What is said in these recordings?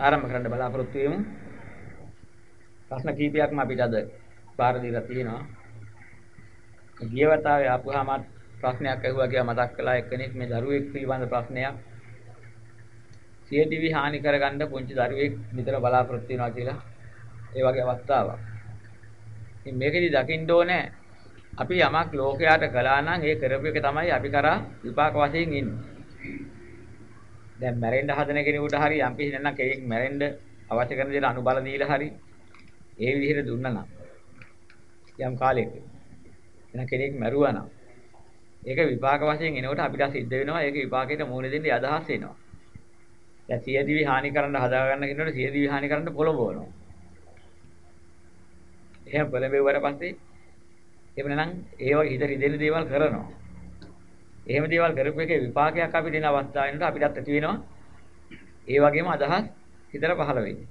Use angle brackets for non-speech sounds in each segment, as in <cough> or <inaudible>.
ආරම්භ කරන්න බලාපොරොත්තු වෙමු. ප්‍රශ්න කීපයක්ම අපිට අද බාර දීලා තියෙනවා. ගිය වතාවේ ආපුවාම ප්‍රශ්නයක් ඇහුවා කියලා මතක් කළා එක්කෙනෙක් මේ දරුවෙක් පිළිබඳ ප්‍රශ්නයක්. සියදිවි හානි කරගන්න පුංචි දරුවෙක් නිතර බලාපොරොත්තු වෙනවා කියලා. ඒ වගේ අවස්ථාවක්. ඉතින් මේකෙදි දකින්න ඕනේ අපි යමක් ලෝකයට කළා නම් ඒ කරපු එක තමයි අපි කරා විපාක වශයෙන් ඉන්නේ. දැන් මැරෙන්න හදන කෙනෙකුට හරි යම් කිසි නැත්නම් කෙනෙක් මැරෙන්න අවශ්‍ය කරන දේ අනුබල දීලා හරි ඒ විදිහට දුන්නා නම් යම් කාලයක එන කෙනෙක් මැරුවා නම් ඒක විපාක වශයෙන් එනකොට අපිට සිද්ධ වෙනවා ඒක විපාකයට මූණ දෙන්න අදහස් එනවා. දැන් සියදිවි හානි කරන්න හදා ගන්න කෙනෙකුට සියදිවි හානි කරන්න පොළඹවනවා. එහෙම පොළඹෙව්වට පස්සේ එහෙම නැත්නම් ඒව හිත රිදෙන දේවල් කරනවා. එහෙම දේවල් කරපු එකේ විපාකයක් අපි දෙන අවස්ථාවෙනකොට අපිටත් ඇති වෙනවා. ඒ වගේම අදහස් හිතට පහළ වෙන්නේ.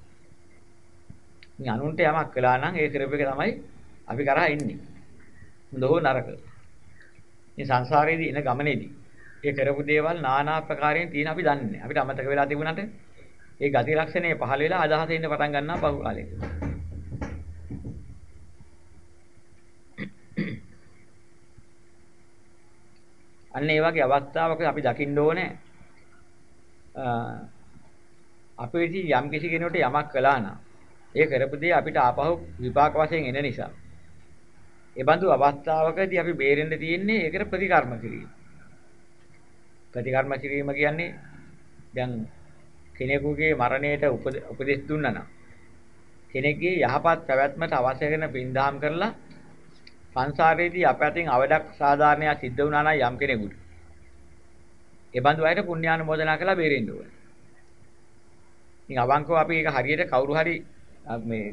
ඉතින් අනුන්ට යමක් කළා නම් ඒ කරපු එක තමයි අපි කරා ඉන්නේ. හොඳ හෝ නරක. මේ සංසාරයේදී ඉන ගමනේදී ඒ කරපු දේවල් নানা ආකාරයෙන් තියෙන අපි දන්නේ නැහැ. අපිට අමතක වෙලා තිබුණාට ඒ ගති ලක්ෂණය පහළ වෙලා අදහස ඉන්න පටන් ගන්නවා බහු අන්න ඒ වගේ අවස්ථාවක අපි දකින්න ඕනේ අපේ ඉතින් යම් කිසි කෙනෙකුට යමක් කළා නම් ඒ කරපු දේ අපිට ආපහු විපාක වශයෙන් එන නිසා ඒ බඳු අවස්ථාවකදී අපි බේරෙන්න තියෙන්නේ ඒකට ප්‍රතිකර්ම කිරීම. ප්‍රතිකර්ම කිරීම කියන්නේ දැන් කෙනෙකුගේ මරණයට උපදෙස් දුන්නා නම් කෙනෙක්ගේ යහපත් පැවැත්මට අවශ්‍ය කරන පින්දාම් කරලා සංසාරයේදී අප අතින් අවඩක් සාධාරණයක් සිද්ධ වුණා නම් යම් කෙනෙකුට ඒ බඳු අයට පුණ්‍යානුමෝදනා කරලා බේරෙන්න ඕනේ. ඉතින් අවංකව අපි ඒක හරියට කවුරු හරි මේ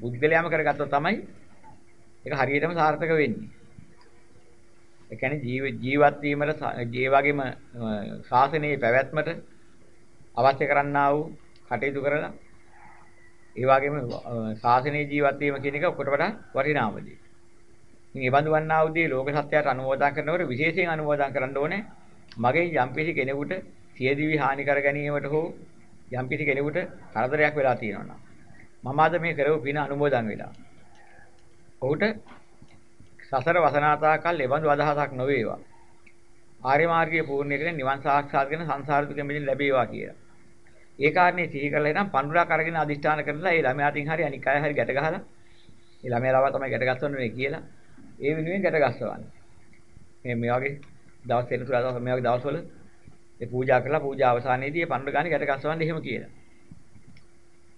පුද්ගලයාම කරගත්තොත් තමයි ඒක හරියටම සාර්ථක වෙන්නේ. ඒ කියන්නේ ජීව ජීවත් වීමට ඒ වගේම ශාසනයේ පැවැත්මට අවශ්‍ය කරන්නා වූ කටයුතු කරලා ඒ වගේම ශාසනයේ ජීවත් වීම කියන එක ඔකට වඩා වටිනාමදී. ඉතින් ඒ බඳු වන්නා වූ දේ ලෝක සත්‍යයට අනුමෝදන් කරනකොට විශේෂයෙන් අනුමෝදන් කරන්න ඕනේ මගේ යම්කිසි කෙනෙකුට සියදිවි හානි කර ගැනීමට හෝ යම්කිසි කෙනෙකුට කරදරයක් වෙලා තියෙනවා නම් මම අද මේ කරව පින අනුමෝදන් වෙලා. ඔහුට සසර වසනාතාකල් ලැබඳු අදහසක් නොවේවා. ආර්ය මාර්ගයේ පූර්ණය කරගෙන නිවන් සාක්ෂාත් කරගෙන සංසාර දුකෙන් මිදෙන්න ලැබේවා කියලා. ඒ කාරණේ සිහි කරලා එනම් පඳුරක් අරගෙන අදිෂ්ඨාන කරලා ඒ ළමයා අතින් හරි අනික් අය හරි ගැට ගහලා ඒ ළමයා ලාවා තමයි ගැට ගස්සන්නේ කියලා ඒ වෙනුවෙන් ගැට ගස්සවන්නේ. මේ මේ වගේ දවස් දෙක තුන දවස් මේ වගේ දවස්වල ඒ පූජා කරලා පූජා අවසානයේදී ඒ පඬු ගානේ ගැට ගස්සවන්නේ එහෙම කියලා.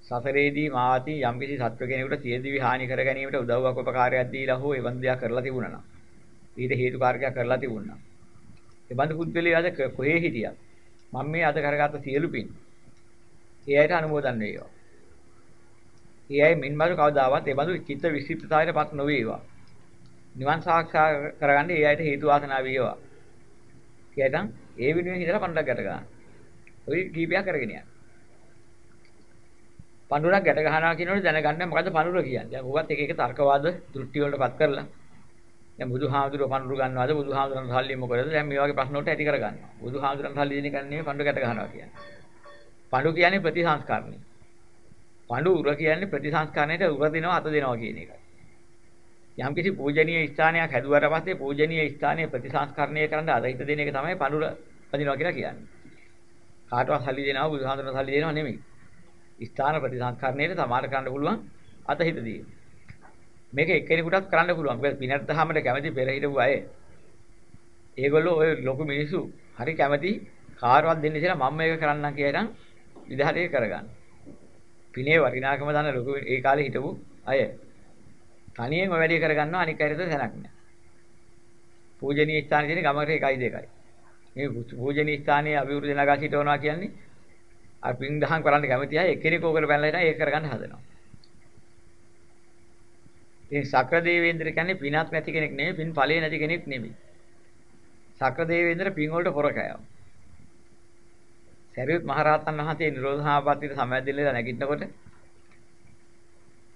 සසරේදී මාති යම්කිසි සත්ව කෙනෙකුට සියදිවි හානි කර ගැනීමට උදව්වක් උපකාරයක් දීලා හෝ එවන් දෙයක් කරලා තිබුණා නම් ඊට හේතු කාර්යයක් කරලා තිබුණා. ඒ බඳු පුද්ගලයා අද කොහේ හිටියත් මම මේ අද කරගත්ත සියලු පින් ඒ අයට අනුමෝදන් වේවා. ඒ අය මින්මරු කවදාවත් ඒ බඳු චිත්ත විසිප්තතාවයටපත් නොවේවා. නිවන් සාක්ෂාත් කරගන්න ඒ අයට හේතු වාසනා වේවා. කියටන් ඒ වෙනුවෙන් හිතලා පණ්ඩක් ගැට ගන්න. ඔය කීපයක් කරගෙන යන්න. පඳුරක් ගැට ගහනවා කියනකොට දැනගන්න මොකද්ද පඳුර කියන්නේ. දැන් ඕවත් එක එක තර්කවාද දෘෂ්ටි වලටපත් කරලා දැන් බුදුහාමුදුරුවෝ පඳුරු ගන්නවාද බුදුහාමුදුරන් සල්ලි මොකටද? දැන් මේ වගේ ප්‍රශ්න වලට ඇති කරගන්නවා. බුදුහාමුදුරන් සල්ලි දෙන එක නෙමෙයි පඳුර ගැට ගහනවා කියන්නේ. පඳු කියන්නේ ප්‍රතිසංස්කරණය. පඳු උර කියන්නේ ප්‍රතිසංස්කරණයට උර දෙනවා අත දෙනවා කියන එකයි. යම්කිසි පූජනීය ස්ථානයක් හැදුවට පස්සේ පූජනීය ස්ථානයේ ප්‍රතිසංස්කරණය කරන්න අරහිත දෙන එක තමයි පඳුර පදිනවා කියලා කියන්නේ. කාටවත් සල්ලි දෙනවා බුදුහාමුදුරන් සල්ලි දෙනවා නෙමෙයි. ස්ථාන ප්‍රතිසංස්කරණයට සමාන කරන්න පුළුවන් අතහිත දී. මේක එක්කෙනෙකුටත් කරන්න පුළුවන්. මොකද පිනත් දහමට කැමති පෙර හිටපු අය. ඒගොල්ලෝ ඔය ලොකු මිනිස්සු හරි කැමති කාරවත් දෙන්න ඉතලා මම මේක කරන්නම් කියලා විදහාරය කරගන්න. පිනේ වටිනාකම දන්න ලොකු ඒ කාලේ හිටපු අය. තනියෙන් ඔය වැඩේ කරගන්නවා අනික් අයට තැනක් නැහැ. පූජනීය ස්ථානයේ තියෙන ගමකට එකයි දෙකයි. මේ පූජනීය ස්ථානයේ අභිවෘද්ධි නගා සිටවනවා කියන්නේ අර පින් දහම් කරන්න කැමති අය එක්කෙනෙක් ඕකට පැනලා ඉතින් ඒක කරගන්න හදනවා. ඉතින් සක්‍ර දේවේන්ද්‍ර කියන්නේ පිනක් නැති කෙනෙක් නෙමෙයි පින් ඵලයේ නැති කෙනෙක් නෙමෙයි. සක්‍ර දේවේන්ද්‍ර පින් වලට හොරකෑව. සරියුත් මහරහතන් වහන්සේ නිරෝධාපත්තියට සමවැදෙලා නැගිටිනකොට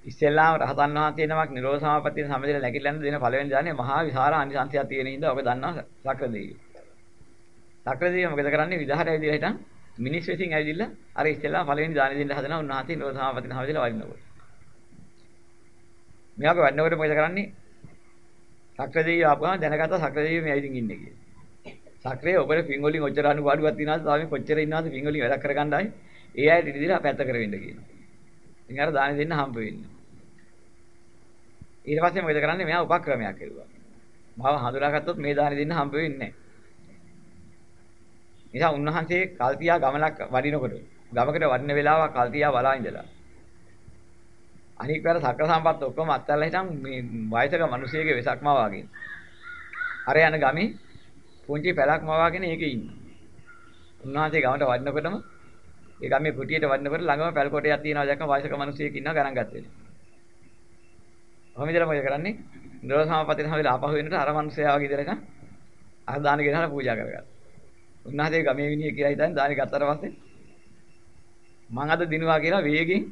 ඉස්සෙල්ලාම රහතන් වහන්සේ නමක් නිරෝධ සමාපත්තියට සමවැදෙලා නැගිටලන්න දෙන පළවෙනි දානේ මහා විහාර අනිසංසයක් තියෙන හින්දා ඔබ දන්නවා සක්‍ර දේවිය. සක්‍ර දේවිය මොකද කරන්නේ විදහාරය විදිහට හිටන් මිනිස් වෙසින් ඇවිදilla අර ඉස්සෙල්ලා පළවෙනි දාන දෙන්න හදනවා උන්වහන්සේ නිරෝධාවපතින හවදලා වඩිනකොට. මෙයාක වැඩනකොට මොකද කරන්නේ? සක්‍රදේවිය ආපුවම දැනගත්තා සක්‍රදේවිය මේ ඇවිදින් ඉන්නේ කියලා. සක්‍රේ ඔබට පින් වලින් ඔච්චර අනුපාඩුවක් තියනවාද? ස්වාමී කොච්චර ඉන්නවද පින් වලින් වැඩක් කරගන්නයි? ඒ අය ඉදිරියට පැත්ත කරවෙන්න කියනවා. ඉතින් අර දාන දෙන්න හම්බ වෙන්නේ. ඊට පස්සේ මොකද කරන්නේ? මෙයා උපක්‍රමයක් කෙරුවා. මාව හඳුනාගත්තොත් මේ දාන දෙන්න හම්බ වෙන්නේ නැහැ. නිසා උන්වහන්සේ කල්තියා ගමනක් වඩිනකොට ගමකට වඩින වෙලාව කල්තියා බලා ඉඳලා අනික් වර සක්‍ර සම්පත් ඔක්කොම අත්හැරලා හිටන් මේ වයසක මිනිසියෙගේ වෙසක් මවාගෙන අර යන ගමේ පුංචි පැලක් මවාගෙන ඒකේ ඉන්නේ. උන්වහන්සේ ගමට වඩිනකොටම ඒ ගමේ කුටියට වඩිනකොට ළඟම පැල් කොටයක් තියෙනවා දැක්ක වයසක මිනිසියෙක් ඉන්නවා ගණන් ගත්තේ. ඔහොම ඉඳලා මොකද කරන්නේ? නිරෝධ සමාපත්තිය හැමදාම ආපහු වෙනට අර මිනිසයා වගේ ඉඳලා අර දාන ගෙනහලා පූජා කරගත්තා. උන්වහන්සේ ගමේ විනිය කියලා හිතන්නේ දානි ගත්තට පස්සේ මං අද දිනුවා කියලා වේගෙන්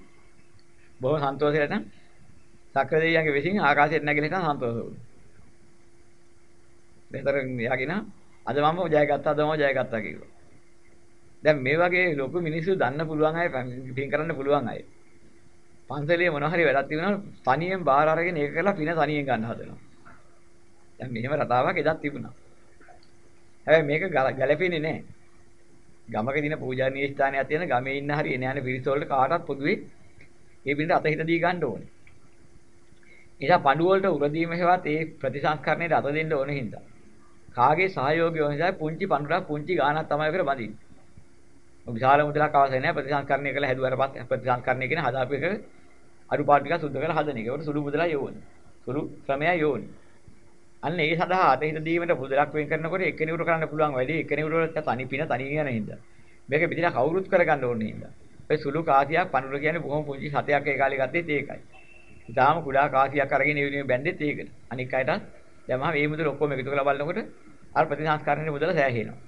බොහොම සන්තෝෂයෙන් නැතනම් සක්‍ර දෙවියන්ගේ විසින් ආකාශයට නැගිලා හිටන් සන්තෝෂ වුණා. දෙතරන් යාගෙන අද මම ජය ගත්තා අද මම ජය ගත්තා කිව්වා. දැන් මේ වගේ ලොකු මිනිස්සු දන්න පුළුවන් අය පින් කරන්න පුළුවන් අය. පන්සලේ මොන හරි වැඩක් තිබුණා තනියෙන් බාහිර අරගෙන ඒක කරලා පින තනියෙන් ගන්න හදනවා. දැන් මෙහෙම රටාවක් එදත් තිබුණා. හැබැයි මේක ගැළපෙන්නේ නැහැ. ගමක දින පූජානීය ස්ථානයක් තියෙන ගමේ ඉන්න හරි එන යන පිරිස වලට කාටවත් පොදුවේ ඒ පිළිඳ අතහිත දී ගන්න ඕනේ. එනිසා පඬු වලට උරදීම හේවත් ඒ ප්‍රතිසංස්කරණයට අත දෙන්න ඕන හින්දා. කාගේ සහයෝගය නිසා පුංචි පඬුරක් පුංචි ගානක් තමයි කර බඳින්නේ. විශාල මුදලක් අවශ්‍ය නැහැ ප්‍රතිසංස්කරණය කළ හැදුවාට පස්සේ ප්‍රතිසංස්කරණය කියන හදාපු එක අඩුපාඩු ටික සුද්ධ කරලා හදන එක. ඒකට සුළු මුදලයි යෝනේ. සුළු ක්‍රමයයි යෝනේ. අන්න ඒ සඳහා අතහිත දීමට මුදලක් වෙන් කරනකොට එක්කෙනෙකුට කරන්න පුළුවන් වැඩි එක්කෙනෙකුට තනි පින තනි කියන හින්දා. මේක පිටිලා කවුරුත් කරගන්න ඕනේ හින්දා. ඔය සුළු කාසියක් පනුර කියන්නේ බොහොම පුංචි සතයක් ඒ කාලේ ගත්තේත් ඒකයි. ඉතාලම කුඩා කාසියක් අරගෙන ඒ වෙනුවෙන් බැන්දෙත් ඒකට. අනික් අයටත් දැන් මම මේ මුදල ඔක්කොම එකතු කරලා බලනකොට අර ප්‍රතිසංස්කරණයේ මුදල සෑහෙනවා.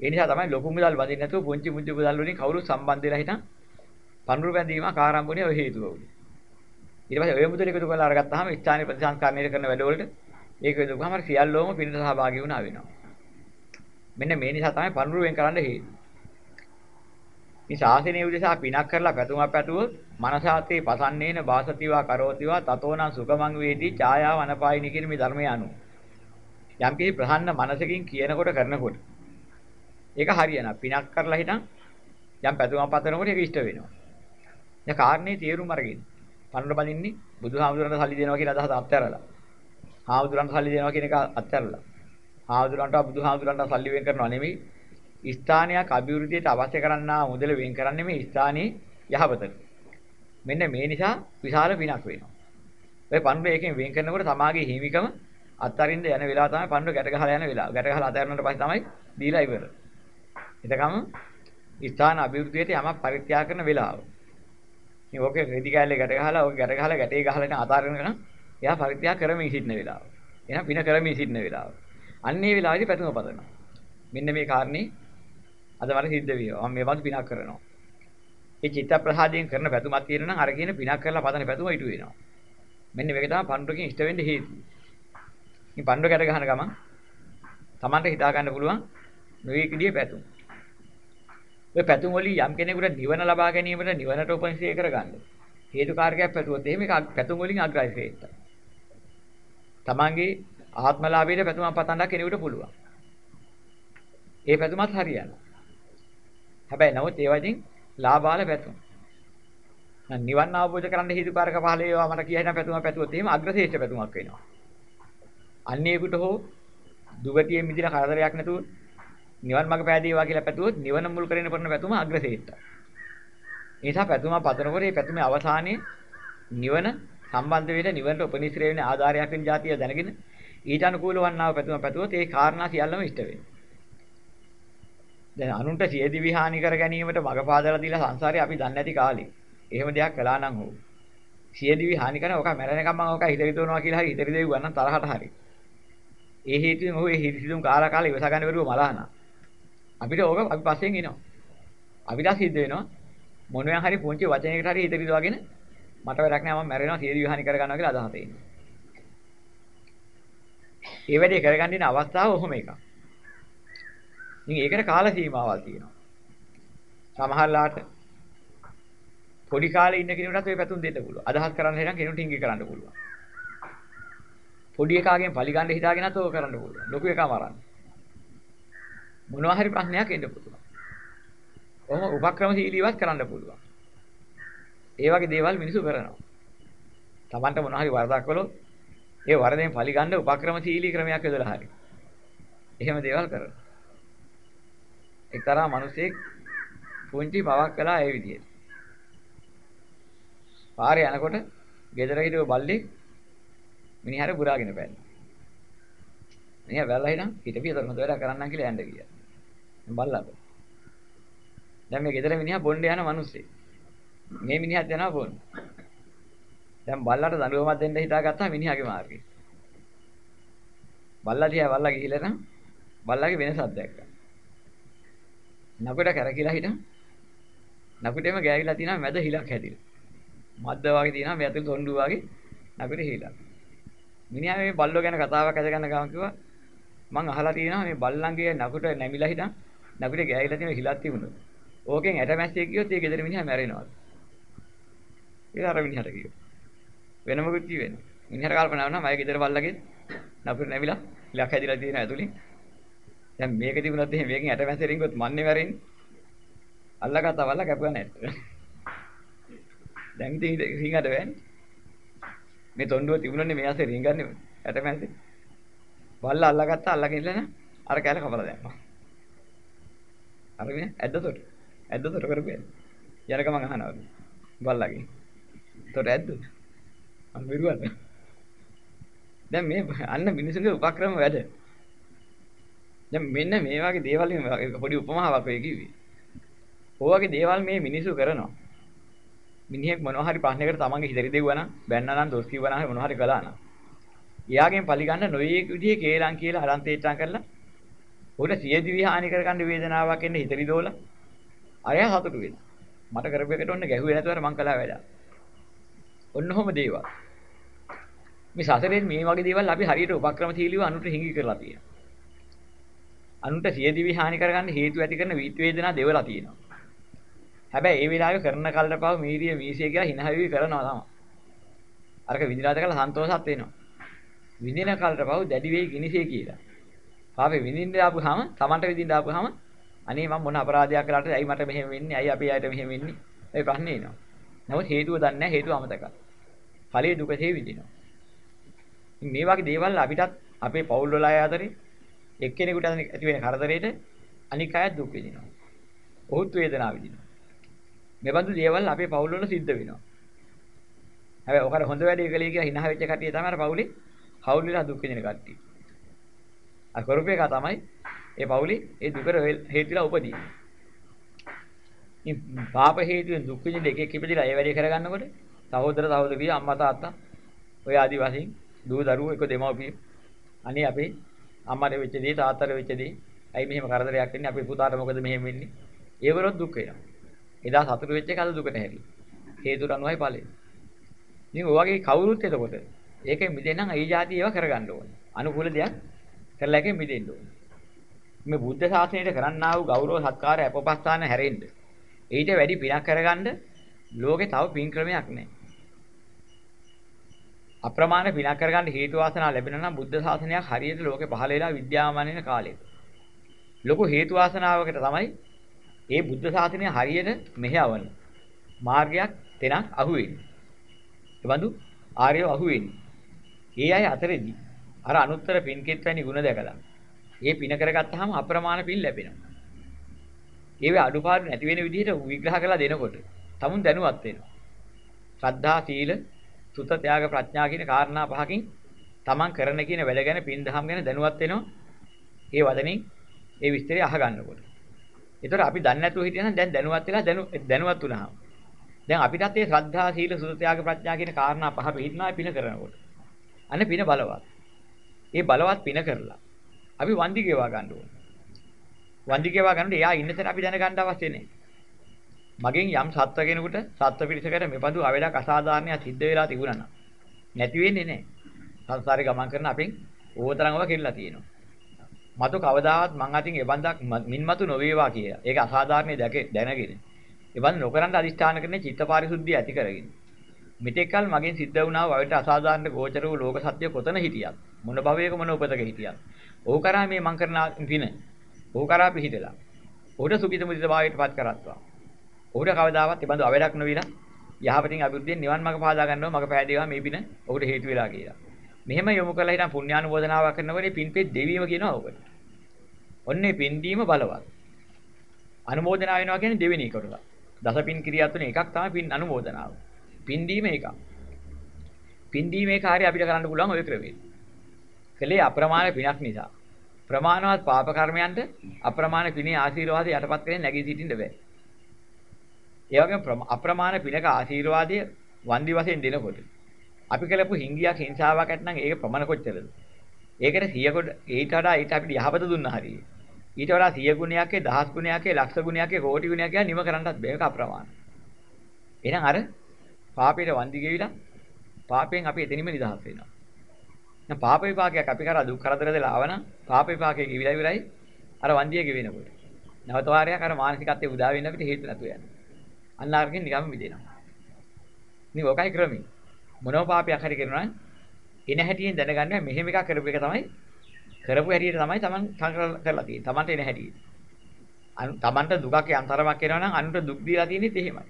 ඒ නිසා තමයි ලොකු මුදල් වදින්න නැතුව පුංචි පුංචි මුදල් වලින් කවුරුත් සම්බන්ධ වෙලා හිටන් පනුර බැඳීම කාරම්භුනේ ඔය හේතුව උනේ. ඊට පස්සේ ඔය මුදල එකතු කරලා අරගත්තාම ස්ථානීය ප්‍රතිසංස්කරණය කරන වැඩවලට ඒක වෙනකම් අර සියල්ලෝම පිරිත සහභාගී වුණා වෙනවා. මෙන්න මේ නිසා තමයි පනුර වෙන් කරන්න හේතුව. මේ ශාසනය උදෙසා පිනක් කරලා පැතුමක් පැතුවොත් මනසාතේ පසන්නේන වාසතිවා කරෝතිවා තතෝනං සුඛමං වේති ඡායාව අනපායිනි කියන මේ ධර්මය අනුව යම් කිසි ප්‍රහන්න මනසකින් කියනකොට කරනකොට ඒක හරියනවා පිනක් කරලා හිටන් යම් පැතුමක් පතනකොට ඒක ඉෂ්ට වෙනවා දැන් කාරණේ තේරුම් අරගෙන පන්නර බඳින්නේ බුදුහාමුදුරන්ට සල්ලි දෙනවා කියන අදහස අත්හැරලා හාමුදුරන්ට සල්ලි දෙනවා කියන එක අත්හැරලා හාමුදුරන්ට බුදුහාමුදුරන්ට සල්ලි වෙන් කරනවා නෙමෙයි ස්ථානයක් අභිවෘද්ධියට අවශ්‍ය කරන්නා මුදල වෙන් කරන්නේ මේ ස්ථානයේ යහපතට. මෙන්න මේ නිසා විශාල පිනක් වෙනවා. ඔය පණ්ඩු එකෙන් වෙන් කරනකොට තමාගේ හිමිකම අත්තරින්ද යන වෙලාව තමයි පණ්ඩු ගැට ගහලා යන වෙලාව. ගැට ගහලා අතහැරනට පස්සේ තමයි දීලා ඉවර. එතකම ස්ථාන අභිවෘද්ධියට යමක් පරිත්‍යාග කරන වෙලාව. මේ ඕකේ රෙදි කැලේ ගැට ගහලා ඕක ගැට ගහලා ගැටේ ගහලා ඉතින් අතාරින ගමන් එයා පරිත්‍යාග කරමින් සිටින වෙලාව. එහෙනම් පින කරමින් සිටින වෙලාව. අන්නේ වෙලාවේදී පැතුම පදනවා. මෙන්න මේ කාරණේ අද මට සිද්ධ වේවා. මම මේ වගේ පිනක් කරනවා. ඒ චිත්ත ප්‍රසාදයෙන් කරන පැතුමක් තියෙනවා නම් අර කියන පිනක් කරලා පදන පැතුම ඉටු වෙනවා. මෙන්න මේක තමයි පණ්ඩුවකින් ඉෂ්ට වෙන්න හේතුව. මේ පණ්ඩුව ගැට ගහන ගමන් Tamanට හිතා ගන්න පුළුවන් මේ විදිහේ පැතුම්. ඔය පැතුම් වලින් යම් කෙනෙකුට නිවන ලබා ගැනීමට නිවනට උපනිශ්‍රේ කරගන්න. හේතු කාර්යයක් පැතුවොත් එහෙම ඒක පැතුම් වලින් අග්‍රයි ශ්‍රේෂ්ඨ. Tamanගේ ආත්මලාභයට පැතුමක් පතන්න කෙනෙකුට පුළුවන්. ඒ පැතුමත් හරියනවා. හැබැයි නමුත් ඒවා ඉතින් ලාභාල පැතුම්. නිවන් අවබෝධ කරන්න හේතුකාරක පහළ ඒවා මට කියහින පැතුම පැතුවොත් එහෙම අග්‍රශේෂ්ඨ පැතුමක් වෙනවා. අන්නේකට හෝ දුගතියෙන් මිදිලා කරදරයක් නැතුව නිවන් මඟ පෑදේවා කියලා පැතුවොත් නිවන මුල් කරගෙන කරන පැතුම අග්‍රශේෂ්ඨයි. ඒ නිසා පැතුම පතනකොට මේ පැතුමේ අවසානයේ නිවන සම්බන්ධ වෙන නිවනට උපනිශ්‍රේ වෙන ආධාරයක් වෙන જાතිය දැනගෙන ඊට අනුකූල වන්නාව පැතුම පැතුවොත් ඒ කාරණා සියල්ලම ඉෂ්ට වෙනවා. දැන් අනුන්ට සියදිවි හානි කර ගැනීමට මඟ පාදලා දීලා සංසාරේ අපි දන්නේ නැති කාලේ. එහෙම දෙයක් කළා නම් හෝ. සියදිවි හානි කරන ඔක මැරෙනකම් මම ඔක හිත හිතවනවා කියලා හරි හිත හිතෙව්වා නම් තරහට හරි. ඒ හේතුවෙන් ඔහු ඒ හිතිදුම් කාලා කාලා ඉවස ගන්න බැරුව මලහනා. අපිට ඕක අපි පස්සෙන් එනවා. අපිට සිද්ධ වෙනවා මොනවා හරි පුංචි වචනයකට හරි හිත හිතවගෙන මට වැඩක් නෑ මම මැරෙනවා සියදිවි හානි කර ගන්නවා කියලා අදහස එන්නේ. ඒ වැඩේ කරගන්න ඉන්න අවස්ථාව ඔහොම එකක්. ඉතින් ඒකට කාල සීමාවල් තියෙනවා. සමහරලාට පොඩි කාලේ ඉන්න කෙනෙකුට ඔය පැතුම් දෙන්න පුළුවන්. අදහස් කරන්න හිටන් කෙනෙකුට හිඟි කරන්න පුළුවන්. පොඩි එකාගෙන් පලි ගන්න හිතාගෙනත් ඕක කරන්න පුළුවන්. ලොකු එකා මරන්න. මොනවා හරි ප්‍රශ්නයක් එන්න පුළුවන්. ඔහොම උපක්‍රමශීලීවත් කරන්න පුළුවන්. ඒ වගේ දේවල් මිනිසු කරනවා. Tamanට මොනවා හරි වරදක් කළොත් ඒ වරදෙන් පලි ගන්න උපක්‍රමශීලී ක්‍රමයක් යොදලා හරි. එහෙම දේවල් කරනවා. එක්තරා මිනිසෙක් පුංචි පවක් කළා ඒ විදිහට. පාරේ යනකොට ගෙදර හිටපු බල්ලෙක් මිනිහාර බුරාගෙන බැලුවා. මිනිහා බැලලා හිටන් හිටපිය තරම දොර කරන්නම් කියලා යන්න ගියා. බල්ලාට. දැන් මේ ගෙදර මිනිහා බොණ්ඩ යන මිනිස්සෙක්. මේ මිනිහත් යනවා බොන්න. දැන් බල්ලාට දඬුවමක් දෙන්න හිතාගත්තා මිනිහාගේ මාර්ගේ. බල්ලා දිහා බල්ලා ගිහිල්ලා නම් බල්ලාගේ වෙනසක් දැක්කා. නකුට කරකිලා හිටන් නකුටේම ගෑවිලා තියෙනවා මැද හිලක් හැදිලා. මද්ද වගේ තියෙනවා මේ ඇතුළේ තොණ්ඩු වගේ නකුට හිලක්. මිනිහා මේ බල්ලෝ ගැන කතාවක් අද ගන්න ගමන් කිව්වා මං අහලා තියෙනවා මේ බල්ලන්ගේ නකුට නැමිලා හිටන් නකුට ගෑවිලා තියෙන හිලක් තිබුණා. ඕකෙන් ඇටමැස්සෙක් ගියොත් ඒ ගෙදර මිනිහා මැරෙනවා. ඒක අර මිනිහට කිව්වා. වෙන මොකුත් කිව්වෙන්නේ. මිනිහට කල්පනා වුණා මගේ ගෙදර බල්ලගේ නකුට නැමිලා හිලක් හැදිලා තියෙන ඇතුළේ. දැන් මේක තිබුණත් එහෙම මේකෙන් ඇටමැස්සෙ රින්ගොත් මන්නේ මැරෙන්නේ. අල්ලගත්තා වල්ලා කැපුවා නැත්. දැන් ඉතින් රින්ගට වෙන්නේ. මේ තොණ්ඩුව තිබුණනේ මේ ඇසේ රින්ගන්නේ ඇටමැස්සෙ. වල්ලා අල්ලගත්තා අල්ලගෙන ඉන්න අර කැල කපලා දැම්මා. අර මේ ඇද්දතොට. ඇද්දතොට කරපියන්නේ. යනක මං අහනවා. බල්ලාගේ. තොට ඇද්ද? මම විරුවද? දැන් මේ අන්න මිනිසුන්ගේ උපක්‍රම වැඩ. දැන් මෙන්න මේ වගේ දේවල් පොඩි උපමාවක් ඔය කිව්වේ. ඔයගේ දේවල් මේ මිනිස්සු කරනවා. මිනිහෙක් මොනවා හරි ප්‍රශ්නයකට තමන්ගේ හිතේ දෙවුවා නම් බැන්නා නම් දොස් කිව්වා නම් මොනවා හරි කළා නම්. එයාගෙන් පරිගන්න නොයේක විදිහේ කේලම් කියලා අරන් තේට්ටම් කරලා උඩ සිය දිවි හානි කරගන්න වේදනාවක් එන්න හිතේ දෝලා. අරයා සතුටු වෙනවා. මට කරපු එකට ඔන්න ගැහුවේ නැතුවර මං කළා වැඩ. ඔන්න ඔහොම දේවල්. මේ සසරේ මේ වගේ දේවල් අපි හරියට උපක්‍රම තීලිව අනුට හිඟි කරලා තියෙනවා. අනුන්ට සිය දිවි හානි කරගන්න හේතු ඇති කරන වීත් වේදනා දෙවලා තියෙනවා. හැබැයි ඒ වෙලාවේ කරන කල්ට පව මීරිය මීසිය කියලා හින හැවි කරනවා තමයි. අරක විඳිනාද කියලා සන්තෝෂත් වෙනවා. විඳින කල්ට පව දැඩි වෙයි ගිනිසේ කියලා. පාපේ විඳින්න ආපුහම Tamanට විඳින්න ආපුහම අනේ මම මොන අපරාධයක් කළාට ඇයි මට මෙහෙම වෙන්නේ? ඇයි අපේ අයට මෙහෙම වෙන්නේ? ඒ ප්‍රශ්නේ එනවා. නමුත් හේතුව දන්නේ නැහැ හේතුව අමතකයි. ඵලයේ දුකසේ විඳිනවා. මේ වගේ දේවල් අපිටත් අපේ පෞල් වල අය අතරේ එක්කෙනෙකුට ඇති වෙන කරදරේට අනික් අය දුක් විඳිනවා. ඔහුත් වේදනාව විඳිනවා. මේ බඳු දේවල් අපේ පවුල් වල සිද්ධ වෙනවා. හැබැයි ඔකට හොඳ වැඩේ කළේ කියලා හිනහ වෙච්ච කට්ටිය තමයි අර පවුලේ හවුල් වෙලා දුක් විඳින කට්ටිය. අර කරපු එක තමයි ඒ පවුලේ ඒ දුකට හේතුලා උපදී. මේ පාප හේතුවෙන් දුක් විඳින එක එක ඉපදිලා ඒ වැඩේ කරගන්නකොට සහෝදර සහෝදරිය අම්මා තාත්තා ඔය ආදි වශයෙන් දූ දරුවෝ එක දෙමව්පිය. අනේ අපේ අම්මාට වෙච්ච දේ තාත්තට වෙච්ච දේ. ඇයි මෙහෙම කරදරයක් වෙන්නේ? අපේ පුතාට මොකද මෙහෙම වෙන්නේ? ඒවලොත් දුක් වෙනවා. එදා සතුටු වෙච්ච එක අද දුකට හැරි හේතුර අනුවයි ඵලෙ ඉතින් ඔය වගේ කවුරුත් එතකොට ඒකෙන් මිදෙන්න නම් ඒ જાති ඒවා කරගන්න ඕනේ. අනුකූල දෙයක් කරලා එකෙන් මිදෙන්න ඕනේ මේ බුද්ධ ශාසනයට කරන්නා වූ ගෞරව සත්කාර අපපස්ථාන හැරෙන්න ඊට වැඩි පිනක් කරගන්න ලෝකේ තව පින් ක්‍රමයක් නැහැ අප්‍රමාණ පිනක් කරගන්න හේතු වාසනා ලැබෙනවා නම් බුද්ධ ශාසනයක් හරියට ලෝකේ පහළ වෙලා විද්‍යාමාන වෙන කාලෙක. ලොකු හේතු වාසනාවකට තමයි මේ බුද්ධ ශාසනය හරියට මෙහෙවන මාර්ගයක් තැනක් අහුවෙන්නේ. ඒ බඳු ආර්යව අහුවෙන්නේ. ඒ අය අතරේදී අර අනුත්තර පින්කෙත් වැනි ಗುಣ දැකලා ඒ පින කරගත්තාම අප්‍රමාණ පින් ලැබෙනවා. ඒවේ අඩුපාඩු නැති වෙන විදිහට විග්‍රහ කරලා දෙනකොට තමුන් දැනුවත් වෙනවා. ශ්‍රද්ධා, සීල, සුත, ත්‍යාග, ප්‍රඥා කියන කාරණා පහකින් තමන් කරන කියන වැඩ ගැන පින් දහම් ගැන දැනුවත් වෙනවා. ඒ වදනින් ඒ විස්තරය අහගන්නකොට. ඒතර අපි දන්නේ නැතුව හිටියනම් දැන් දැනුවත් වෙලා දැනුවත් වුණාම. දැන් අපිටත් මේ ශ්‍රද්ධා, සීල, සුත, ත්‍යාග, ප්‍රඥා කියන කාරණා පහ පිළිහිනා පින කරනකොට. අනේ පින බලවත්. ඒ බලවත් පින කරලා අපි වන්දි ගෙවා ගන්න ඕනේ. වන්දි ගෙවා ගන්නකොට එයා ඉන්න තැන අපි දැනගන්න අවශ්‍ය නැහැ. මගෙන් යම් සත්ව කෙනෙකුට සත්ව පිරිසකට මෙබඳු අවේලක් අසාධාරණයක් සිද්ධ වෙලා තිබුණා නම් නැති වෙන්නේ නැහැ. සංසාරේ ගමන් කරන අපෙන් ඕතරම්ව කෙරලා තියෙනවා. මතු කවදාවත් මං අතින් එබන්දක් මින්මතු නොවේවා කියලා. ඒක අසාධාරණේ දැනගෙන. එබඳු නොකරන්න අදිෂ්ඨාන කරන චිත්ත පාරිශුද්ධිය ඇති කරගෙන. මෙතෙක්කල් මගෙන් සිද්ධ වුණා වලට අසාධාරණ ගෝචර වූ ලෝක සත්‍ය කොතන හිටියත් මොන භවයක මොන උපතක හිටියත් ඔහු කරා මේ මං කරන පින ඔහු කරා පිහිටලා ඔහුට සුඛිත මුදිත භාවයටපත් කරත්වා ඔහුට කවදාවත් එබඳු අවඩක් නොවිලා යහපතින් අභිවෘද්ධියෙන් නිවන් මඟ පාදා ගන්නවා මඟ පෑදේවා මේ පින ඔහුට හේතු වෙලා කියලා. මෙහෙම යොමු කරලා හිටන් පුණ්‍යානුමෝදනාවක් කරනකොට පින්පෙත් දෙවීම කියනවා ඔබට. ඔන්නේ පින් දීම බලවත්. අනුමෝදනාව වෙනවා කියන්නේ දෙවෙනි එකට. දසපින් ක්‍රියා තුන එකක් තමයි පින් අනුමෝදනාව. පින් දීම එකක්. පින් දීමේ කාර්යය අපිට කරන්න පුළුවන් ওই ක්‍රමයෙන්. කලේ අප්‍රමාණ පිනක් නිසා. ප්‍රමාණවත් පාප කර්මයන්ට අප්‍රමාණ පිනේ ආශිර්වාදය යටපත් කරගෙන නැගී සිටින්න බෑ. ඒ වගේම අප්‍රමාණ පිනක ආශිර්වාදය වන්දි වශයෙන් දෙනකොට අපි කළපු හිංගියක් හිංසාවක් ඇත්නම් ඒක ප්‍රමාණ කොච්චරද? ඒකට 100 කොට ඊට වඩා ඊට අපිට යහපත දුන්නා හරියි. ඊට වඩා 100 ගුණයක්, දහස් ගුණයක්, ලක්ෂ ගුණයක්, කෝටි ගුණයක් නිම කරන්නත් බෑක අප්‍රමාණ. එහෙනම් අර පාපයට වන්දි ගෙවිලා පාපයෙන් අපි එතනින්ම නිදහස් වෙනවා. දැන් පාප විපාකයක් අපි කරා දුක් කරදර දෙලා ආවනම් පාප විපාකයේ කිවිලා ඉවරයි අර වන්දිය ගෙවෙනකොට. නැවත වාරයක් අර මානසිකත්වයේ උදා වෙන්න අපිට හේතු නැතු යනවා. අන්න අරකින් නිකම්ම මිදෙනවා. ඉතින් ඔකයි ක්‍රමී. මොනෝ පාපයක් හරි කරනවා නම් එන හැටියෙන් දැනගන්න මෙහෙම එකක් කරපු එක තමයි කරපු හැටියට තමයි Taman කරලා තියෙන්නේ. Tamanට එන හැටියට. Tamanට දුකක් යන්තරමක් එනවා නම් අනුන්ට දුක් දීලා තියෙනෙත් එහෙමයි.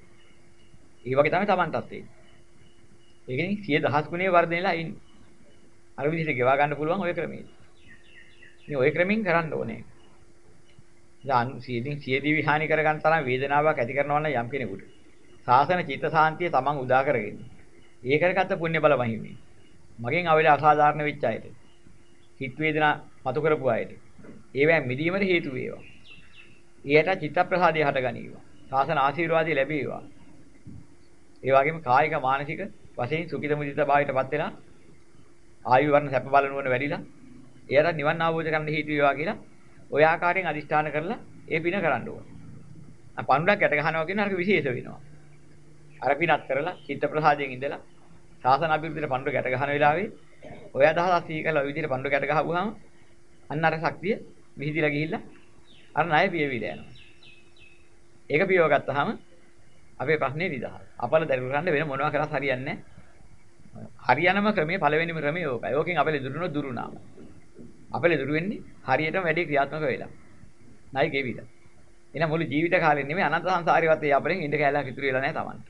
ඒ වගේ තමයි Tamanටත් තියෙන්නේ. ඒ කියන්නේ සිය දහස් ගුණේ වර්ධනයලා ඉන්නේ. අර විදිහට ගෙවා ගන්න පුළුවන් ওই ක්‍රමයේ. ඉතින් ওই ක්‍රමෙන් කරන්න ඕනේ. දැන් සියදින් සියදී විහානි කර ගන්න තරම් වේදනාවක් ඇති කරනවා නම් යම් කෙනෙකුට. සාසන චිත්ත සාන්තිය තමන් උදා කරගෙන. ඒ කරගත්ත පුණ්‍ය බල වහින්නේ. මගෙන් අවල අසාධාරණ වෙච්ච අයට. හිත වේදනා මතු කරපු අයට. ඒවැ මිදීමට හේතු වේවා. ඊයට චිත්ත ප්‍රසාදය හටගනීවා. සාසන ආශිර්වාදය ලැබේවා. ඒ වගේම කායික මානසික වශයෙන් සුඛිත මුදිත භාවයටපත් වෙලා ආයු වර්ණ සැප බල නුවණ වැඩිලා එයාට නිවන් අවබෝධ කරගන්න හේතු වේවා කියලා ඔය ආකාරයෙන් අදිෂ්ඨාන කරලා ඒ පින කරන්න ඕන. අ පණුඩක් යට ගහනවා කියන අරක විශේෂ වෙනවා. අර පිනත් කරලා චිත්ත ප්‍රසාදයෙන් ඉඳලා සාසන අභිවෘද්ධියට පණුඩ ගැට ගහන වෙලාවේ ඔය අදහස් සී කළා ඔය විදිහට පණුඩ ගැට ගහපුවාම අන්න අර ශක්තිය විහිදිලා ගිහිල්ලා අර ණය පියවිලා යනවා. ඒක පියව ගත්තාම අපේ ප්‍රශ්නේ නිදහස්. අපල දරු කරන්න වෙන මොනවා කරත් හරියන්නේ නැහැ. හරියනම ක්‍රමයේ පළවෙනිම ක්‍රමය ඕකයි. ඕකෙන් අපලේ දුරුනොත් දුරුනාම. අපලේ දුරු වෙන්නේ හරියටම වැඩි ක්‍රියාත්මක වෙලා. නයි ගෙවිලා. එහෙනම් මුළු ජීවිත කාලෙ නෙමෙයි අනන්ත සංසාරේවත් ඒ අපලෙන් ඉඳ කැලක් ඉතුරු වෙලා නැහැ Tamanට.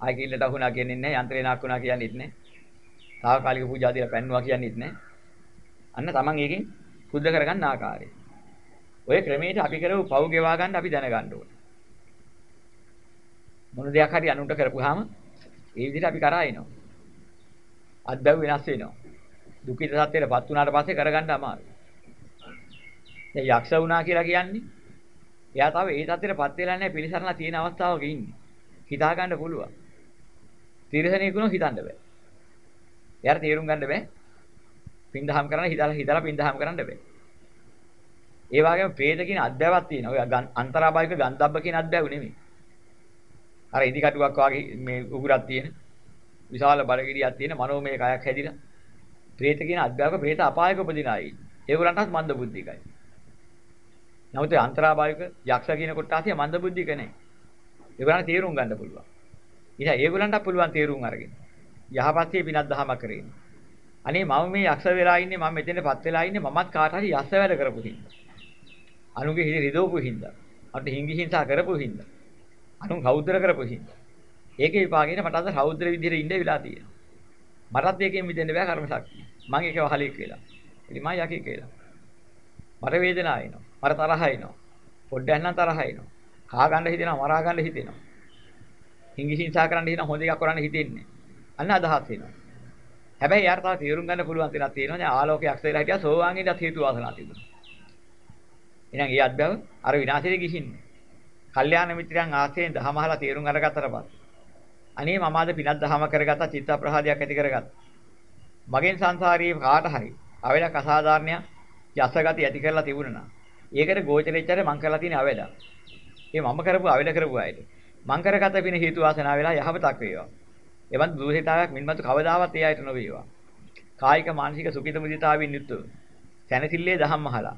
ආයි කිල්ලට අහුණා කියන්නේ නැහැ, යන්ත්‍රේ නාක්කුණා කියන්නේත් නැහැ. තාවකාලික පූජා දීලා පැන්නුවා කියන්නේත් නැහැ. අන්න Taman එකෙන් සුද්ධ කරගන්න ආකාරය. ඔය ක්‍රමයට අපි කරව පව් ගෙවා ගන්න අපි දැනගන්න ඕනේ. මොන දෙයක් හරි අනුන්ට කරපුවාම ඒ විදිහට අපි කරා එනවා. අත්බැව් වෙනස් වෙනවා. දුකිත සත්‍යයටපත් වුණාට පස්සේ කරගන්න අමාරුයි. දැන් යක්ෂ වුණා කියලා කියන්නේ එයා තව ඒ තත්ත්වයටපත් වෙලා නැහැ පිළිසරණලා තියෙන අවස්ථාවක ඉන්නේ. හිතා ගන්න පුළුවන්. තිරසනෙකුණු හිතන්න බෑ. එයාට තේරුම් ගන්න බෑ. පින්දහම් කරන්න හිතලා හිතලා පින්දහම් කරන්න බෑ. ඒ වගේම പ്രേත කියන අධ්‍යයවක් තියෙනවා. ඔය අන්තරාභාවික ගන්ධබ්බ කියන අධ්‍යයව නෙමෙයි. අර ඉදි කටුවක් වගේ මේ උගුරක් තියෙන විශාල බඩගිඩියක් තියෙන මනෝමය කයක් හැදිලා പ്രേත කියන අධ්‍යාපක പ്രേත අපායක උපදින අය. ඒගොල්ලන්ටත් මන්ද බුද්ධිකයි. නමුත් අන්තරාභාවික යක්ෂ කියන කොටාසිය මන්ද බුද්ධික නැහැ. ඒගොල්ලන්ට තේරුම් ගන්න පුළුවන්. ඉතින් ඒගොල්ලන්ට පුළුවන් තේරුම් අරගෙන යහපත්යේ විනත් දහම කරේන. අනේ මම මේ යක්ෂ වෙලා ඉන්නේ මම මෙතෙන්ටපත් වෙලා ඉන්නේ මමත් කාට හරි යස වැඩ කරපු හින්දා. අනුගේ හිරි රිදවපු හින්දා. අට හිඟි හිංසා කරපු හින්දා. අනුන් රෞද්‍ර කරපු හින්දා. ඒකේ විපාකේට මට අද රෞද්‍ර විදිහට ඉන්න වෙලා තියෙනවා. මටත් ඒකෙන් මිදෙන්න බෑ කර්ම ශක්තිය. මං ඒක වහලෙක් වෙලා. ඉතින් මම යකෙක් වෙලා. මට වේදනාව එනවා. මට තරහ එනවා. පොඩ්ඩක් නම් තරහ එනවා. කා ගන්න හිතෙනවා, මරා ගන්න හිතෙනවා. හිඟි හිංසා කරන්න හිතන හොඳ එකක් කරන්න හිතෙන්නේ. අන්න අදහස් එනවා. හැබැයි යාර තව තීරුම් ගන්න පුළුවන් තැනක් තියෙනවා. දැන් ආලෝකයක් ඇක්සෙලා හිටියා සෝවාන් ඉඳලා හේතු වාසනා තිබුණා. එහෙනම් ඒ අත්බව අර විනාශෙට ගිහින්නේ. කල්යාණ මිත්‍රයන් ආශ්‍රයෙන් දහමහලා තීරුම් අරගත්තට පස්සේ අනේ මම අද පිනක් දහම කරගත්තා චිත්ත ප්‍රහාදයක් ඇති කරගත්තා. මගෙන් සංසාරයේ කාට හරි අවෙලක් අසාධාරණයක් යසගති ඇති කරලා තිබුණා නම් ඒකට ගෝචරෙච්චර මං කරලා තියෙන අවැඩ. ඒ මම කරපු අවැඩ කරපු අයට. මං කරගත පින හේතු වාසනා වෙලා යහපතක් වේවා. එවන් දුහිතාවක් මින්මතු කවදාවත් ඒ අයට නොවේවා. කායික මානසික සුඛිත මුදිතාවෙන් යුක්තව. සැනසille දහම් අහලා.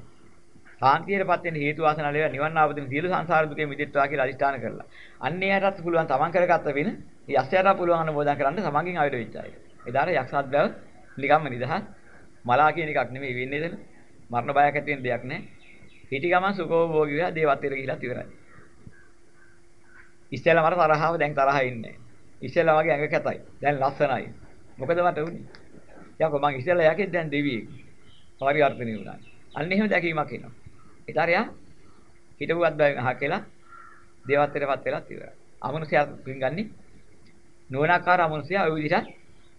සාන්තියටපත් වෙන්න හේතු වාසනා ලැබෙලා නිවන් ආපදින සියලු සංසාර දුකෙන් මිදෙත්වා කියලා අදිෂ්ඨාන කරලා. අන්න එයාටත් පුළුවන් තමන් කරගත්ත වෙන යස්සයට පුළුවන් අනුමෝදන් කරන්න තමන්ගෙන් ආයෙත් වෙච්ච අය. එදාට යක්ෂාද්‍රව නිකම්ම නිදහස්. මලා කියන එකක් නෙමෙයි වෙන්නේ එතන. මරණ බයක් ඇති වෙන දෙයක් නෑ. හිටි ගමන් සුඛෝභෝගී වෙලා දේවත්වයට ගිහිලා ඉවරයි. ඉස්සෙල්ලා මට තරහව දැන් තරහ ඉන්නේ. ඉස්සෙල්ලා වගේ ඇඟ කැතයි. දැන් ලස්සනයි. මොකද මට උනේ? යකෝ මං ඉස්සෙල්ලා යකෙත් දැන් දෙවියෙක්. පරිවර්තනය වුණා. අන්න එහෙම දැකීමක් එනවා. ඊතරයා හිටපුවත් බය අහකලා දේවත්වයටපත් වෙලා ඉවරයි. අමනුෂ්‍යයා පින්ගන්නේ නුවණාකාර අමනුෂ්‍යයා ওই විදිහට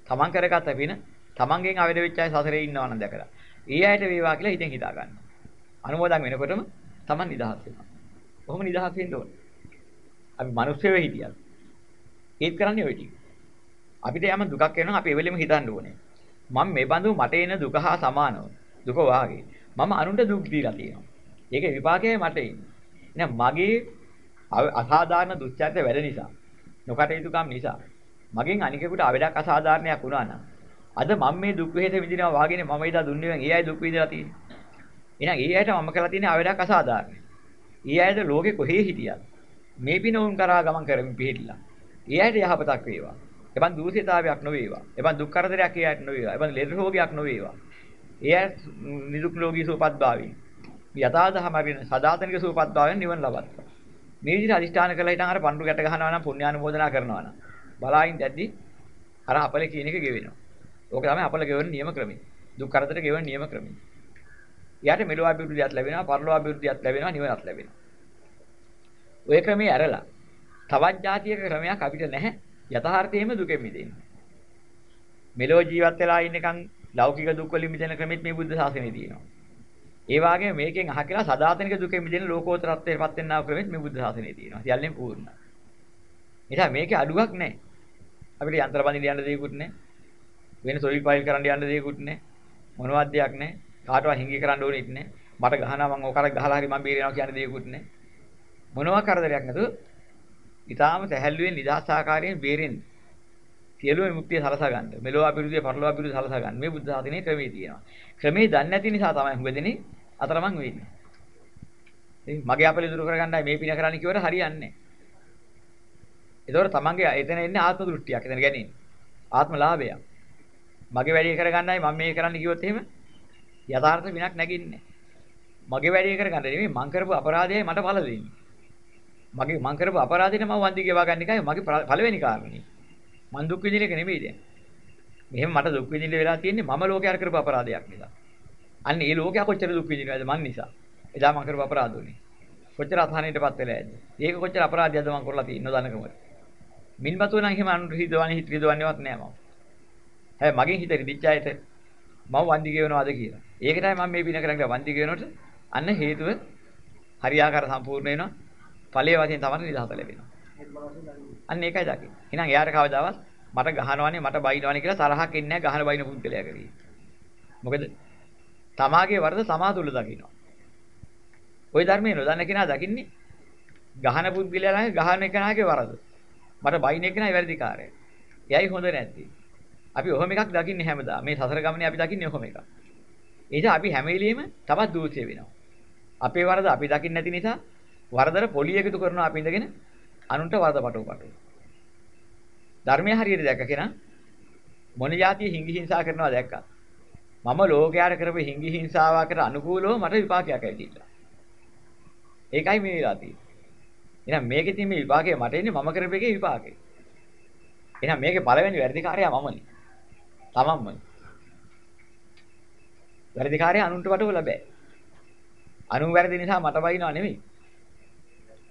තමන් කරගත පින තමන්ගෙන් අවද වෙච්ච අය සසරේ ඉන්නවා නම් දැකලා. ඒ අයට වේවා කියලා හිතෙන් හිතා ගන්නවා. අනුමෝදන් වෙනකොටම තමන් නිදහස් වෙනවා. කොහොම නිදහස් වෙන්න ඕන? අපි මිනිස්සුව හිටියත් ඒත් කරන්නේ ওই ටික. අපිට යම දුකක් එනවා අපි එවෙලෙම හිතන්න ඕනේ. මම මේ බඳු මට එන දුක හා සමානව දුක වාගේ මම අනුන්ට දුක් දීලා තියෙනවා. ඒකේ විපාකය මට එන්නේ. එහෙනම් මගේ අසාධාරණ දුස්චරිත වැඩ නිසා නොකටයුතුකම් නිසා මගෙන් අනිකෙකුට අවඩක් අසාධාරණයක් වුණා නම් අද මම මේ දුක් වේද විඳිනවා වාගේනේ මම ඊට දුන්නේ වන් ඒ අය දුක් විඳලා තියෙන්නේ. එහෙනම් ඒ අයට මම කරලා තියෙන අවඩක් අසාධාරණයි. ඒ අයද ලෝකෙ කොහේ හිටියත් මේ පින උන් කරා ගමන් කරමින් පිළිහිట్లా. ඒ අයට යහපතක් වේවා. එබන් දූෂිතාවයක් නොවේවා. එබන් දුක් කරදරයක් ඒ අයට නොවේවා. එබන් ලෙඩ රෝගයක් නොවේවා. ඒ අය නිදුක් ලෝකී සුවපත් භාවයෙන් යථාදහම අරින සදාතනික සුවපත් භාවයෙන් නිවන ලබත්තා. මේ විදිහට අදිෂ්ඨාන කළා හිටන් අර පඳුරු ගැට ගහනවා නම් පුණ්‍යානුමෝදනා කරනවා නම් බලායින් දැද්දි අර අපල කියන එක ගෙවෙනවා. ඕක තමයි අපල ගෙවන නියම ක්‍රමය. දුක් කරදර ගෙවන නියම ක්‍රමය. යාට මෙලොව අභිවෘද්ධියක් ලැබෙනවා, පරලොව අභිවෘද්ධියක් ලැබෙනවා, නිවනක් ලැබෙනවා. ඔය ක්‍රමයේ ඇරලා තවත් જાතියක ක්‍රමයක් අපිට නැහැ. යථාර්ථයේම දුකෙන් මිදෙන්න. මෙලොව ජීවත් වෙලා ඉන්නකම් ලෞකික දුක් වලින් මිදෙන ක්‍රමෙත් මේ බුද්ධ ශාසනයේ තියෙනවා. ඒ වගේම මේකෙන් අහ කියලා සදාතනික දුකෙන් මිදෙන ලෝකෝත්තරත්වයටපත් වෙනා ක්‍රමෙත් මේ බුද්ධ ශාසනයේ තියෙනවා. සියල්ලෙන් පූර්ණයි. එතන මේකේ අඩුවක් නැහැ. අපිට යන්ත්‍ර බඳින්න යන්න දෙයක්වත් නැහැ. වෙන සොයිල් ෆයිල් කරන්න යන්න දෙයක්වත් නැහැ. මොනවත් දෙයක් නැහැ. කාටවත් හිඟි කරන්න ඕනෙත් නැහැ. මට ගහනවා මම ඔකට ගහලා හරි මම බේරෙනවා කියන දෙයක්වත් නැහැ. මොනවා කරදරයක් නැතුව ඊටාම සැහැල්ලුවෙන් නිදහස් ආකාරයෙන් බේරෙන්න. සියලුම විමුක්තිය සලසා ගන්න. මෙලොව අභිවෘද්ධිය පරලොව අභිවෘද්ධිය සලසා ගන්න. මේ බුද්ධ ශාසනයේ ක්‍රමයේ තියෙනවා. ක්‍රමේ දන්නේ නැති නිසා තමයි හුඟදෙනේ අතරමං වෙන්නේ. ඉතින් මගේ අපල ඉදිරි කරගන්නයි මේ පින කරන්න කිව්වට හරියන්නේ නැහැ. ඒතකොට තමන්ගේ එතන එන්නේ ආත්ම දෘෂ්ටියක්. එතන ගැනීම. ආත්ම ලාභයක්. මගේ වැඩේ කරගන්නයි මම මේ කරන්න කිව්වොත් එහෙම යථාර්ථ විනක් නැගින්නේ. මගේ වැඩේ කරගන්න නෙමෙයි මං කරපු අපරාධයයි මට ඵල දෙන්නේ. මගේ මං කරපු අපරාධෙට මම වන්දි ගෙවා ගන්න එකයි මගේ පළවෙනි කාරණේ. මං දුක් විඳින එක නෙමෙයි දැන්. මෙහෙම මට දුක් විඳින්න වෙලා තියෙන්නේ මම ලෝකයට කරපු අපරාධයක් නිසා. අන්න ඒ ලෝකයා කොච්චර දුක් විඳිනවද මං නිසා. එදා මං කරපු අපරාධ උනේ. කොච්චර අසහනයටපත් වෙලා ඇද්ද. ඒක කොච්චර අපරාධයක්ද මං කරලා තියෙන්නේ නොදන්නකම. මින්බතු නම් එහෙම අනුර හිතවන්නේ හිත රිදවන්නේවත් නෑ මම. හැබැයි මගෙන් හිත රිදිච්ච අයට මම වන්දි ගෙවනවාද කියලා. ඒකටයි මම මේ පින කරන්නේ වන්දි ගෙවනකොට අන්න හේතුව හරියාකාර සම්පූර්ණ වෙනවා. ඵලයේ වශයෙන් තමයි නිදහස ලැබෙනවා. අන්න ඒකයි දකින්නේ. එහෙනම් එයාට කවදාවත් මට ගහනවනේ මට බයිනවනේ කියලා තරහක් එන්නේ නැහැ ගහන බයින පුද්ගලයා කරේ. මොකද තමාගේ වරද තමා තුල දකින්නවා. ওই ධර්මයේ නොදන්න කෙනා දකින්නේ ගහන පුද්ගලයා ළඟ ගහන කෙනාගේ වරද. මට බයින් එක නයි වැරදිකාරය. එයයි හොඳ නැත්තේ. අපි ඔහොම එකක් දකින්නේ හැමදාම. මේ සසර ගමනේ අපි දකින්නේ ඔහොම එකක්. ඒ නිසා අපි හැම වෙලෙම තවත් දූෂ්‍ය වෙනවා. අපේ වරද අපි දකින්නේ නැති නිසා වරදර පොලි එකතු කරනවා අපි ඉඳගෙන අනුන්ට වරද පටව පටව. ධර්මයේ හරියට දැක්ක කෙනා මොන જાතිය හිඟි හිංසා කරනවා දැක්කා. මම ලෝකයාට කරපු හිඟි හිංසාවකට අනුකූලව මට විපාකයක් ඇවිදිලා. ඒකයි මේ වෙලා තියෙන්නේ. එහෙනම් මේකේ තියෙන මේ විපාකය මට එන්නේ මම කරපු එකේ විපාකේ. එහෙනම් මේකේ පළවෙනි වැඩිකාරයා මමනේ. තමන්මයි. වැඩිකාරයා අනුන්ට වටවල බෑ. අනුන් වැරදි නිසා මට වයින්නවා නෙමෙයි.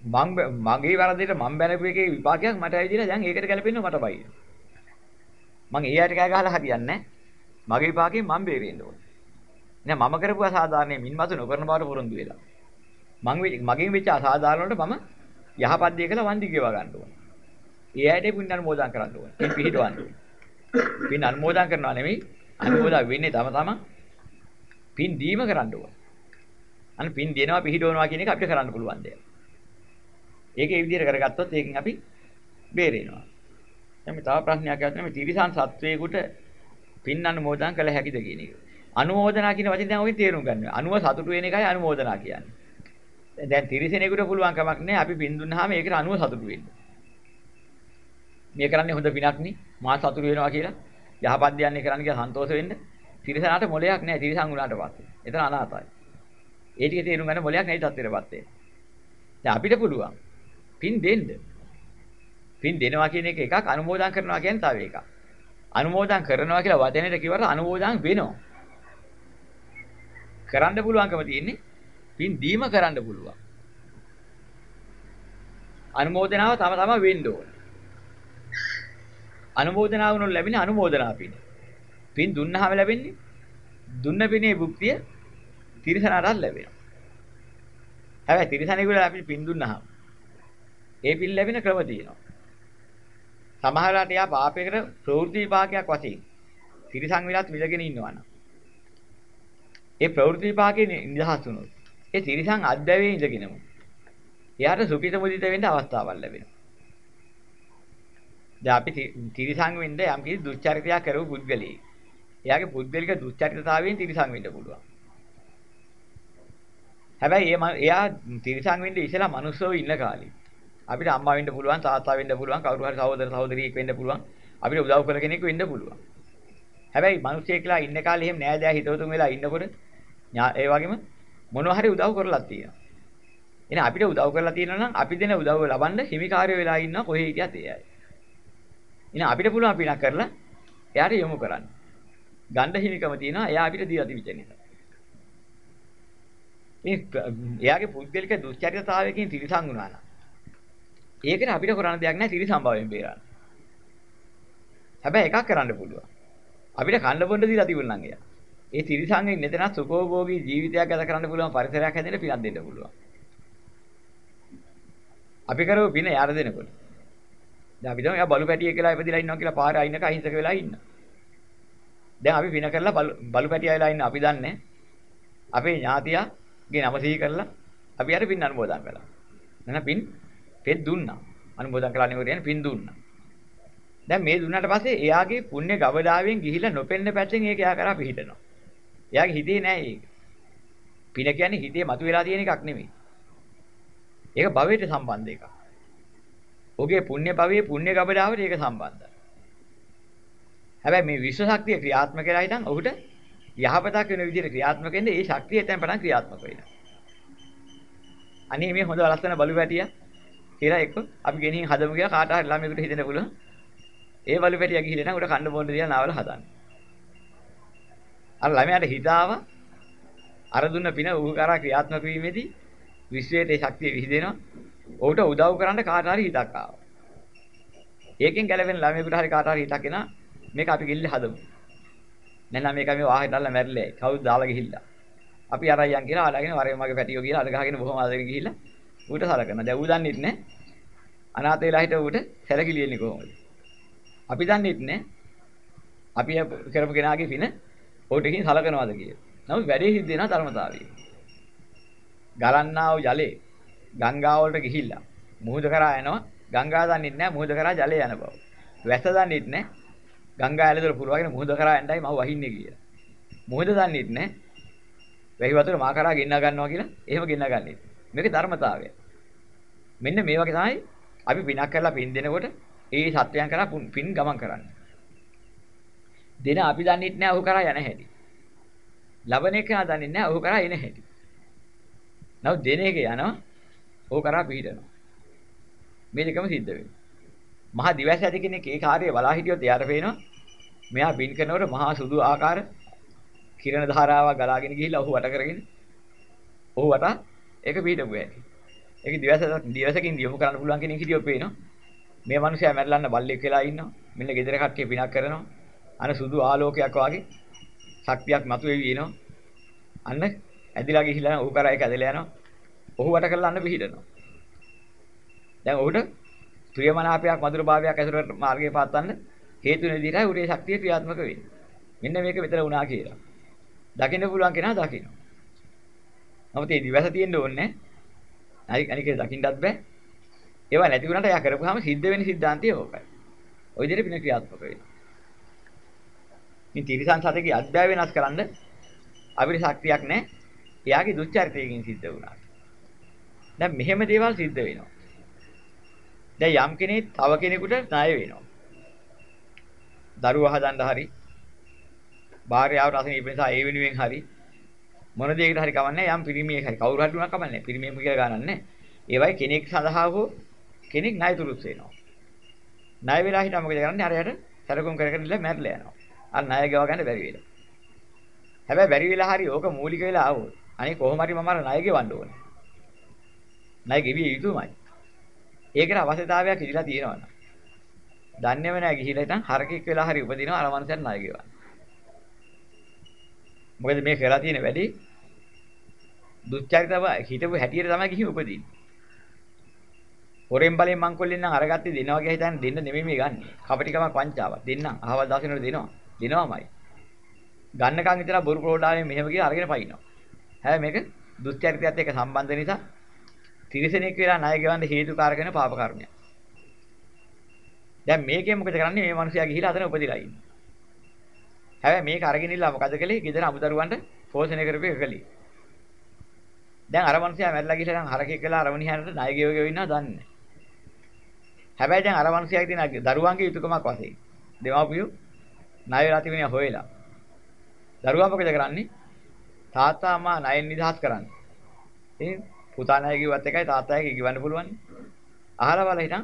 මං මගේ වැරදිට මං බැලපු එකේ විපාකයක් මට ඇවිදලා දැන් ඒකට ගැලපෙන්නේ මට බයි. මං ඒ අයට කෑ ගහලා හරියන්නේ මගේ විපාකයෙන් මං බේරෙන්න ඕනේ. නෑ මම කරපු අසාධාරණේ මින්මතු නොකරන බවට පුරුදු වෙලා. මං මගෙන් වෙච්ච අසාධාරණ වලට මම යහපත් දේ කළා වන්දි ගෙවා ගන්න ඕනේ. ඒ අයට පුණ්‍ය අනුමෝදන් කරන්න ඕනේ. පින් පිහිටවන්න ඕනේ. පින් අනුමෝදන් කරනවා නෙමෙයි අනුමෝදන් වෙන්නේ තම තමන් පින් දීම කරන්න ඕනේ. අන්න පින් දෙනවා පිහිටවනවා කියන එක අපිට කරන්න පුළුවන් දෙයක්. ඒක ඒ විදිහට කරගත්තොත් ඒකෙන් අපි බේරෙනවා. දැන් මේ තව ප්‍රශ්නයක් අහන්න මේ තිරිසන් සත්වයකට පින් අනුමෝදන් කළ හැකිද කියන එක. අනුමෝදනා කියන වචනේ දැන් ඔය තේරුම් ගන්න. අනුව සතුටු වෙන එකයි අනුමෝදනා කියන්නේ. දැන් තිරිසනෙකුට පුළුවන් කමක් නැහැ අපි පින් දුන්නාම ඒකට අනුව සතුටු වෙන්න. මේ කරන්නේ හොඳ පිනක් නේ. මා සතුටු වෙනවා කියලා. යහපත් දෙයන්නේ කරන්න කියලා සන්තෝෂ වෙන්න. තිරිසනාට මොලයක් නැහැ තිරිසන් උනාට පස්සේ. එතන අනාතයි. ඒ ටික තේරුම් ගන්න මොලයක් නැති තත්ත්වෙටපත් වෙන්න. දැන් අපිට පුළුවන් පින් දෙන්න. පින් දෙනවා කියන එක එකක් අනුමෝදන් කරනවා කියන්නේ තව එකක්. අනුමෝදන් කරනවා කියලා වචනෙට කිව්වට අනුමෝදන් වෙනවා. කරන්න පුළුවන්කම තියෙන්නේ පින් දීම කරන්න පුළුවන්. අනුමෝදනාව තම තම වෙන්න ඕන. අනුමෝදනාව උනොත් ලැබෙන්නේ අනුමෝදනා පින. පින් දුන්නාම ලැබෙන්නේ දුන්න පිනේ භුක්තිය තිරසනාටත් ලැබෙනවා. හැබැයි තිරසනෙකුට අපි පින් දුන්නාම ඒ පින් ලැබෙන ක්‍රම තියෙනවා. සමහරවිට යා පාපයකට ප්‍රවෘත්ති විපාකයක් වශයෙන් තිරසං විලත් විදගෙන ඉන්නවනම් ඒ ප්‍රවෘත්ති විපාකේ නිදහස් වුණොත් ඒ තිරසං අධ්‍යවේ ඉඳගෙනම එයාට සුඛිත මුදිත වෙන්න අවස්ථාවක් ලැබෙනවා. දැන් අපි තිරසං වෙන්න යම් කිසි දුස්චරිතයක් කරපු පුද්ගලයෙක්. එයාගේ පුද්ගලික දුස්චරිතතාවයෙන් තිරසං වෙන්න පුළුවන්. හැබැයි එයා තිරසං වෙන්න ඉස්සලා මනුස්සයෝ ඉන්න කාලේ අපිට අම්මා වෙන්න පුළුවන් තාත්තා වෙන්න පුළුවන් කවුරු හරි සහෝදර සහෝදරියෙක් වෙන්න පුළුවන් අපිට උදව් කළ කෙනෙක් වෙන්න පුළුවන්. හැබැයි මිනිස්සෙක්ලා ඉන්න කාලේ එහෙම නෑදෑ හිතවතුන් වෙලා ඉන්නකොට ඒ වගේම මොනවා හරි උදව් කරලා තියෙනවා. එහෙනම් අපිට උදව් කරලා තියෙනවා නම් අපි දෙන උදව්ව ලබන්න හිමිකාරය වෙලා ඉන්නවා කොහේ හිටියත් ඒ අය. එහෙනම් අපිට පුළුවන් පිනක් කරලා එයාට යොමු කරන්න. ගණ්ඩ හිමිකම තියෙනවා එයා අපිට දීලා තිබෙච්ච නිසා. මේ එයාගේ පුද්ගලික දුස්චරිතතාවයකින් තිරසං වුණා නම් ඒකනේ අපිට කරන්න දෙයක් නැහැ තිරසං භාවයෙන් බේරන්න. හැබැයි එකක් කරන්න පුළුවන්. අපිට කන්න බොන්න දීලා තිබුණා නම් එයා. ඒ තිරිසංගෙන් මෙතන සුඛෝභෝගී ජීවිතයක් ගත කරන්න පුළුවන් පරිසරයක් හැදෙන්න පිනක් දෙන්න පුළුවන්. අපි කරව පින යාර දෙනකොට. දැන් අපි දැන් එයා බලු පැටියෙක් කියලා ඉපදිලා ඉන්නවා කියලා පාරේ අයින්නක අහිංසක වෙලා ඉන්න. දැන් අපි පින කරලා බලු පැටියා වෙලා ඉන්න අපි දන්නේ. අපේ ඥාතියාගේ නම සිහි කරලා අපි අර පින් අනුමෝදන් කළා. නැත්නම් පින් පෙත් දුන්නා. අනුමෝදන් කළා නෙවෙයි පින් දුන්නා. දැන් මේ දුන්නාට පස්සේ එයාගේ පුණ්‍ය ගවඩාවෙන් ගිහිලා නොපෙන්න පැත්තෙන් ඒක එයා කරා පිහිටනවා. එයාගේ හිතේ නෑ ඒක. පින කියන්නේ හිතේ මතුවලා තියෙන එකක් නෙමෙයි. ඒක භවයට සම්බන්ධ එකක්. ඔහුගේ පුණ්‍ය භවයේ පුණ්‍ය ගබඩාවට ඒක සම්බන්ධයි. හැබැයි මේ විශ්ව ශක්තිය ක්‍රියාත්මක වෙලා ඉතින් ඔහුට යහපතක් වෙන විදිහට ක්‍රියාත්මක වෙන්නේ ඒ ශක්තිය එතෙන් පටන් ක්‍රියාත්මක වෙනවා. අනේ මේ හොඳ ලස්සන බලු පැටිය කියලා එක්ක අපි ගෙනින් හදමු කියලා කාට හරි ළමයෙකුට හිතෙන්න පුළුවන්. ඒ බලු පැටිය ගිහිල්ලා නම් උඩ කන්න බොන්න දිලා නාවල හදන්න. අර ළමයාට හිතාව අර දුන්න පින උහු කරා ක්‍රියාත්මක වීමේදී විශ්වයේ ශක්තිය විහිදෙනවා. ඔහුට උදව් කරන්න කාට හරි හිතක් ආවා. ඒකෙන් ගැලවෙන ළමයෙකුට හරි කාට හරි හිතක් එනවා මේක අපි ගිහිල්ලා හදමු. නැත්නම් මේක මේ වාහේ දාලා මැරිලා කවුද දාලා ගිහිල්ලා. අපි අරයන් කියලා අරගෙන වරේ මගේ පැටියෝ කියලා අර ගහගෙන බොහොම ආදරෙන් ගිහිල්ලා ඌට සලකනවා. දැන් ඌ දන්නෙත් නෑ. අනාථ වෙලා හිට ඌට සැලකිලියෙන්නේ කොහොමද? අපි දන්නෙත් නෑ. අපි කරපු කෙනාගේ පින ඔහුට කින් සලකනවාද කියලා. නමුත් වැඩේ සිද්ධ වෙනවා ධර්මතාවයේ. ගලන්නා වූ ජලේ ගංගාව වලට ගිහිල්ලා මුහුද කරා යනවා. ගංගා දන්නෙත් නෑ මුහුද කරා ජලය යන බව. වැස්ස දන්නෙත් නෑ. ගංගා ඇලදොල පුරවගෙන මුහුද කරා යන්නයි මම වහින්නේ කියලා. මුහුද දන්නෙත් නෑ. වැහි වතුර මා කරා ගෙන්න ගන්නවා කියලා එහෙම ගෙන්න ගන්නෙ. මේක ධර්මතාවය. මෙන්න මේ වගේ තමයි අපි පිනක් කරලා පින් දෙනකොට ඒ සත්‍යයන් කරා පින් ගමන් කරන්නේ. දෙන අපි දන්නෙත් නෑ ඔහු කරා යන හැටි. ලබන එක දන්නෙත් නෑ ඔහු කරා එන හැටි. නමුත් දෙන එක යනවා ඔහු කරා පිටිනවා. මේ දෙකම සිද්ධ වෙනවා. මහා දිවැස ඇති කෙනෙක් ඒ කාර්යය බලා හිටියොත් එයාට පේනවා මෙයා බින් කරනකොට මහා සුදු ආකාර කිරණ ධාරාවක් ගලාගෙන ගිහිල්ලා ඔහු වට කරගෙන ඔහු වට ඒක පිටපු ඇති. ඒක දිවැස දිවැසකින් දියුමු කරන්න පුළුවන් කෙනෙක් හිටියොත් පේනවා. මේ මිනිහයා මැරලන්න බල්ලෙක් වෙලා ඉන්නවා. මෙන්න ගෙදර කට්ටිය පිනක් කරනවා. අර සුදු ආලෝකයක් වගේ ශක්තියක් මතුවේවි එනවා. අන්න ඇදිලා ගිහිල්ලා ඌ කරා ඒක ඇදලා යනවා. ඔහු වට කරලා අන්න පිහිටනවා. දැන් ඔහුට ප්‍රියමනාපයක් මధుර භාවයක් ඇසුරට මාර්ගය පාත්තන්න හේතු වෙන විදිහටයි උරේ ශක්තිය ක්‍රියාත්මක වෙන්නේ. මෙන්න මේක විතර වුණා කියලා. දකින්න පුළුවන් කෙනා දකින්න. නමුත් මේ දිවස තියෙන්න ඕනේ නැහැ. අනික දකින්නත් බෑ. ඒවා නැති වුණාට එයා කරපුවාම සිද්ධ වෙන සිද්ධාන්තය ඕකයි. ওই විදිහට පින ක්‍රියාත්මක වෙනවා. මේ තිරිසන් සතේගේ අධ්‍යය වෙනස් කරන්න අපිට ශක්තියක් නැහැ. එයාගේ දුස්චරිතයකින් සිද්ධ වුණා. දැන් මෙහෙම දේවල් සිද්ධ වෙනවා. දැන් යම් කෙනෙක් තව කෙනෙකුට ණය වෙනවා. දරුවා හදන්න හරි භාර්යාව රසිනීප නිසා ඒ වෙනුවෙන් හරි මොන දෙයකට හරි කවන්නේ යම් පිරිමියෙක් හරි කවුරු හරි උනක් කමන්නේ පිරිමියෙක් කියලා ගන්නන්නේ නැහැ. ඒවයි කෙනෙක් සඳහා හෝ කෙනෙක් ණය තුරුස් වෙනවා. ණය වෙලා හිටම මොකද කරන්නේ? අරයට සැලකුම් කර කර ඉඳලා මැරලා යනවා. අර ණය ගව ගන්න බැරි වෙලා. හැබැයි බැරි වෙලා හරි ඕක මූලික වෙලා ආවොත් අනේ කොහොම හරි මම අර ණය ගෙවන්න ඕනේ. ණය ගෙවිය යුතුමයි. ඒකට අවශ්‍යතාවයක් ඉදිලා තියෙනවා නේද? දන්නේම නැහැ ගිහිලා ඉතින් හරකෙක් වෙලා හරි උපදිනවා අර මනුස්සයන් ණය ගෙවන්න. මොකද මේ කරලා තියෙන වැඩි දුස්චරිතව හිතපු හැටියට තමයි ගිහින් උපදින්නේ. හොරෙන් බලෙන් මංකොල්ලෙන් නම් අරගත්තේ දෙනවා කියලා හිතන්නේ දෙන්න නෙමෙයි මේ ගන්නෙ. කපටිකමක් වංචාවක්. දෙන්නම් අහවල් දවසේනට දෙනවා. දෙනවාමයි. ගන්නකම් විතර බොරු ප්‍රෝඩාවෙන් මෙහෙම කියලා අරගෙන පයින්නවා. හැබැයි මේක දුස්චරිතයත් එක්ක සම්බන්ධ නිසා තිරිසනෙක් වෙලා ණය ගෙවන්න හේතුකාරක වෙන පාප කර්මයක්. දැන් මේකෙන් මොකද කරන්නේ මේ මිනිසයා ගිහිලා අතන උපදිලා ඉන්නේ. හැබැයි මේක අරගෙන ඉල්ලා මොකද කළේ? ගෙදර අමුදරුවන්ට පෝෂණය කරපු එක කළේ. දැන් අර මිනිසයා මැරිලා ගිහලා නම් හරකෙක් වෙලා අරවණිහාරට ණය ගෙව ගෙව ඉන්නවා දන්නේ හැබැයි දැන් අර මිනිසයාගේ තියෙන දරුවන්ගේ යුතුයකමක් වශයෙන් දෙමාපියෝ ණය වෙලා තිබෙනවා හොයලා. දරුවා මොකද කරන්නේ? තාත්තා අම්මා ණයෙන් නිදහස් කරන්නේ. ඉතින් පුතා ණය කිව්වත් එකයි තාත්තාගේ කිවන්න පුළුවන්. අහලා බලලා හිටන්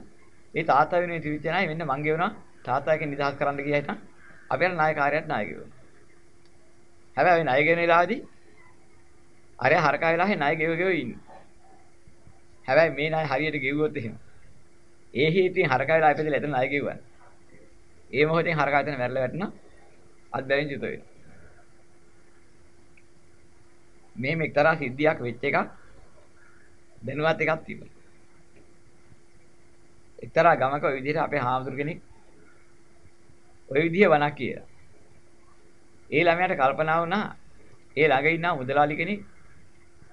ඒ තාත්තා වෙනුවෙන් තිබිච්ච ණය මෙන්න මං ගෙවනවා තාත්තාගෙන් නිදහස් කරන්න ගියා හිටන් අපි අර ණය කාර්යයට ණය ගෙවනවා. හැබැයි ණය ගෙවන වෙලාවේදී අර හරකා වෙලාවේ ණය ගෙව ගෙව ඉන්නේ. හැබැයි මේ ණය හරියට ගෙවුවොත් එහෙම. ඒ හේතුවෙන් හරකා වෙලා ඉපදෙලා එතන ණය ගෙවුවා. ඒ මොහොතෙන් හරකා එතන මැරලා වැටෙනවා. අත්බැවින් චුත වෙනවා. මේ මෙක්තරා සිද්ධියක් වෙච්ච එකක් දැනුවත් එකක් තිබුණා. එක්තරා ගමක ওই විදිහට අපේ හාමුදුරු කෙනෙක් ওই විදිහ වණක් කියලා. ඒ ළමයාට කල්පනා වුණා ඒ ළඟ ඉන්න මුදලාලි කෙනෙක්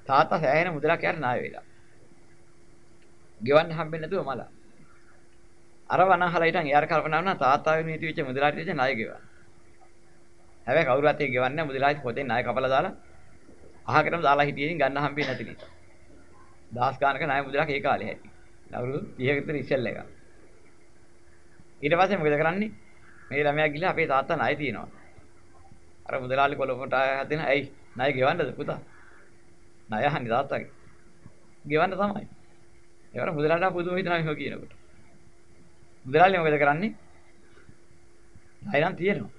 තාත්තා සෑහෙන මුදලක් යාර ණය වෙලා. ගෙවන්න හම්බෙන්නේ නැතුව මලා. අර වනහලා හිටන් එයාට කල්පනා වුණා තාත්තා වෙනුවෙන් ඉතිවිච්ච මුදලාට ඉතින් ණය ගෙවන්න. හැබැයි කවුරුත් ඒක ගෙවන්නේ නැහැ මුදලාට පොතෙන් ණය කපලා දාලා අහකටම දාලා හිටියෙන් ගන්න හම්බෙන්නේ නැති නිසා. දහස් ගානක ණය මුදලක් ඒ කාලේ හැටි. අවුරුදු 30ක විතර ඉස්සෙල්ල එක. ඊට පස්සේ මොකද කරන්නේ? මේ ළමයා ගිහලා අපේ තාත්තා ණය තියනවා. අර මුදලාලි කොළඹට හදෙන ඇයි ණය ගෙවන්නද පුතා? ණය අහන්නේ තාත්තාගේ. ගෙවන්න තමයි. ඒවර මුදලාට පුදුම හිතනවා එහෙම කියනකොට. මුදලාලි මොකද කරන්නේ? ණය නම් තියෙනවා.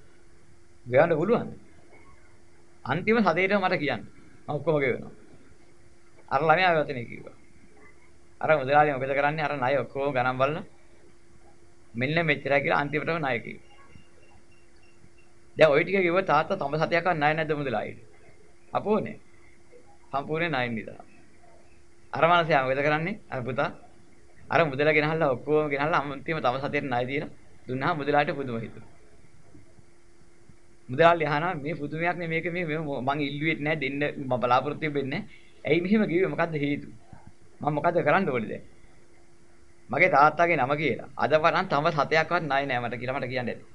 ගෙවන්න පුළුවන්ද? අන්තිම සතේටම මට කියන්න. මම ඔක්කොම ගෙවනවා. අර ළමයා වචනේ කිව්වා. අර මුදලාලි මොකද කරන්නේ? අර ණය ඔක්කොම ගණන් බලලා මෙන්න මෙච්චරයි කියලා අන්තිමටම ණය කිව්වා. දැන් ওই ටික කිව්ව තාත්තා තම සතයක්වත් ණය නැද්ද මුදලාලිට? අපෝනේ. සම්පූර්ණ ණයින් නිදා. අර මනසයා මොකද කරන්නේ? අර පුතා. අර මුදල ගෙනහල්ලා ඔක්කොම ගෙනහල්ලා අන්තිම තම සතේට ණය දීලා දුන්නා මුදලාට පුදුම හිතුවා. මුදලාලි අහනවා මේ පුදුමයක් නේ මේක මේ මං ඉල්ලුවෙත් නෑ දෙන්න මම බලාපොරොත්තු වෙන්නේ ඇයි මෙහෙම කිව්වේ? මොකද්ද හේතුව? මම මොකද්ද කරන්න ඕනේ දැන්? මගේ තාත්තාගේ නම කියලා. අද වරන් තම සතයක්වත් ණය නෑ මට කියලා මට කියන්න. ඇති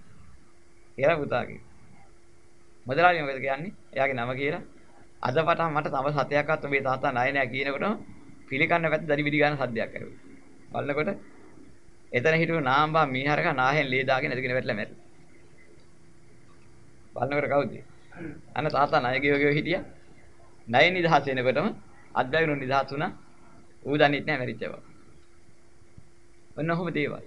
කියලා පුතා කිව්වා. මුදලාලි මොකද කියන්නේ? එයාගේ නම කියලා. අද පටන් මට තම සතයක්වත් ඔබේ තාත්තා ණය නෑ කියනකොටම පිළිකන්න පැත්ත දරි විදි ගන්න සද්දයක් ඇහුවා බලනකොට එතන හිටපු නාම්බා මීහරක නාහෙන් ලේ දාගෙන එදගෙන වැටලා මැරිලා බලනකොට කවුද? අන්න තාත්තා ණය ගෙව ගෙව හිටියා. ණය නිදහස් වෙනකොටම අත්දැකීම් නිදහස් වුණා. ඌ දන්නේ නැහැ මැරිච්ච බව. ඔන්න ඔහොම දේවල්.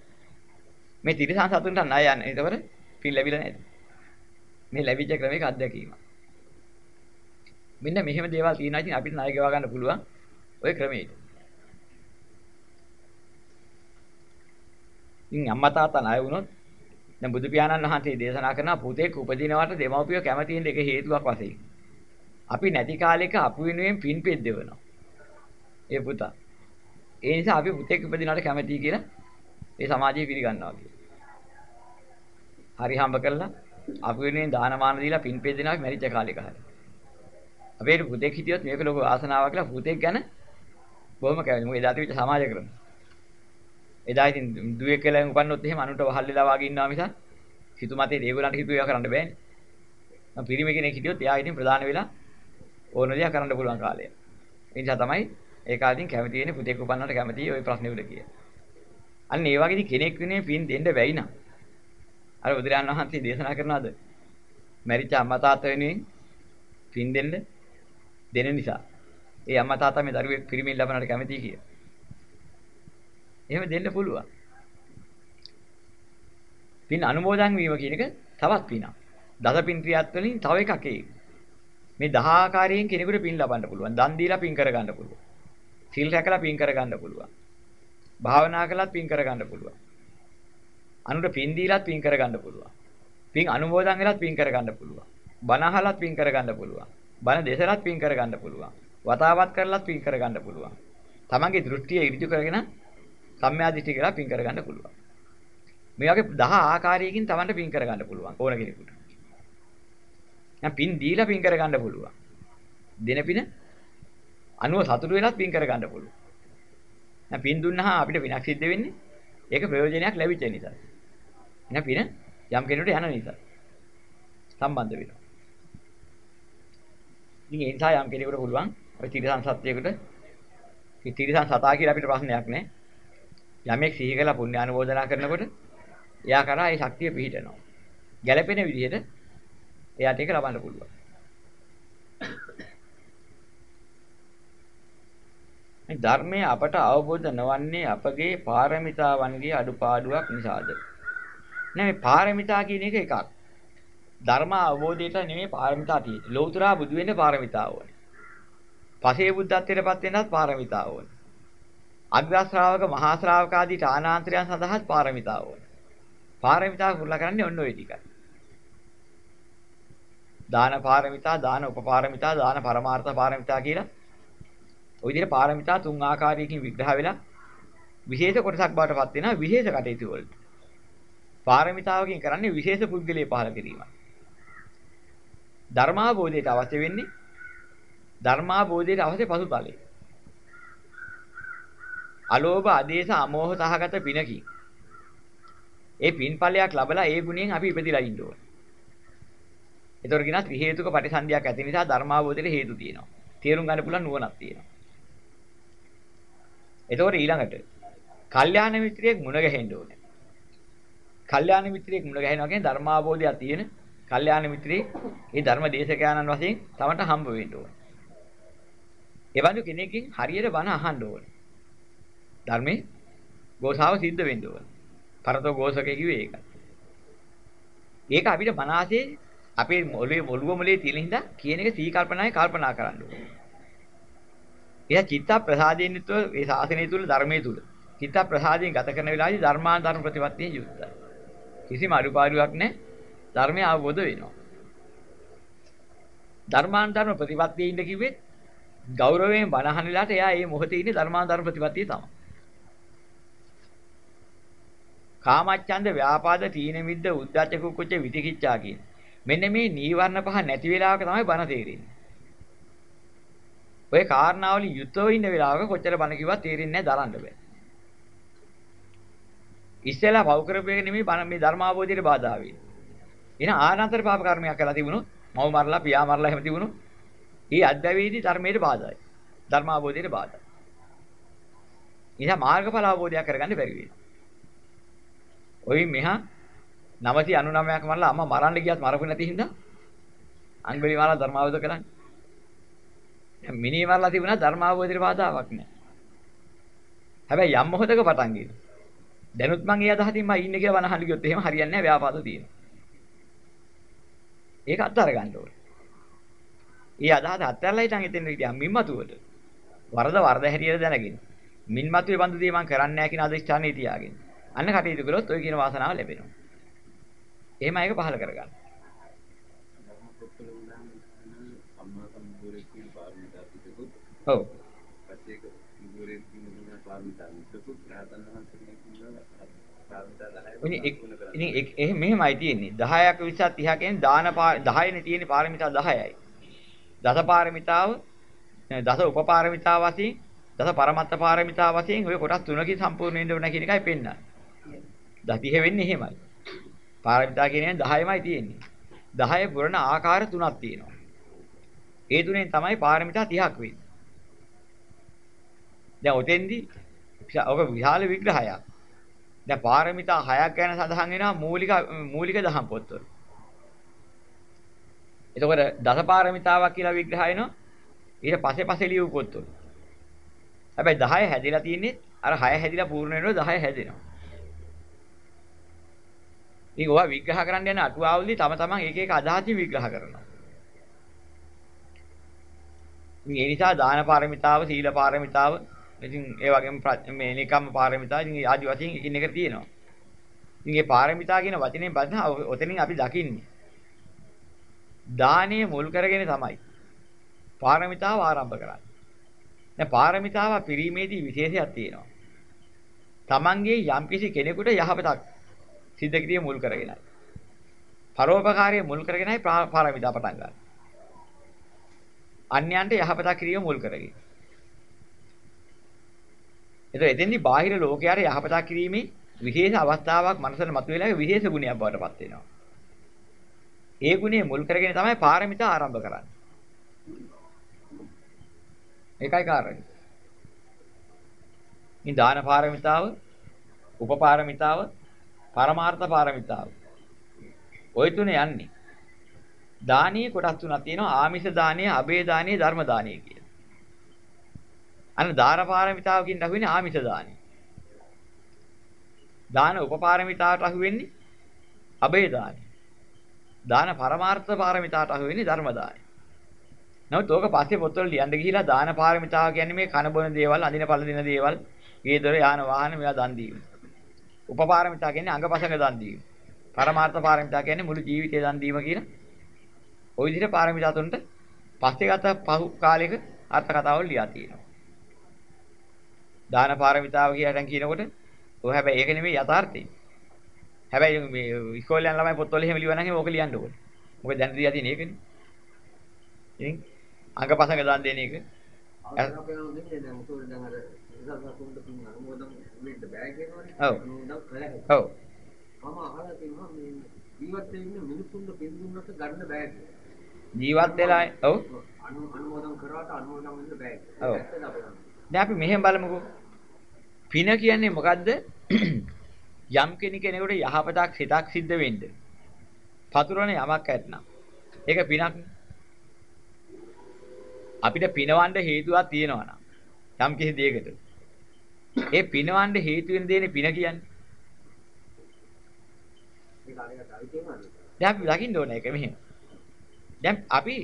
මේ තිරසන් සතුන්ට ණය යන්නේ. ඒතකොට පින් ලැබිලා නැද්ද? මේ ලැබිච්ච ක්‍රමයක අත්දැකීම. මෙන්න මෙහෙම දේවල් තියෙනවා ඉතින් අපිට ණය ගෙවා ගන්න පුළුවන් ওই ක්‍රමයට. ඉතින් අම්මා තාත්තා ණය වුණොත් දැන් බුදු පියාණන් වහන්සේ දේශනා කරනවා පුතෙක් උපදිනවට දෙමව්පියෝ කැමති වෙන එක හේතුවක් වශයෙන්. අපි නැති කාලෙක අපු වෙනුවෙන් පින් පෙද්දවනවා. ඒ පුතා. ඒ නිසා අපි පුතෙක් උපදිනවට කැමතියි කියලා ඒ සමාජය පිළිගන්නවා කියලා. හරි හම්බ කරලා අපි වෙනුවෙන් දානමාන දීලා පින් පෙද්දෙනවා මැරිච්ච කාලෙක හරි. අපේ පුතෙක් හිටියොත් මේක ලොකු ආසනාවක් කියලා පුතෙක් ගැන බොහොම කැමති. මොකද එදා තිබිච්ච සමාජ ක්‍රම. එදා ඉතින් දුවෙක් කියලා උපන්නොත් එහෙම අනුන්ට වහල් වෙලා වාගේ ඉන්නවා මිස හිතු මතේ ඒගොල්ලන්ට හිතුව ඒවා කරන්න බෑනේ. මම පිරිමි කෙනෙක් හිටියොත් එයා ඉතින් ප්‍රධාන වෙලා ඕන දේ කරන්න පුළුවන් කාලය. ඒ නිසා තමයි ඒ කාලෙකින් කැමති වෙන්නේ පුතෙක් උපන්නට කැමති ওই ප්‍රශ්නේ උඩ කිය. අන්න ඒ වගේදී කෙනෙක් වෙනේ පින් දෙන්න බැයි නම් අර බුදුරජාණන් වහන්සේ දේශනා කරනවාද? මරිච්ච අම්මා තාත්තා වෙනුවෙන් පින් දෙන්න දෙන නිසා. ඒ අම්මා තාත්තා මේ දරුවෙක් පිරිමින් ලබනට කැමතියි කිය. එහෙම දෙන්න පුළුවන්. පින් අනුමෝදන් වීම කියන එක තවත් පිනක්. දස පින් ක්‍රියාත් වලින් තව එකක් ඒක. මේ දහ ආකාරයෙන් කෙනෙකුට පින් ලබන්න පුළුවන්. දන් දීලා පින් කරගන්න පුළුවන්. සිල් රැකලා පින් කරගන්න පුළුවන්. භාවනා කළත් පින් කරගන්න පුළුවන්. අනුර පින් දීලත් පින් කරගන්න පුළුවන්. පින් අනුමෝදන් වෙලත් පින් කරගන්න පුළුවන්. බණ අහලත් පින් කරගන්න පුළුවන්. බණ දේශලත් පින් කරගන්න පුළුවන්. වතාවත් කරලත් පින් කරගන්න පුළුවන්. තමන්ගේ දෘෂ්ටිය ඉදිරි කරගෙන සම්‍යා දිට්ඨිය කියලා පින් කරගන්න පුළුවන්. මේ වගේ 10 ආකාරයකින් තමන්ට පින් කරගන්න පුළුවන් ඕන කෙනෙකුට. දැන් පින් දීලා පින් කරගන්න පුළුවන්. දෙන පින අනුව සතුටු වෙලත් පින් කරගන්න පුළුවන්. දැන් පින් දුන්නාම අපිට පිනක් සිද්ධ වෙන්නේ ඒක ප්‍රයෝජනයක් ලැබිච්ච නිසා. එන පින යම් කෙනෙකුට යන නිසා සම්බන්ධ වෙනවා. ඉතින් ඒ නිසා යම් කෙනෙකුට පුළුවන් ඔය තිරසන් සත්‍යයකට මේ තිරසන් සතා කියලා අපිට ප්‍රශ්නයක් නෑ. යමෙක් සිහි කළා පුණ්‍ය අනුමෝදනා කරනකොට එයා කරා ඒ ශක්තිය පිහිටනවා. ගැළපෙන විදිහට එයාට ඒක ලබන්න පුළුවන්. මේ ධර්මය අපට අවබෝධ නොවන්නේ අපගේ පාරමිතාවන්ගේ අඩුපාඩුවක් නිසාද? නෑ මේ පාරමිතා කියන එක එකක්. ධර්ම අවබෝධයට නෙමෙයි පාරමිතා තියෙන්නේ. ලෞතර බුදු වෙන්න පාරමිතාව ඕනේ. පසේ බුද්ධත්වයටපත් වෙන්නත් පාරමිතාව ඕනේ. අග්‍ර ශ්‍රාවක මහා ශ්‍රාවක ආදී ඨානාන්තරයන් සඳහාත් පාරමිතාව ඕනේ. පාරමිතා කුරලා කරන්නේ ඔන්න ඔය ටිකයි. දාන පාරමිතා, දාන උපපාරමිතා, දාන පරමාර්ථ පාරමිතා කියලා ওই විදිහට පාරමිතා තුන් ආකාරයකින් විග්‍රහ වෙලා විශේෂ කොටසක් බවට පත් වෙනවා විශේෂ කටයුතු වලට. පාරමිතාවකින් කරන්නේ විශේෂ පුද්ගලයේ පහල කිරීමයි. ධර්මාබෝධයට අවශ්‍ය වෙන්නේ ධර්මාබෝධයට අවශ්‍ය පසුතලය. අලෝභ ආදේශ අමෝහ සහගත පිනකින් ඒ පින්ඵලයක් ලැබලා ඒ ගුණයෙන් අපි ඉපදිලා ඉන්න ඕනේ. ඒතර කියනවා ත්‍රි හේතුක ප්‍රතිසන්දියක් ඇති නිසා ධර්මාබෝධයට හේතු තියෙනවා. තේරුම් ගන්න පුළුවන් නුවණක් තියෙනවා. එතකොට ඊළඟට කල්යාණ මිත්‍රයෙක් මුණ ගැහෙන්න ඕනේ. කල්යාණ මිත්‍රයෙක් මුණ ගැහෙනවා කියන්නේ ධර්මාබෝධයක් තියෙන කල්යාණ මිත්‍රයෙක් ඒ ධර්ම දේශකයන්න් වශයෙන් තමන්ට හම්බ වෙන්න ඕනේ. ඒ වගේ කෙනෙක්ගෙන් හරියට බණ අහන්න ඕනේ. ධර්මයේ ගෝසාව සිද්ධ වෙන්න ඕනේ. පරතෝ ගෝසකේ කිව්වේ ඒකයි. ඒක අපිට මනසේ අපේ ඔළුවේ ඔළුව මොලේ තියෙන හින්දා කියන එක සී කල්පනාවේ කල්පනා කරන්න ඕනේ. එයා චිත්ත ප්‍රසාදයෙන් යුතුව ඒ ශාසනය තුල ධර්මයේ තුල චිත්ත ප්‍රසාදයෙන් ගත කරන වෙලාවේදී ධර්මාන්තරණ ප්‍රතිපත්තියෙන් යුක්තයි. කිසිම අඩුපාඩුවක් නැහැ. ධර්මය අවබෝධ වෙනවා. ධර්මාන්තරණ ප්‍රතිපත්තියේ ඉන්න කිව්වේ ගෞරවයෙන් බණහන වෙලාවට එයා මේ මොහොතේ ඉන්නේ ධර්මාන්තරණ ප්‍රතිපත්තියේ තමයි. කාමච්ඡන්ද ව්‍යාපාද තීන මිද්ද උද්ධච්ච කුච්ච විතිකිච්ඡා කියන. මෙන්න මේ නීවරණ පහ නැති වෙලාවක තමයි බණ තේරෙන්නේ. ඔය කාරණාවලින් යුතව ඉන්න වෙලාවක කොච්චර බණ කිව්වත් තේරෙන්නේ නැහැ දරන්න බෑ. ඉස්සෙල්ලා පව් කරපේක නෙමෙයි බණ මේ ධර්මාවබෝධයට බාධා වෙන්නේ. එන ආනන්තර පාප කර්මයක් කළා තිබුණොත් මව මරලා පියා මරලා එහෙම තිබුණොත් ඒ අධ්‍යවේදී ධර්මයට බාධායි. ධර්මාවබෝධයට බාධායි. නිසා මාර්ගඵල අවබෝධයක් කරගන්න බැරි වෙනවා. ඔයි මෙහා 999ක් මරලා අම්මා මරන්න ගියත් මරපු නැති හින්දා අංගලි මාලා ධර්මාවබෝධ කරන්නේ. දැන් මිනී මරලා තිබුණා ධර්මාවබෝධයට බාධාවක් නැහැ. හැබැයි යම් මොහොතක පටන් ගිහින් දැනුත් මං ඒ අදහසින් මම ඉන්නේ කියලා වනහඬ ගියොත් එහෙම හරියන්නේ නැහැ ව්‍යාපාද තියෙනවා. ඒක අත්හැර ගන්න ඕනේ. ඒ අදහස අත්හැරලා හිටන් එතෙන් හිටියා මින්මතුවට. වරද වරද හැටියට දැනගෙන. මින්මතුවේ බඳු දේ මං කරන්නේ නැහැ කියන අදිෂ්ඨානෙ තියාගෙන. අන්න කටයුතු කළොත් ඔය කියන වාසනාව ලැබෙනවා. එහෙම ඒක පහල කරගන්න. ඔව්. ඉතින් එහෙම මෙහෙමයි තියෙන්නේ 10ක 20ක් 30 කියන්නේ දාන 10නේ තියෙන්නේ පාරමිතා 10යි. දස පාරමිතාව දස උපපාරමිතා වශයෙන් දස පරමත්ත පාරමිතා වශයෙන් ඔය කොටස් තුනකින් සම්පූර්ණ වෙන්න ඕන කියන එකයි පෙන්නන්නේ. දතිහෙ වෙන්නේ එහෙමයි. පාරමිතා කියන්නේ 10යිමයි තියෙන්නේ. 10 පුරණ ආකාර තුනක් තියෙනවා. ඒ තුනෙන් තමයි පාරමිතා 30ක් වෙන්නේ. දැන් ඔතෙන්දී ඔක විශාල විග්‍රහයක්. දැන් පාරමිතා 6ක් ගැන සඳහන් වෙනවා මූලික මූලික දහම් පොත්වල. එතකොට දසපාරමිතාවක් කියලා විග්‍රහ වෙනවා. ඊට පස්සේ පස්සේ ලියු පොත්වල. හැබැයි 10 හැදිලා තියෙන්නේ අර 6 හැදිලා පූර්ණ වෙනකොට 10 හැදෙනවා. ඉතින් ඔවා විග්‍රහ කරන්න යන අටුවාවලදී තම තමන් එක එක අදහසින් විග්‍රහ කරනවා. ඉතින් ඒ නිසා දාන පාරමිතාව, සීල පාරමිතාව, ඉතින් ඒ වගේම මේ නිකම්ම පාරමිතාව ඉතින් ආදි වශයෙන් එකින් එකට තියෙනවා. ඉතින් මේ පාරමිතා කියන වචනේ බලන ඔතනින් අපි දකින්නේ දානීය මුල් කරගෙන තමයි පාරමිතාව ආරම්භ කරන්නේ. දැන් පාරමිතාව පිරීමේදී විශේෂයක් තියෙනවා. Tamange යම්කිසි කෙනෙකුට යහපතක් සිද්ධ කිරීම මුල් කරගෙනයි. පරෝපකාරයේ මුල් කරගෙනයි පාරමිතා පටන් ගන්න. අන්‍යයන්ට යහපතක් කිරීම මුල් කරගෙන. එතකොට එතෙන්දී බාහිර ලෝකයට යහපතක් කිරීමේ විශේෂ අවස්ථාවක් මනසට මතුවෙලා විශේෂ ගුණයක් බවට පත් වෙනවා. ඒ ගුණය මුල් කරගෙන තමයි පාරමිතා ආරම්භ කරන්නේ. ඒකයි කාරණේ. මේ දාන පාරමිතාව, උපපාරමිතාව, පරමාර්ථ පාරමිතාව. ওই තුනේ යන්නේ. දානීය කොටස් තුනක් තියෙනවා ආමිෂ දානීය, අබේ දානීය, ධර්ම දානීය කියලා. අන්න දාන පාරමිතාවකින් අහුවෙන්නේ ආමිෂ දානීය. දාන උපපාරමිතාවට අහුවෙන්නේ අබේ දානීය. දාන පරමාර්ථ පාරමිතාවට අහුවෙන්නේ ධර්ම දානීය. නමුත් ඕක පස්සේ පොත්වල ලියන්න ගිහිලා දාන පාරමිතාව කියන්නේ මේ කන බොන දේවල්, අඳින පළඳින දේවල්, ගේ දොර යාන වාහන මේවා දන් දීම. උපපාරමිතා කියන්නේ අංගපසංග දන් දීම. පරමාර්ථ පාරමිතා කියන්නේ මුළු ජීවිතය දන් දීම කියන ওই විදිහට පාරමිතා තුනට පස්සේ ගත පහු කාලයක අර්ථ කතාවල් ලියා තියෙනවා. දාන පාරමිතාව කියලා කියනකොට ඔය හැබැයි ඒක නෙමෙයි යථාර්ථය. හැබැයි මේ ඉස්කෝලේ යන ළමයි පොත්වල එහෙම ලියවනම් එහෙම ඕක ලියන්න ඕනේ. මොකද දැන් දියා තියෙන ඒකනේ. ඉතින් අංගපසංග දෙන එක. දෙන්නේ දැන් කියනවනේ. ඔව්. මම අහලා තියෙනවා මේ ජීවත් වෙන්න මිනිස්සුන්ට පින් දුන්නට ගන්න බෑ කියලා. ජීවත් වෙලා ඔව්. අනු අනුමෝදන් කරාට අනුමෝදන් වෙන්න බෑ. ඔව්. දැන් අපි මෙහෙම බලමුකෝ. පින කියන්නේ මොකද්ද? <clears throat> යම් කෙනෙකුට යහපතක් සිතක් සිද්ධ වෙන්න. පතුරවන යමක් ඇත්නම්. ඒක පිනක්. අපිට පිනවන්න හේතුවක් තියෙනවා නම් යම් කිසි දෙයකට. ඒ පිනවන්න හේතු වෙන දේනේ පින කියන්නේ. දැන් අපි දකින්න ඕනේ ඒක මෙහෙම. දැන් අපි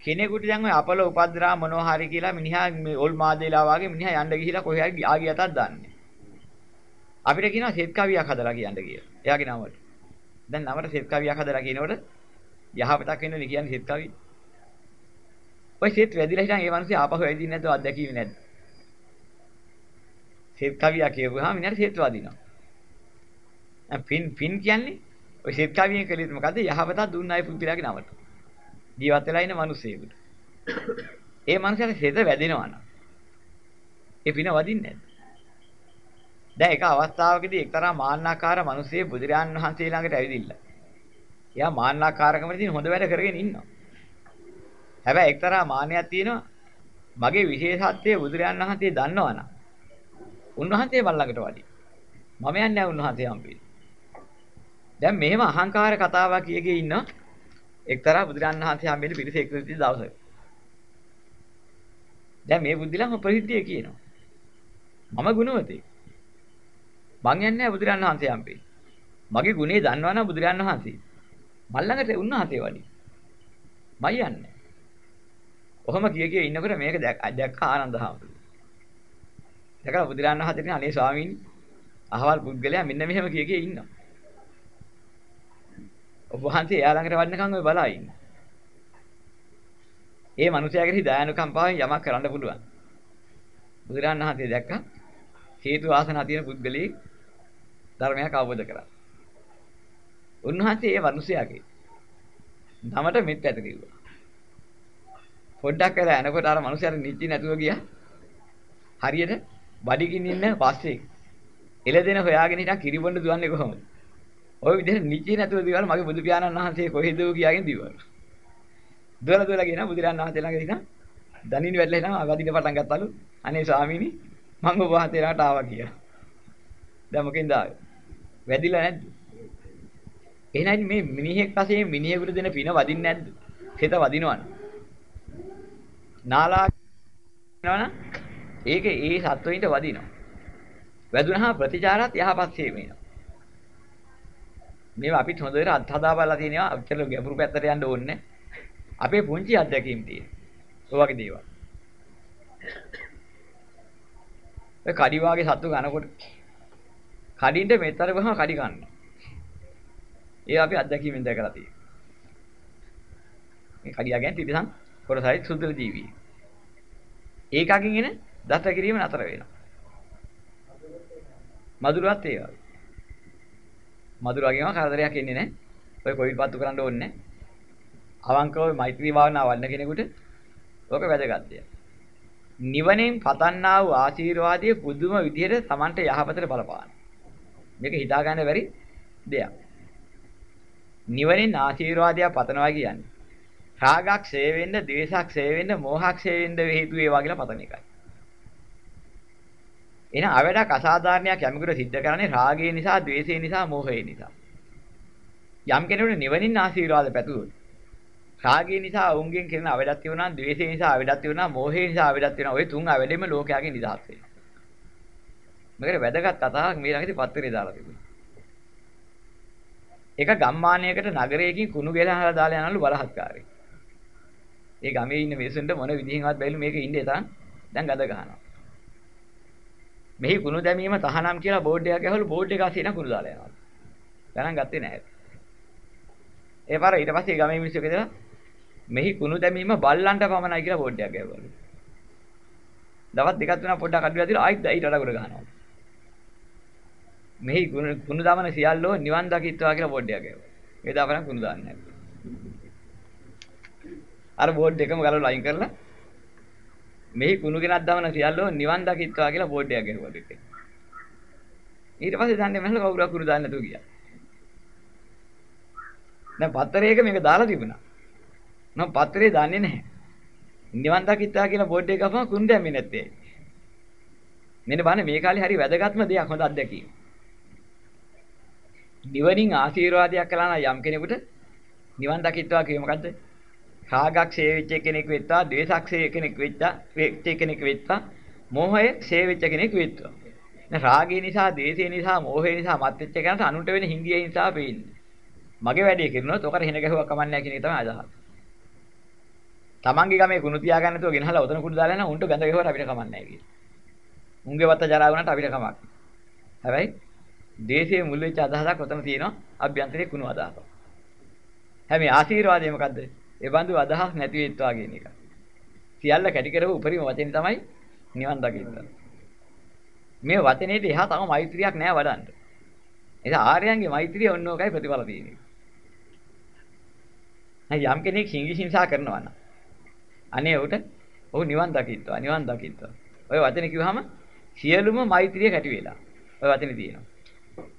කෙනෙකුට දැන් ඔය අපල උපද්දරා මොනවා හරි කියලා මිනිහා මේ ඔල් මාදේලා වගේ මිනිහා යන්න ගිහිලා කොහේ හරි ආගිය යතක් දාන්නේ. අපිට කියනවා සෙත් කවියක් හදලා කියන්න කියලා. එයාගේ නමට. දැන් නමට සෙත් කවියක් හදලා කියනකොට යහපතක් වෙන්නේ කියන්නේ සෙත් කවිය. ඔය සෙත් වැදිලා හිටන් ඒ මිනිස්සු ආපහු ඇවිදින්නේ නැතුව අත්දැකීම නැද්ද? සෙත් කවියක් කියපුවාම මිනිහට සෙත් වදිනවා. දැන් පින් පින් කියන්නේ ඔය සෙත් කවියෙන් කළේ මොකද්ද? යහපතක් දුන්න අය පුදුලාගේ නමට. ජීවත් වෙලා ඉන්න මිනිස්සෙකුට. ඒ මිනිහට සෙත වැදෙනවා නම් ඒ පින වදින්නේ නැද්ද? දැන් එක අවස්ථාවකදී එක්තරා මාන්නාකාර මිනිස්සෙ බුදුරජාන් වහන්සේ ළඟට ඇවිදින්න. එයා මාන්නාකාරකමදී හොඳ වැඩ කරගෙන ඉන්නවා. හැබැයි එක්තරා මාන්නයක් තියෙනවා. මගේ විශේෂත්වය බුදුරජාන් වහන්සේ දන්නවනම් උන්වහන්සේ මල් ළඟට වඩි. මම යන්නේ නැහැ උන්වහන්සේ හම්බෙන්නේ. දැන් මෙහෙම අහංකාර කතාවක් කියගේ ඉන්නවා. එක්තරා බුදුරජාන් වහන්සේ හම්බෙන්නේ පිරිස එක්විති දවසක. දැන් මේ බුද්ධිලම ප්‍රසිද්ධිය කියනවා. මම ගුණවතෙක්. මං යන්නේ නැහැ බුදුරජාන් වහන්සේ හම්බෙන්නේ. මගේ ගුණේ දන්නවනම් බුදුරජාන් වහන්සේ. මල් ළඟට උන්වහන්සේ වඩි. මයි යන්නේ. ඔහොම කිය කිය ඉන්නකොට මේක දැක්ක ආනන්ද හාමුදුරුවෝ. දැකලා බුදුරජාණන් වහන්සේට අනේ ස්වාමීනි අහවල් පුද්ගලයා මෙන්න මෙහෙම කිය කිය ඉන්නවා. ඔබ වහන්සේ එයා ළඟට වඩනකම් ඔය බලා ඉන්න. ඒ මිනිසයාගේ දයානුකම්පාවෙන් යමක් කරන්න පුළුවන්. බුදුරජාණන් වහන්සේ දැක්කා හේතු වාසනා තියෙන පුද්ගලයෙක් ධර්මයක් අවබෝධ කරා. උන්වහන්සේ ඒ මිනිසයාගේ නමට මෙත් ඇත කිව්වා. පොඩ්ඩක් වෙලා යනකොට අර මිනිසයාට නිච්චි නැතුව ගියා. හරියට බඩගින්න ඉන්න පස්සේ එළදෙන හොයාගෙන හිටන් කිරිබොන්න දුවන්නේ කොහොමද? ඔය විදිහට නිචේ නැතුව දේවල් මගේ බුදු පියාණන් වහන්සේ කොහෙද කියාගෙන දිවවලු. දුවලා දුවලා ගිනා බුදුරන් වහන්සේලාගේ දිනා දනින් වැටලා එනවා වදින පටන් ගත්තලු. අනේ ස්වාමීනි මම ඔබ වහන්සේලාට ආවා කියලා. දැන් මොකෙන්ද ආවේ? වැදිලා නැද්ද? එහෙනම් මේ මිනිහෙක් වශයෙන් මිනිහෙකුට දෙන පින වදින්නේ නැද්ද? හිත වදිනවනේ. නාලා නවන ඒක ඒ සත්වයින්ට වදිනවා. වැදුනහම ප්‍රතිචාරات යහපත් සීමේන. මේවා අපිත් හොඳට අත්හදා බලලා තියෙනවා. අච්චර ගැඹුරු පැත්තට යන්න ඕනේ අපේ පුංචි අත්දැකීම් තියෙන. ඔය වගේ දේවල්. ඒ කඩි වාගේ සතු කනකොට කඩින්ට මෙතර ගහම කඩි කන්නේ. ඒ අපි අත්දැකීමෙන් දැකලා තියෙනවා. මේ කඩියා කියන්නේ තිරිසන් කොරසයි සුදුල ජීවී. ඒකකින් එන දත කිරීම නතර වෙනවා. මధుරවත් ඒ වගේ. මధుරාගේම කරදරයක් එන්නේ නැහැ. ඔය කොවිඩ් පත්තු කරන්න ඕනේ නැහැ. අවංකව මෛත්‍රී භාවනාව වඩන කෙනෙකුට ඕක වැදගත් දෙයක්. නිවනෙන් පතන්නා වූ ආශිර්වාදයේ පුදුම විදිහට Tamanට යහපතට බලපාන. මේක හිතා ගන්න බැරි දෙයක්. නිවනෙන් ආශිර්වාදයක් පතනවා කියන්නේ රාගක් ඡේ වෙන්න, ද්වේෂක් ඡේ වෙන්න, මෝහක් ඡේ වෙන්න හේතු වේවා කියලා පතන එකයි. එහෙනම් අවඩක් අසාධාරණයක් යමෙකුට සිද්ධ කරන්නේ රාගය නිසා, ද්වේෂය නිසා, මෝහය නිසා. යම් කෙනෙකුට නිවනින් ආශිර්වාද පැතුවොත් රාගය නිසා වුන්ගෙන් කරන අවඩක් තියුණා, ද්වේෂය නිසා අවඩක් තියුණා, මෝහය නිසා අවඩක් තියුණා. ওই තුන් අවඩෙම ලෝකයාගෙන් නිදහස් වෙනවා. මේකට වැදගත් කතාවක් මේ ළඟදී පත්තරේ දාලා තිබුණා. එක ගම්මානයකට නගරයකින් කුණු ගෙලහලා දාලා යනලු බලහත්කාරයෙක්. ඒ ගමේ ඉන්න මිනිස්සුන්ට මොන විදිහින්වත් බැලු මේක ඉන්නේ තාන් දැන් ගඳ ගන්නවා. මෙහි කුණු දැමීම තහනම් කියලා බෝඩ් එකක් ගහවලු බෝඩ් එක අසින කුණු දාලා යනවා. ගණන් ගත්තේ නැහැ. ඒ පාර ඊට පස්සේ ගමේ මිනිස්සු කියනවා මෙහි කුණු දැමීම බල්ලන්ට පමණයි කියලා බෝඩ් එකක් ගහවලු. දවස් දෙකක් තුනක් පොඩ්ඩක් අඩුලා තියලා ආයිත් ඊට වඩා ගොඩ ගන්නවා. මෙහි කුණු දමන සියල්ලෝ නිවන් දකිත්වා කියලා බෝඩ් එකක් ගහුවා. ඒ දාපරන් කුණු දාන්නේ නැහැ. අර බෝඩ් එකම ගලවලා අයින් කරලා මෙහි කුණු ගෙනත් දමන සියල්ලෝ නිවන් දකිත්වා කියලා බෝඩ් එකක් ගහුවා දෙකේ. ඊට පස්සේ දන්නේ මහල කවුරුක් කුරු දාන්න නැතුව ගියා. දැන් පත්තරයක මේක දාලා තිබුණා. නම් පත්තරේ දන්නේ නැහැ. නිවන් දකිත්වා කියලා බෝඩ් එක ගහපුවම කුණු දැම්මේ නැත්තේ. මෙන්න බලන්න මේ කාලේ හරි වැදගත්ම දෙයක් හොඳ අත්දැකීම. නිවනින් ආශිර්වාදයක් කළා නම් යම් කෙනෙකුට නිවන් දකිත්වා කියේ මොකද්ද? රාගක් ඡේ වෙච්ච කෙනෙක් වෙත්තා, ද්වේෂක් ඡේ කෙනෙක් වෙච්චා, වෙච්ච කෙනෙක් වෙත්තා, මෝහය ඡේ වෙච්ච කෙනෙක් වෙත්තා. දැන් රාගය නිසා, ද්වේෂය නිසා, මෝහය නිසා මත් වෙච්ච කෙනාට අනුන්ට වෙන හිංගිය නිසා පේන්නේ. මගේ වැඩේ කරනොත් ඔකට හින ගැහුවා කමන්නේ කියන එක තමයි අදහස. තමන්ගේ ගමේ කුණු තියාගන්න නැතුව ගෙනහලා උතන කුඩු දාලා යනවා උන්ට ගඳ ගැහුවට අපිට කමන්නේ නැහැ කියන. උන්ගේ වත්ත ජරා වුණාට අපිට කමක්. හැබැයි දේශයේ මුල් වෙච්ච අදහසක් ඔතන තියෙනවා අභ්‍යන්තරේ කුණු අදහසක්. හැබැයි ආශිර්වාදය මොකද්ද? ඒ බඳු අදහස් නැති වෙත්වා කියන එක. සියල්ල කැටි කරව උපරිම වචනේ තමයි නිවන් දකින්න. මේ වචනේට එහා තම මෛත්‍රියක් නෑ වඩන්න. ඒක ආර්යයන්ගේ මෛත්‍රිය ඔන්න ඔකයි ප්‍රතිඵල තියෙන්නේ. නැයි යම් කෙනෙක් හිංගිහිංසා කරනවා නම් අනේ උට ඔහු නිවන් දකිත්වා නිවන් දකිත්වා. ඔය වචනේ කිව්වහම සියලුම මෛත්‍රිය කැටි වෙලා. ඔය වචනේ තියෙනවා.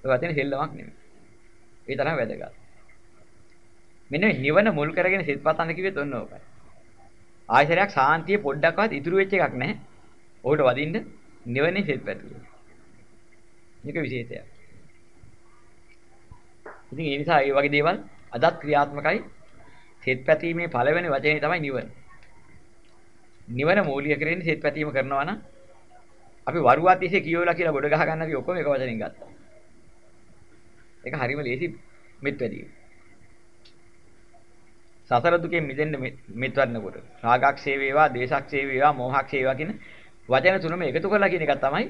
ඔය වචනේ සෙල්ලමක් නෙමෙයි. ඒ තරම් වැදගත්. මෙන්න නිවන මුල් කරගෙන සිත පතන්න කිව්වෙත් ඔන්න ඕකයි. ආයතරයක් සාන්තිය පොඩ්ඩක්වත් ඉතුරු වෙච්ච එකක් නැහැ. ඔහුට වදින්න නිවනේ සිත පැතුවේ. මේක විශේෂයක්. ඉතින් ඒ නිසා මේ වගේ දේවල් අදත් ක්‍රියාත්මකයි. සිත පැතීමේ පළවෙනි වචනේ තමයි නිවන. නිවන මූලික කරගෙන සිත පැතීම කරනවා නම් අපි වරුවා තිස්සේ කියෝලා කියලා ගොඩ ගහ ගන්න අපි ඔක්කොම එක වචනෙන් ගත්තා. ඒක හරිම ලේසි මෙත් වැඩි. සසර දුකෙන් මිදෙන්න මෙත් වඩනකොට රාගක්ෂේ වේවා, දේශක්ෂේ වේවා, මෝහක්ෂේ වේවා කියන වචන තුනම එකතු කරලා කියන එක තමයි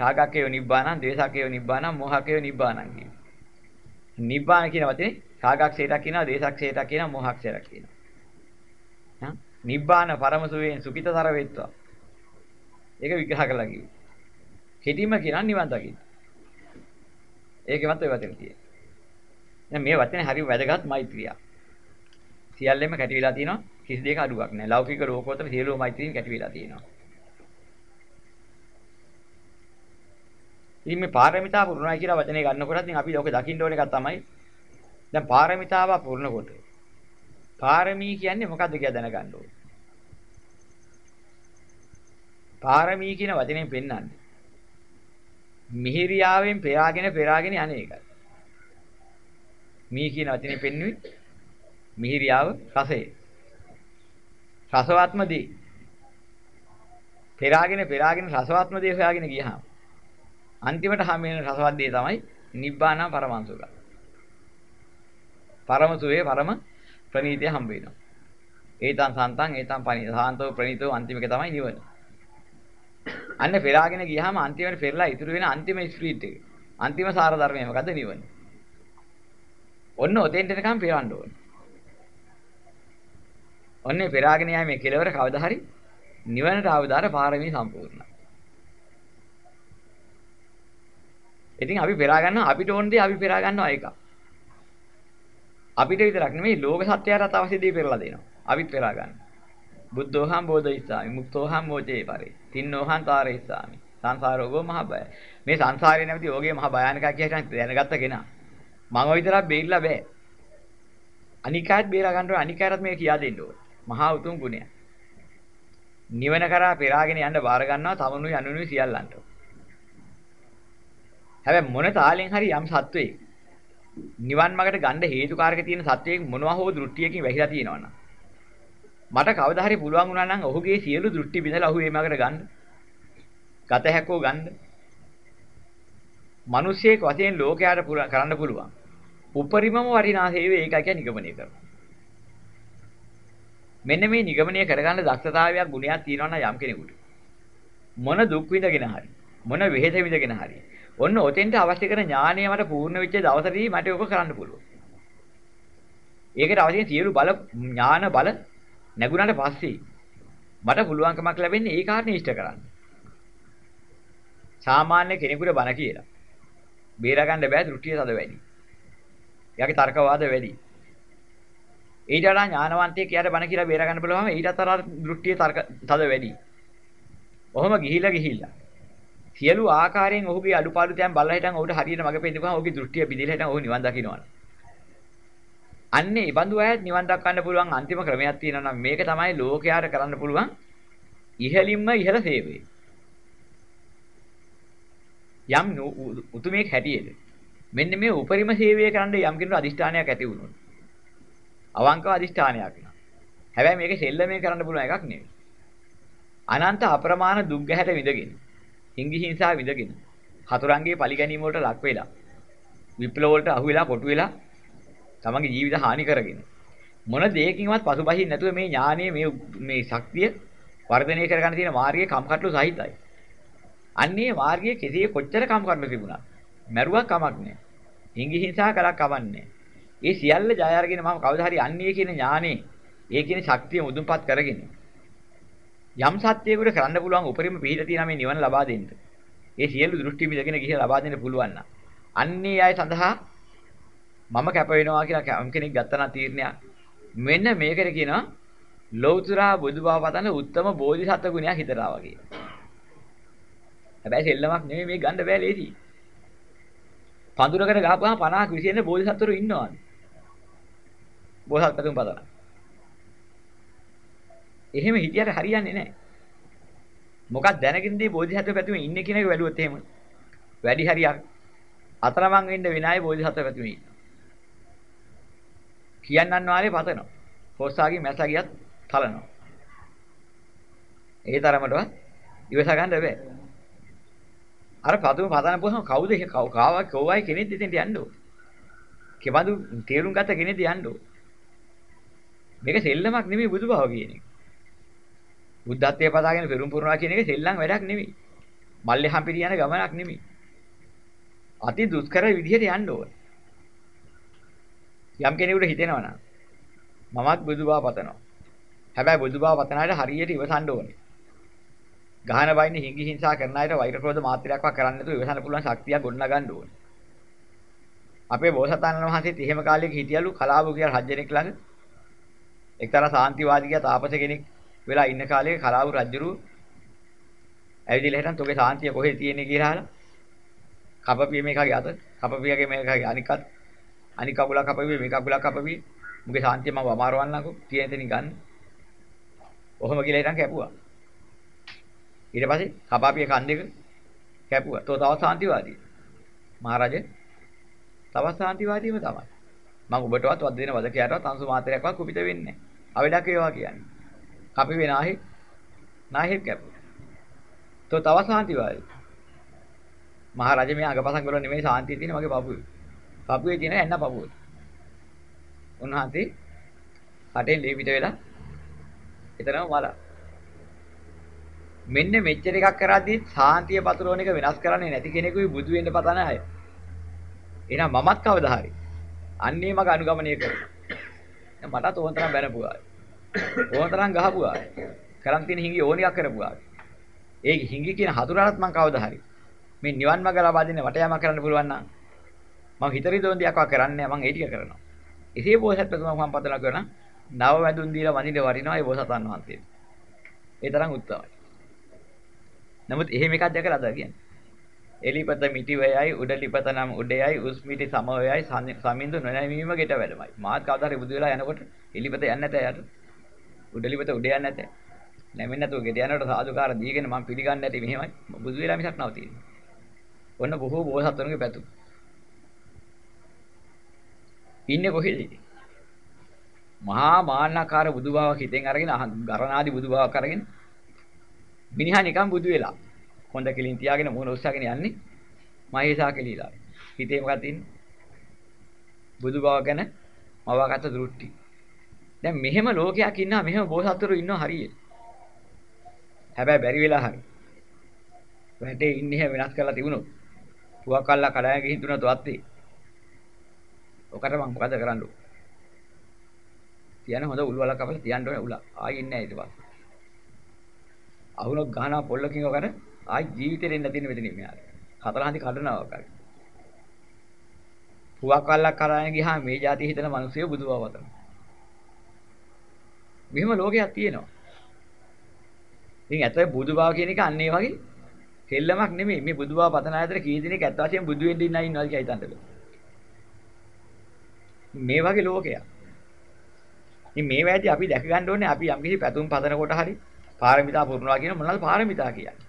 රාගක්කේව නිබ්බානං, දේශක්කේව නිබ්බානං, මෝහක්කේව නිබ්බානං කියන්නේ. නිබ්බාන කියන වචනේ රාගක්ෂේටක් කියනවා, දේශක්ෂේටක් කියනවා, මෝහක්ෂේටක් කියනවා. නිබ්බාන පරම සුවයෙන් සුඛිතතර වෙත්වා. ඒක විග්‍රහ කළා කිව්වේ. කෙටිම කියනවා නිවන් දකින්න. ඒකෙවත් ඔය වචනේ තියෙන්නේ. දැන් මේ වචනේ හරිය වැදගත් මෛත්‍රිය. සියල්ලෙම කැටි වෙලා තියෙනවා කිසි දෙයක අඩුවක් නැහැ. ලෞකික ලෝකෝත්තර සියලුම මෛත්‍රියෙන් කැටි වෙලා තියෙනවා. ඉතින් මේ පාරමිතා පුරුණයි කියලා වචනේ ගන්නකොට ඉතින් අපි ඔක දකින්න ඕන එකක් තමයි දැන් පාරමිතාව පුරුණකොට පාරමී කියන්නේ මොකද්ද කියලා දැනගන්න ඕනේ. පාරමී කියන වචනේ පෙන්වන්නේ. මිහිරියාවෙන් පෙරාගෙන පෙරාගෙන යන්නේ ඒකයි. මී කියන වචනේ පෙන්වුවේ මිහිරියාව රසය. රසවත්ම දේ. පෙරාගෙන පෙරාගෙන රසවත්ම දේ හොයාගෙන ගියහම අන්තිමට හැම වෙන රසවත් දේ තමයි නිබ්බාන පරමංසුක. පරම සුවේ පරම ප්‍රණීතය හම්බ වෙනවා. ඒතං සන්තං ඒතං පනි සාන්තෝ ප්‍රණීතෝ අන්තිමක තමයි නිවන. අන්න පෙරාගෙන ගියාම අන්තිමට පෙරලා ඉතුරු වෙන අන්තිම ස්පීඩ් එක. අන්තිම සාර ධර්මය මොකද්ද නිවන. ඔන්න ඔතෙන්ට එනකම් පෙරවන්න ඕනේ. ඔන්නේ පෙරාගෙන යෑමේ කෙලවර කවදා හරි නිවනට අවදාර පාරමී සම්පූර්ණයි. ඉතින් අපි පෙරා ගන්නවා අපිට ඕන දේ අපි පෙරා ගන්නවා ඒක. අපිට විතරක් නෙමෙයි ලෝක සත්‍යයට අවශ්‍ය දේ පෙරලා දෙනවා. අපිත් පෙරා ගන්නවා. බුද්ධෝහම් බෝධිස්සාමි මුක්තෝහම් මෝචේ පරේ. තින්නෝහම් තාරේස්සාමි. සංසාරෝගෝ මහ බය. මේ සංසාරේ නැමැති යෝගේ මහ භයානකයි කියලා දැනගත්ත කෙනා. මම විතරක් බේරිලා බෑ. අනිකායත් බේරා ගන්න ඕන අනිකායත් මේක කියා දෙන්න ඕන. මහා උතුම් ගුණය. නිවන කරා පෙරාගෙන යන්න බාර ගන්නවා තමනුයි අනුනුයි සියල්ලන්ට. හැබැයි මොන තාලෙන් හරි යම් සත්වෙක් නිවන් මාර්ගට ගන්න හේතුකාරක තියෙන සත්වයෙක් මොනවා හෝ දෘෂ්ටියකින් වැහිලා තියෙනවනම් මට කවදා හරි පුළුවන් වුණා නම් ඔහුගේ සියලු දෘෂ්ටි බිඳලා ඔහු මේ මාර්ගට ගන්න. ගත හැකෝ ගන්න. මිනිස්සෙක් වශයෙන් ලෝකයට කරන්න පුළුවන්. උපරිමම වටිනා හේවේ ඒකයි කියන නිගමනය කරනවා. මෙන්න මේ නිගමනය කරගන්න දක්ෂතාවයක් ගුණයක් තියෙනවා නම් යම් කෙනෙකුට මොන දුක් විඳගෙන හරි මොන වෙහෙස විඳගෙන හරි ඔන්න ඔතෙන්ට අවශ්‍ය කරන ඥානය මට පූර්ණ වෙච්ච දවසදී මට ඔක කරන්න පුළුවන්. ඒකට අවශ්‍ය සියලු බල ඥාන බල නැගුණාට පස්සේ මට පුළුවන්කමක් ලැබෙන්නේ ඒ කාරණේ ඉෂ්ට කරන්න. සාමාන්‍ය කෙනෙකුට බන කියලා. බේර ගන්න බෑ දෘෂ්ටිය තද වැඩි. එයාගේ තර්කවාද වැඩි. ඊට වඩා ඥානවන්තයෙක් එයාට බන කියලා බේර ගන්න බලවම ඊටත් අර දෘෂ්ටිය තර්ක තද වැඩි. ඔහොම ගිහිලා ගිහිල්ලා සියලු ආකාරයෙන් ඔහුගේ අඩුපාඩු තැන් බලලා හිටන් ඔහුට හරියට මඟ පෙන්නපුවම ඔහුගේ දෘෂ්ටිය පිළිලා හිටන් ඔහු නිවන් දකින්නවා. අන්නේ බඳු අයත් නිවන් දක්වන්න පුළුවන් අන්තිම ක්‍රමයක් තියෙනවා නම් මේක තමයි ලෝකයාට කරන්න පුළුවන් ඉහළින්ම ඉහළ සේවය. යම් උතුමේක් හැටියෙද මෙන්න මේ උපරිම සේවය කරන්න යම් කෙනෙකුට අදිෂ්ඨානයක් ඇති වුණොත් අවංකව අදිෂ්ඨානයක් නා. හැබැයි මේක සෙල්ලමේ කරන්න පුළුවන් එකක් නෙවෙයි. අනන්ත අප්‍රමාණ දුක් ගැහැට විඳගෙන හිංගි හිංසා විඳගෙන හතුරන්ගේ පරිගැනීම වලට ලක් වෙලා විප්ලව වලට අහු වෙලා කොටු වෙලා තමන්ගේ ජීවිත හානි කරගෙන මොන දෙයකින්වත් පසුබහින් නැතුව මේ ඥානීය මේ මේ ශක්තිය වර්ධනය කරගන්න තියෙන මාර්ගයේ කම්කටොළු සහිතයි. අන්නේ මාර්ගයේ කෙසේ කොච්චර කම්කටොළු තිබුණා. මරුවක් කමක් නැහැ. හිංගි හිංසා කලක් කවන්නේ. ඒ සියල්ල ජය අරගෙන මම කවදා හරි අන්නේ කියන ඥානේ ඒ කියන ශක්තිය මුදුන්පත් කරගෙන යම් සත්‍යයකට කරන්න පුළුවන් උපරිම පිළිහිලා තියෙන මේ නිවන ලබා දෙන්න. ඒ සියලු දෘෂ්ටි මිදගෙන ගිහිලා ලබා දෙන්න පුළුවන් නම් අන්නේ අය සඳහා මම කැප වෙනවා කියලා යම් කෙනෙක් ගත්තා නම් තීරණයක් මෙන්න මේකට කියනවා ලෞතුරා බුදුබව පතන උත්තම බෝධිසත්ව ගුණයක් හිතට ආවා කියලා. හැබැයි සෙල්ලමක් නෙමෙයි මේ ගන්න බෑ ලේසි. පඳුරකට ගහපුවාම 50ක් විසින්නේ බෝධිසත්වරු ඉන්නවානේ. බෝසත්තුන් පතන. එහෙම හිතියට හරියන්නේ නැහැ. මොකක් දැනගින්දී බෝධිසත්ව පැතුමේ ඉන්නේ කියන එක වැළුවොත් එහෙම. වැඩි හරියක් අතරමං වෙන්න විනාය බෝධිසත්ව පැතුමේ ඉන්න. කියන්නන් වාලේ පතනවා. හොස්සාගේ මැසගියත් තලනවා. ඒ තරමටවත් ඉවස ගන්න බෑ. අර පතුම පතන පොහම කවුද කාවා කෝවයි කෙනෙක්ද ඉතින් යන්න ඕ. කෙබඳු තේරුම් ගත කෙනෙක්ද යන්න ඕ. මේක සෙල්ලමක් නෙමෙයි බුදුබව කියන එක. බුද්ධත්වයේ පදාගෙන පෙරම් පුරනවා කියන එක සෙල්ලම් වැඩක් නෙමෙයි. මල්ලේ හම්පිරි යන ගමනක් නෙමෙයි. අති දුෂ්කර විදිහට යන්න ඕන. යම් කෙනෙකුට හිතෙනවා නම් මමත් බුදුබව පතනවා. හැබැයි බුදුබව පතන අයට හරියට ඉවසන්න ඕනේ. ගහන බයින්නේ හිඟි හිංසා කරන අයට වෛර ක්‍රෝධ මාත්‍රයක්වත් කරන්න නැතුව ඉවසන්න පුළුවන් ශක්තියක් ගොඩනගන්න ඕනේ. අපේ බෝසතාණන් වහන්සේත් එහෙම කාලයක හිටියලු කලාවු කියලා රජෙනෙක් ළඟ එක්තරා සාන්තිවාදී කියා තාපස කෙනෙක් වෙලා ඉන්න කාලේ කලාවු රජුරු ඇවිදලා හිටන් තෝගේ සාන්තිය කොහෙද තියෙන්නේ කියලා අහලා කපපිය මේකගේ අත කපපියගේ මේකගේ අනිකත් අනික කකුල කපපිය මේක කකුල කපපිය මුගේ සාන්තිය මම අමාරවන්නකෝ තියෙන තැනින් ගන්න. ඔහොම කියලා හිටන් කැපුවා. ඊට පස්සේ කපාපිය කන් දෙක කැපුවා. තෝ තව සාන්තිවාදී. මහරජා තව සාන්තිවාදීම තමයි. මම ඔබටවත් වද දෙන වදකයටවත් අංශු මාත්‍රයක්වත් කුපිත වෙන්නේ නැහැ. අවඩක් ඒවා කියන්නේ. කපි වෙනාහි නාහි කැපුවා. තෝ තව සාන්තිවාදී. මහරජා මේ අගපසංග වල නෙමෙයි සාන්තිය තියෙන මගේ පපුවේ. පපුවේ තියෙන එන්න පපුවේ. උන්වහන්සේ හටෙන් ලී පිට වෙලා එතනම මලා. මෙන්න මෙච්චර එකක් කරද්දී සාන්තිය පතුරවන එක වෙනස් කරන්නේ නැති කෙනෙකුයි බුදු වෙන්න පතන අය. එහෙනම් මමත් කවදා හරි අන්නේ මග අනුගමනය කරනවා. මටත් ඕන තරම් බැනපුවා. ඕන තරම් ගහපුවා. කරන් තියෙන හිඟි ඕන එකක් කරපුවා. ඒ හිඟි කියන හතුරාටත් මං කවදා හරි මේ නිවන් මඟ ලබා දෙන්න වට යාම කරන්න පුළුවන් නම් මම හිතරි දොන්දියක් වා කරන්නේ මම ඒ ටික කරනවා. එසේ බෝසත් ප්‍රතිමා මම පතලා කරන නව වැඳුන් දීලා වඳින්න වරිනවා ඒ බෝසතාණන් වහන්සේ. ඒ තරම් උත්තමයි. නමුත් එහෙම එකක් දැකලා අද කියන්නේ. එලිපත මිටි වයයි උඩලිපත නම් උඩයයි උස් මිටි සම වයයි සමින්දු නොනැවීම ගෙට වැඩමයි. මාත් කවදාහරි බුදු වෙලා යනකොට එලිපත යන්නේ නැත යට. උඩලිපත උඩ යන්නේ නැත. නැමෙන්නේ නැතුව ගෙට යනකොට සාදුකාර දීගෙන මම පිළිගන්නේ නැති මෙහෙමයි. බුදු වෙලා මිසක් නවතින්නේ. ඔන්න බොහෝ බෝසත්තුන්ගේ පැතු. ඉන්නේ කොහෙද ඉතින්? මහා මාන්නකාර බුදුබාවක් හිතෙන් අරගෙන ගරණාදී බුදුබාවක් අරගෙන මිනිහා නිකන් බුදු වෙලා හොඳ කෙලින් තියාගෙන මොන උස්සගෙන යන්නේ මහේසා කෙලිලා. හිතේ මොකක්ද තියෙන්නේ? බුදුබව ගැන මවාගත දෘෂ්ටි. දැන් මෙහෙම ලෝකයක් ඉන්නවා මෙහෙම බෝසත්තුරු ඉන්නවා හරියට. හැබැයි බැරි වෙලා හරි. වැටේ ඉන්නේ වෙනස් කරලා තිබුණොත් පුවක් කල්ලා කඩාගෙන ගිහින් තුනත් වත්තේ. ඔකට මම මොකද කරන්න ඕන? තියන හොඳ උල් වලක් කපලා තියන්න ඕනේ උල. ආයි ඉන්නේ නැහැ ඊට පස්සේ. අහුනක් ගහනවා පොල්ලකින් ඔකට ආයි ජීවිතේ දෙන්න තියෙන මෙතනින් මෙහාට. හතර හන්දි කඩනවා වගේ. පුවක් කල්ලා කඩාගෙන ගියාම මේ જાතිය හිතන මිනිස්සු බුදු බව වතන. මෙහෙම ලෝකයක් තියෙනවා. ඉතින් ඇත්තට බුදු බව කියන එක අන්න ඒ වගේ කෙල්ලමක් නෙමෙයි මේ බුදු බව පතන අතර කී දෙනෙක් ඇත්ත වශයෙන්ම බුදු වෙන්න ඉන්න අය ඉන්නවා කියලා හිතන්න බෑ. මේ වගේ ලෝකයක්. ඉතින් මේ වැදී අපි දැක ගන්න ඕනේ අපි යම් කිසි පැතුම් පතන කොට හරි පාරමිතා පුරනවා කියන මොනවාද පාරමිතා කියන්නේ?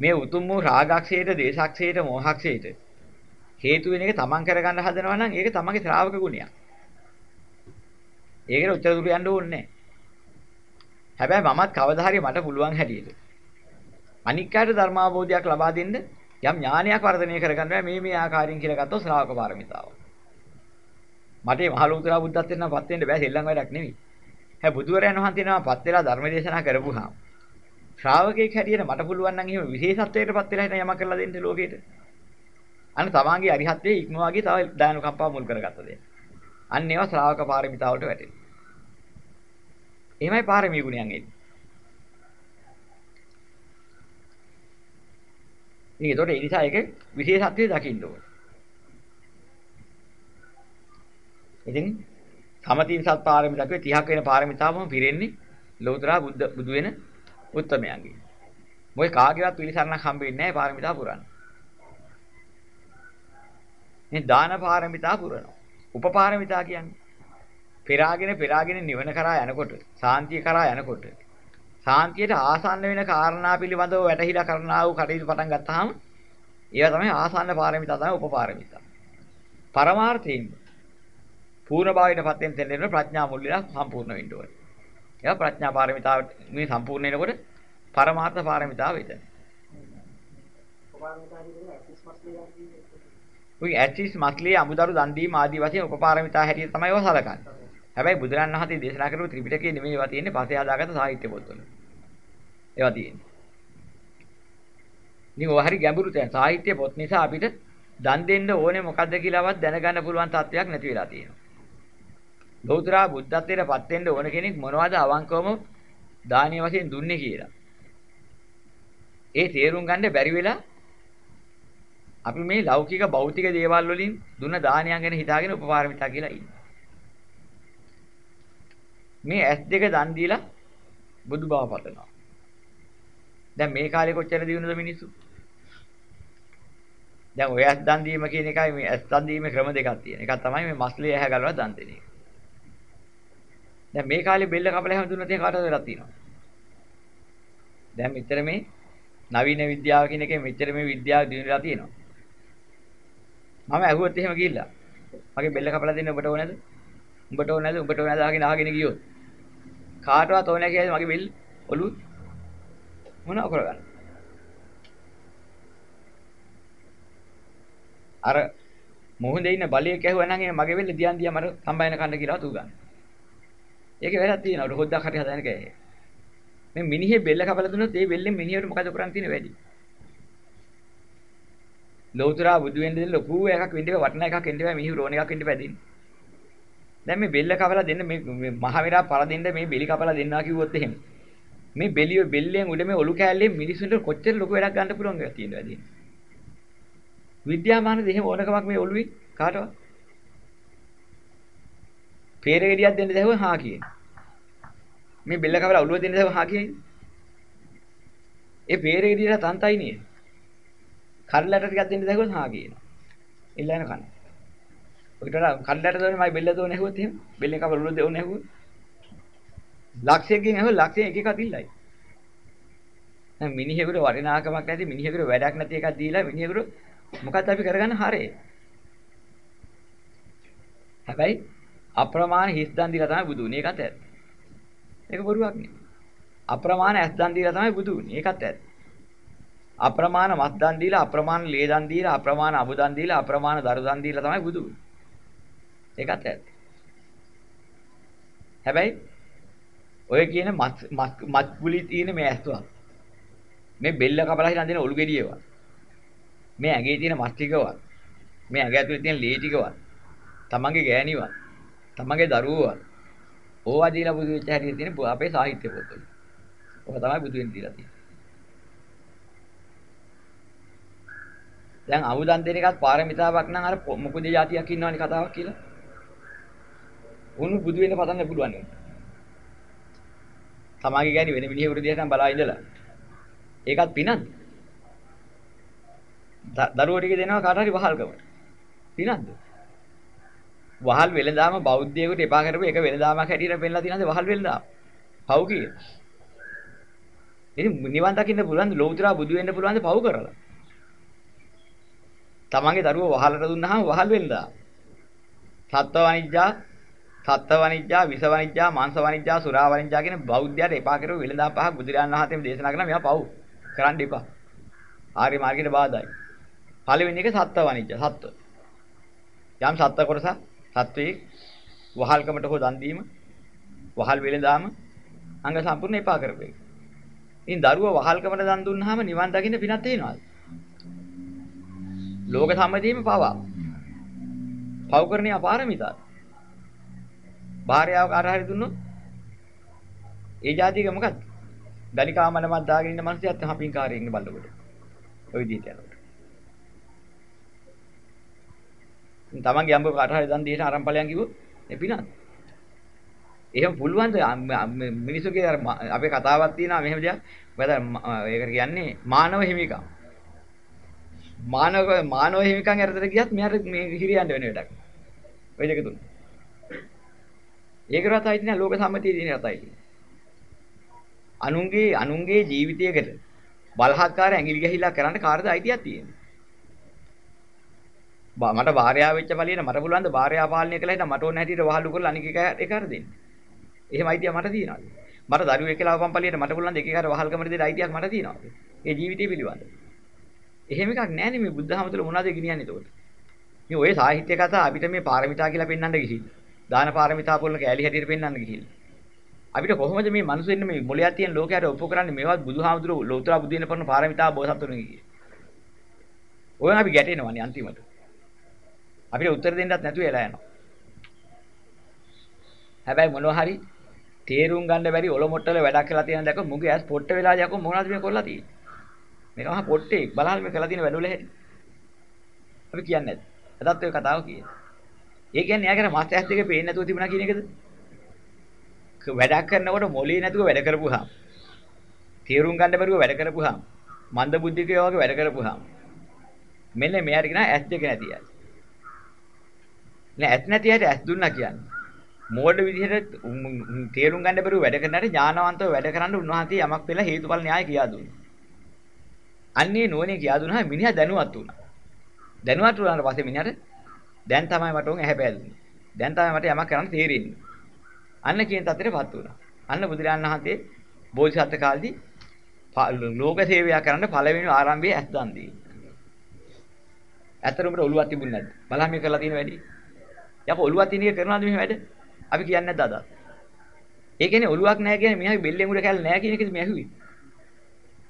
මේ උතුම් වූ රාගක්ෂේට, දේශක්ෂේට, මෝහක්ෂේට හේතු වෙන එක තමන් කරගන්න හදනවා නම් ඒක තමන්ගේ ශ්‍රාවක ගුණයක්. ඒකට උත්තර දුර යන්න ඕනේ නැහැ. හැබැයි මමත් කවදා හරි මට පුළුවන් හැටියට අනික් අයට ධර්මාභෝධයක් ලබා දෙන්න යම් ඥානයක් වර්ධනය කරගන්න මේ මේ ආකාරයෙන් කියලා ගත්තොත් ශ්‍රාවක පාරමිතාව. මට මේ මහලෝතර බුද්ධත්වයට නම් පත් වෙන්න බෑ සෙල්ලම් වැඩක් නෙවෙයි. හැ බුදුරයන් වහන්සේ නම පත් වෙලා ධර්ම දේශනා කරපුවාම ශ්‍රාවකෙක් හැටියට මට පුළුවන් නම් එහෙම විශේෂත්වයකට පත් වෙලා හිටන් යමක් කරලා දෙන්න ලෝකෙට. අන්න තමාගේ අරිහත්ත්වයේ ඉක්මවාගේ තව දානුකම්පා මුල් කරගත්ත දෙයක්. අන්න ඒවා ශ්‍රාවක පාරමිතාවට වැටෙනවා. එහෙමයි පාරමී ගුණයන් එන්නේ. ඉතින් ඒතකොට ඒ නිසා ඒක විශේෂත්වයේ දකින්න ඕනේ. ඉතින් සමතින් සත් පාරමිතාවේ 30ක් වෙන පාරමිතාවම පිරෙන්නේ ලෞතර බුද්ධ බුදු වෙන උත්තමයන්ගේ. මොකද කාගේවත් පිළිසරණක් හම්බෙන්නේ නැහැ පාරමිතා පුරන්න. මේ දාන පාරමිතා පුරනවා. උපපාරමිතා කියන්නේ පෙරාගෙන පෙරාගෙන නිවන කරා යනකොට, සාන්තිය කරා යනකොට, සාන්තියට ආසන්න වෙන කාරණා පිළිබඳව වැටහිලා කරනා වූ කටයුතු පටන් ගත්තාම ඒවා තමයි ආසන්න පාරමිතා තමයි උපපාරමිතා. පරමාර්ථයෙන් පූර්ණ භාවයටපත් වෙන තැනදී ප්‍රඥා මුල්ලලා සම්පූර්ණ වෙන්න ඕනේ. ඒවා ප්‍රඥා පාරමිතාව මේ සම්පූර්ණ වෙනකොට පරමාර්ථ පාරමිතාව වෙතන. ඔය ඇචිස් මස්ලී අමුදරු දන් දීම ආදී වශයෙන් උපපාරමිතා හැටියට තමයි ඒවා සලකන්නේ. හැබැයි බුදුරන් වහන්සේ දේශනා කරපු ත්‍රිපිටකයේ නෙමෙයි ඒවා තියෙන්නේ පස්සේ හදාගත්ත සාහිත්‍ය පොත්වල. ඒවා තියෙන්නේ. ඉතින් ඔය හරි ගැඹුරු තැන සාහිත්‍ය පොත් නිසා අපිට දන් දෙන්න ඕනේ මොකද්ද කියලාවත් දැනගන්න පුළුවන් තත්වයක් නැති වෙලා තියෙනවා. ලෞතර බුද්ධත්වයට පත් වෙන්න ඕන කෙනෙක් මොනවද අවංකවම දානීය වශයෙන් දුන්නේ කියලා. ඒ තේරුම් ගන්න බැරි වෙලා අපි මේ ලෞකික භෞතික දේවල් වලින් දුන්න දානයන් ගැන හිතාගෙන උපපාරමිතා කියලා ඉන්නේ. මේ S2 දන් දීලා බුදු බව පතනවා. දැන් මේ කාලේ කොච්චර දිනුනද මිනිස්සු? දැන් ඔය ඇස් දන් දීම කියන එකයි මේ ඇස් දන් දීමේ ක්‍රම දෙකක් තියෙන. එකක් තමයි මේ මස්ලේ ඇහැ ගලවලා දන් දෙන එක. දැන් මේ කාලේ බෙල්ල කපලා හැම දුන්නත් ඒ කාටද වෙලක් තියෙනවා. දැන් මෙච්චර මේ නවීන විද්‍යාව කියන එකේ මෙච්චර මේ විද්‍යාව දිනුලා තියෙනවා. මම ඇහුවොත් එහෙම ගිහිල්ලා මගේ බෙල්ල කපලා දෙන්න ඔබට ඕනේද? උඹට ඕනේද? උඹට ඕනේද අහගෙන අහගෙන ගියොත් කාටවත් ඕනේ කියලා මගේ බෙල්ල ඔළුව මොනව කරගන්න? අර මොහොතේ ඉන්න බලියෙක් ඇහුවා නම් එහෙම මගේ වෙල්ල දියන් දියා මට සම්බයන කන්න කියලා තු ගන්න. ඒකේ වැරද්දක් තියෙනවා. උඩ හොද්දක් හරි හදාගෙන කෑ. මේ මිනිහේ බෙල්ල කපලා දුන්නොත් ඒ බෙල්ලෙන් මිනිහට මොකද කරන්න තියෙන වැඩි? ලෞතරා බුදු වෙන්න දෙන්න ලොකු එකක් වෙන්න බෑ වටිනා එකක් වෙන්න බෑ මිනිහු රෝණ එකක් වෙන්න බෑ දැන් මේ බෙල්ල කපලා දෙන්න මේ මහ වෙරා පරදින්න මේ බෙලි කපලා දෙන්නවා කිව්වොත් එහෙම මේ බෙලිය බෙල්ලෙන් උඩ මේ ඔලු කෑල්ලෙන් මිනිස්සුන්ට කොච්චර ලොකු වැඩක් ගන්න පුළුවන් කියලා තියෙනවා දැන් විද්‍යාමානද එහෙම ඕනකමක් මේ ඔළුවේ කාටවත් පේර ගෙඩියක් දෙන්න දැහුව හා කියන. මේ බෙල්ල කපලා ඔළුව දෙන්න දැහුව හා කියන්නේ ඒ පේර ගෙඩියට තන්තයි නේ කඩලට ටිකක් දෙන්න දැහුවොත් හා කියනවා ඊළඟ කන. ඔකට කඩලට දෝනේ මයි බෙල්ල දෝනේ ඇහුවොත් එහෙම. බෙල්ලෙන් කපලා ඔළුව දෙවන්නේ ඇහුවොත්. ලක්ෂයකින් ඇහුව ලක්ෂයෙන් එක එකක් ඉල්ලයි. දැන් මිනිහෙකුට වටිනාකමක් නැති මිනිහෙකුට වැඩක් නැති එකක් දීලා මිනිහෙකුට මොකක්ද අපි කරගන්න හරේ. හැබැයි අප්‍රමාණ හිස් දන් දීලා තමයි බුදු වුනේ. ඒකත් ඇත්ත. ඒක බොරුවක් නේ. අප්‍රමාණ ඇස් දන් දීලා තමයි බුදු වුනේ. ඒකත් ඇත්ත. අප්‍රමාණ මස් දන් දීලා අප්‍රමාණ ලේ දන් දීලා අප්‍රමාණ අබු දන් දීලා අප්‍රමාණ දරු දන් දීලා තමයි බුදු වුනේ. ඒකත් ඇත්ත. හැබැයි ඔය කියන මත් මත් ගුලි තියෙන මේ ඇස්තුවක් මේ බෙල්ල කපලා හිටන් දෙන ඔලු ගෙඩියවා මේ ඇඟේ තියෙන මස් ටිකවත් මේ ඇඟ ඇතුලේ තියෙන ලේ ටිකවත් තමන්ගේ ගෑණිවත් තමන්ගේ දරුවවත් ඕවා දීලා බුදු වෙච්ච හැටි තියෙන අපේ සාහිත්‍ය පොතවල. ඔක තමයි බුදු වෙන්න දීලා තියෙන්නේ. දැන් අවුදන් දෙන එකත් පාරමිතාවක් නම් අර මොකද જાතියක් ඉන්නවනේ කතාවක් කියලා. උණු බුදු වෙන්න පතන්න පුළුවන් නේ. තමාගේ ගෑණි වෙන මිනිහෙකුට දිහාට බලා ඉඳලා. ඒකත් පිනක්. දරුවෝ ටික දෙනවා කාට හරි වහල්කමට. පිනක්ද? වහල් වෙලදාම බෞද්ධයෙකුට එපා කරපු එක වෙලදාමක් හැටියට පෙන්නලා තියෙනද වහල් වෙලදාම. පව් කිය. ඉතින් නිවන් දකින්න පුළුවන් ලෞතර බුදු වෙන්න පුළුවන්ද පව් කරලා. තමන්ගේ දරුවෝ වහලට දුන්නාම වහල් වෙලදා. සත්ත්ව වනිජ්ජා, සත්ත්ව වනිජ්ජා, විස වනිජ්ජා, මාංශ වනිජ්ජා, සුරා වනිජ්ජා කියන බෞද්ධයාට එපා කරපු වෙලදා පහක් බුදුරජාණන් වහන්සේම දේශනා කරනවා මෙයා පව්. කරන්න එපා. ආර්ය මාර්ගයට බාධායි. පළවෙනි එක සත්ත්ව වනිජ්ජ සත්ත්ව. යම් සත්ත්ව කොටසක් සත්වයේ වහල්කමට හෝ දන් දීම වහල් වෙලඳාම අංග සම්පූර්ණ එපා කරපේ. ඉතින් දරුවා වහල්කමට දන් දුන්නාම නිවන් දකින්න පිනක් තේනවාද? ලෝක සම්මතීම පවා. පව්කරණේ අපාරමිතා. භාර්යාව කාට හරි දුන්නොත් ඒ જાතික මොකද්ද? ගලිකාමනමක් දාගෙන ඉන්න මිනිස්සුත් හපින්කාරයෙන් ඉන්න බල්ලකොට. ඔය විදිහට යනවා. තමන්ගේ අම්බ කාට හරි දන් දීලා අරන් ඵලයන් කිව්වොත් ඒ පිනක්. එහෙම පුළුවන්ද මිනිස්සුගේ අර අපේ කතාවක් තියෙනවා මෙහෙම දෙයක්. මොකද ඒකට කියන්නේ මානව හිමිකම්. මානව මානව හිමිකම් යටතට ගියත් මෙයාට මේ හිරියන්න වෙන වැඩක්. ඔය දෙක තුන. ඒක රතයි තියෙන ලෝක සම්මතියේ තියෙන රතයි. අනුන්ගේ අනුන්ගේ ජීවිතයකට බලහත්කාර ඇඟිලි ගහිලා කරන්න කාටද අයිතියක් තියෙන්නේ? මට භාර්යාව වෙච්ච පළියට මට පුළුවන් ද භාර්යාව පාලනය කළා හිටා මට ඕන හැටියට වහලු කරලා අනික එක කර දෙන්න. එහෙම අයිතිය මට තියෙනවද? මට දරුවෙක් කියලා වපම් පළියට මට පුළුවන් ද එක එකට වහල්කමට දෙන්න අයිතියක් මට තියෙනවද? ඒ ජීවිතය පිළිබඳ. එහෙම එකක් නැහැ නේ මේ බුද්ධහම තුළ මොනවද ගෙනියන්නේ එතකොට? මේ ඔය සාහිත්‍ය කතා අපිට මේ පාරමිතා කියලා පෙන්වන්න ගිහිල්ලා. දාන පාරමිතා පොල්ල කෑලි හැටියට පෙන්වන්න ගිහිල්ලා. අපිට කොහොමද මේ මිනිස්සුන් මේ මොලයක් තියෙන ලෝකයට ඔප්පු කරන්නේ මේවත් බුදුහාමුදුරුවෝ ලෞතර බුදු වෙන පරණ පාරමිතා බෝසත්තුරුන් කියේ. ඔයන් අපි ගැටෙනවනේ අන්තිමට. අපිට උත්තර දෙන්නත් නැතුව එලා යනවා. හැබැයි මොනවා හරි තේරුම් ගන්න බැරි ඔලොමොට්ටල වැඩක් කරලා තියෙන දැක මුගේ ඇස් පොට්ට වෙලා යකෝ මොනවද මේ කරලා තියෙන්නේ? මේක මහා පොට්ටේ බලහල් මේ කරලා තියෙන වැඩවල හැටි. අපි කියන්නේ නැද්ද? අදත් ඔය කතාව කියන්නේ. ඒ කියන්නේ යාගෙන මාස් ඇස් දෙකේ පේන්නේ නැතුව තිබුණා කියන එකද? වැඩක් කරනකොට මොළේ නැතුව වැඩ කරපුවාම තේරුම් ගන්න බැරුව වැඩ කරපුවාම මන්ද බුද්ධිකයෝ වගේ වැඩ කරපුවාම මෙන්න මෙයාට කියනවා ඇස් දෙක නැති අය. නෑ ඇස් නැති අයට ඇස් දුන්නා කියන්නේ. මෝඩ විදිහට තේරුම් ගන්න බැරුව වැඩ කරනාට ඥානවන්තව වැඩ කරන්න උන්වහන්සේ යමක් වෙලා හේතුඵල න්‍යාය කියා දුන්නා. අන්නේ නෝනේ කියා දුන්නා මිනිහා දැනුවත් වුණා. දැනුවත් වුණාට පස්සේ මිනිහට දැන් තමයි මට උන් ඇහැ පෑදුනේ. දැන් තමයි මට යමක් කරන්න තේරෙන්නේ. අන්න කියන තත්ත්වෙටපත් වුණා. අන්න බුදුරජාණන් වහන්සේ බෝධිසත්ව කාලේදී ලෝක සේවය කරන්න පළවෙනි ආරම්භයේ ඇස් දන් දී. ඇත්තටම ඔළුවක් තිබුණේ නැද්ද? බලන්න මේ කරලා තියෙන වැඩි. යකෝ ඔළුවක් තියෙන එක කරනවද මේ වැඩ? අපි කියන්නේ නැද්ද අද? ඒ කියන්නේ ඔළුවක් නැහැ කියන්නේ මෙයාගේ බෙල්ලෙන් උඩ කැල්ල නැහැ කියන එකද මේ ඇහුවේ?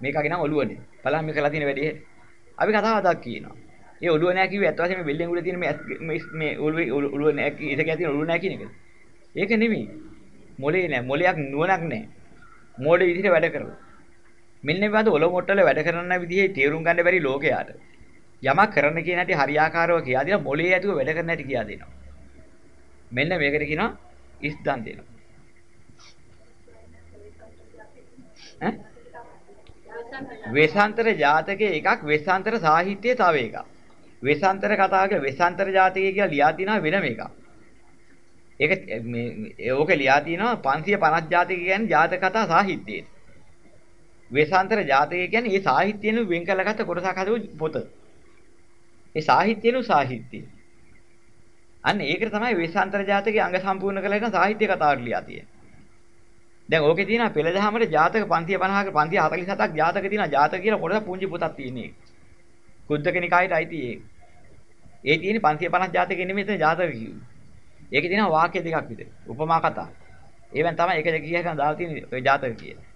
මේකගේ නම් ඔළුවනේ. බලන්න මේ කරලා තියෙන වැඩි හැටි. අපි කතාවක් කියනවා. ඒ ඔළුව නැහැ කිව්වේ ඇත්ත වශයෙන්ම මේ බෙල්ලෙන් උඩ තියෙන මේ මේ ඔළුවේ ඔළුව නැහැ ඉත කැතින ඔළුව නැහැ කියන එකද? ඒක නෙමෙයි. මොලේ නැහැ. මොලයක් නුවණක් නැහැ. මොඩේ විදිහට වැඩ කරනවා. මෙන්න මේ වගේ ඔලොම මොට්ටල වැඩ කරන විදිහේ තේරුම් ගන්න බැරි ලෝකයට යමක් කරන්න කියන හැටි හරියාකාරව කියා දෙනවා මොලේ ඇතුව වැඩ කරන හැටි කියා දෙනවා. මෙන්න මේකට කියනවා ඉස්දන් දෙනවා. ඈ? වෙසාන්තර ජාතකයේ එකක් වෙසාන්තර සාහිත්‍යයේ තව එකක්. වෙසාන්තර කතාවක වෙසාන්තර ජාතකය කියලා ලියා තිනවා වෙනම එකක්. ඒක මේ ඕක ලියා තිනවා 550 ජාතකය කියන්නේ ජාතක කතා සාහිත්‍යයේ. වෙසාන්තර ජාතකය කියන්නේ මේ සාහිත්‍යයෙන් වෙන් කළගත්ත කොටසක් හදපු පොත. ඒ සාහිත්‍යනු සාහිත්‍යය. අන්න ඒකට තමයි වෙසාන්තර ජාතකයේ අංග සම්පූර්ණ කරලා ඉන්න සාහිත්‍ය කතාවට ලියා තියෙන්නේ. දැන් ඕකේ තියෙනවා පෙළ දහමට ජාතක 550ක 547ක් ජාතක තියෙනවා. ජාතක කියලා කොටස පුංචි පොතක් තියෙන්නේ. කුද්දක නිකායට අයිති ඒක. ඒ තියෙන්නේ 550 ජාතකෙ නෙමෙයි එතන ජාතක කිව්වේ. ඒකේ තියෙනවා වාක්‍ය දෙකක් විතර. උපමා කතා. ඒවෙන් තමයි එක දෙක කියහකන් දාලා තියෙන්නේ ඔය ජාතක කියලා.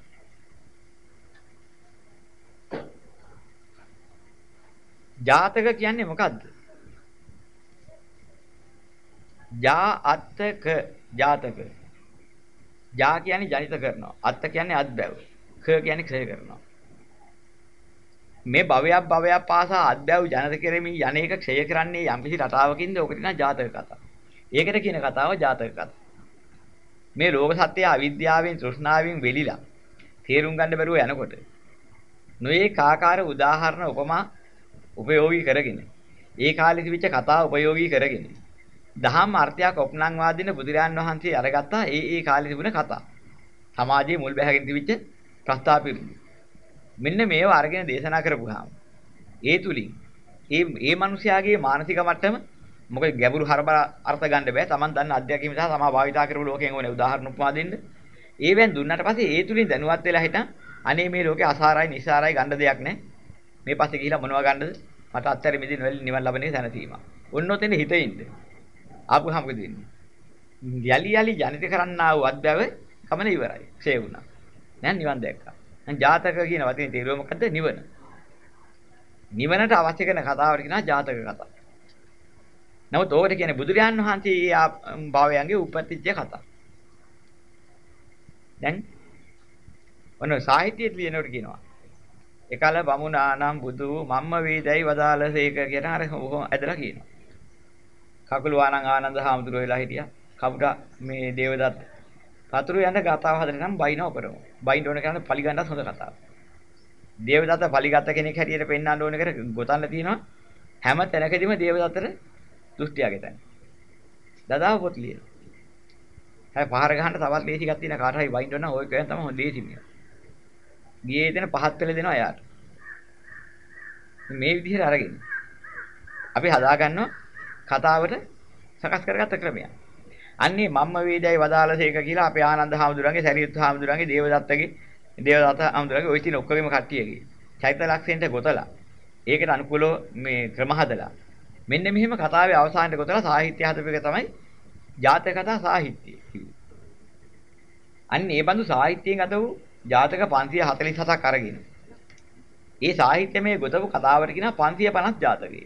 ජාතක කියන්නේ මොකද්ද? ජා අත්තක ජාතක. ජා කියන්නේ ජනිත කරනවා. අත්ත කියන්නේ අත්බැව. ක කියන්නේ ක්ෂය කරනවා. මේ භවයක් භවයක් පාසා අත්බැව ජනිත කෙරෙමින් යන්නේක ක්ෂය කරන්නේ යම්කිසි රටාවකින්ද ඔක තියෙන ජාතක කතා. ඒකට කියන කතාව ජාතක කතා. මේ ලෝක සත්‍යය අවිද්‍යාවෙන් තෘෂ්ණාවෙන් වෙලිලා තේරුම් ගන්න බැරුව යනකොට නොයේ කාකාර උදාහරණ උපමා උපයෝගී කරගෙන ඒ කාලේ තිබිච්ච කතා උපයෝගී කරගෙන දහම් අර්ථයක් ඔප්නං වාදින බුදුරයන් වහන්සේ අරගත්තා ඒ ඒ කාලේ තිබුණ කතා. සමාජයේ මුල් බැහැගෙන තිබිච්ච ප්‍රස්තාපිරු. මෙන්න මේව අරගෙන දේශනා කරපුවාම ඒ තුලින් ඒ ඒ මිනිස්යාගේ මානසික මට්ටම මොකද ගැඹුරු හරබර අර්ථ ගන්න බෑ. Taman දන්න අධ්‍යක්ීම සහ තමා භාවිතා කරපු ලෝකයෙන් ඕනේ උදාහරණ උපමා දෙන්න. ඒවෙන් දුන්නාට පස්සේ ඒ තුලින් දැනුවත් වෙලා හිටන් අනේ මේ ලෝකේ අසාරයි නිසාරයි ගන්න දෙයක් නැහැ. මේ පස්සේ ගිහිලා මොනවා ගන්නද? මට අත්හැර මිදින් වෙල් නිවන් ලබන එක දැනසීම. ඔන්න ඔතෙන් හිතෙින්ද. ආපුහම මොකද වෙන්නේ? යලි යලි ජනිත කරන්නා වූ අධ්‍යව කමන ඉවරයි. ක්ෂය වුණා. දැන් නිවන් දැක්කා. දැන් ජාතක කියන වචනේ තේරුම මොකද්ද? නිවන. නිවනට අවශ්‍ය කරන කතාවට කියනවා ජාතක කතා. නමුත් ඕකට කියන්නේ බුදුරජාන් වහන්සේ භාවයන්ගේ උපත්තිච්ච කතා. දැන් ඔන්න සාහිත්‍යයේ ලියනකොට කියනවා එකල බමුණානම් බුදු මම්ම වේදයි වදාළසේක කියන අර ඇදලා කියනවා. කකුල වානං ආනන්ද හාමුදුරුවෝ වෙලා හිටියා. කවුරා මේ දේවදත්ත. පතුරු යන ගතාව හදන නම් බයිනව කරමු. බයින්න ඕන කරන්නේ පලිගන්නත් හොඳ කතාවක්. දේවදත්ත පලිගත්ත කෙනෙක් හැටියට පෙන්වන්න ඕන කර ගොතන්න තියෙනවා. හැම තැනකදීම දේවදත්තට දෘෂ්ටියගේ තැන. දදාව පොත් ලියන. හැබැයි පහර ගහන්න තවත් ලේසි එකක් තියෙන කාට හරි වයින් කරන ඔය කියන තමයි ලේසි මිය. ගියේ දෙන පහත් පෙළ දෙනවා එයාට. මේ විදිහට අරගෙන අපි හදා ගන්නවා කතාවට සකස් කරගත්ත ක්‍රමයක්. අන්නේ මම්ම වේදයි වදාළසේක කියලා අපේ ආනන්ද හාමුදුරන්ගේ සරියුත් හාමුදුරන්ගේ දේවදත්තගේ දේවදත්ත හාමුදුරන්ගේ ওই තියෙන ඔක්කොගෙම කට්ටියගේ චෛත්‍ය ලක්ෂයෙන්ට ගොතලා ඒකට අනුකූලව මේ ක්‍රම හදලා මෙන්න මෙහෙම කතාවේ අවසානයේ ගොතලා සාහිත්‍ය හදපේක තමයි ජාතක කතා සාහිත්‍ය කිව්වේ. අන්න ඒ බඳු සාහිත්‍යයෙන් අද වූ ජාතක 547ක් අරගෙන ඒ සාහිත්‍යමය ගොතපු කතාවට කියනවා 550 ජාතකය.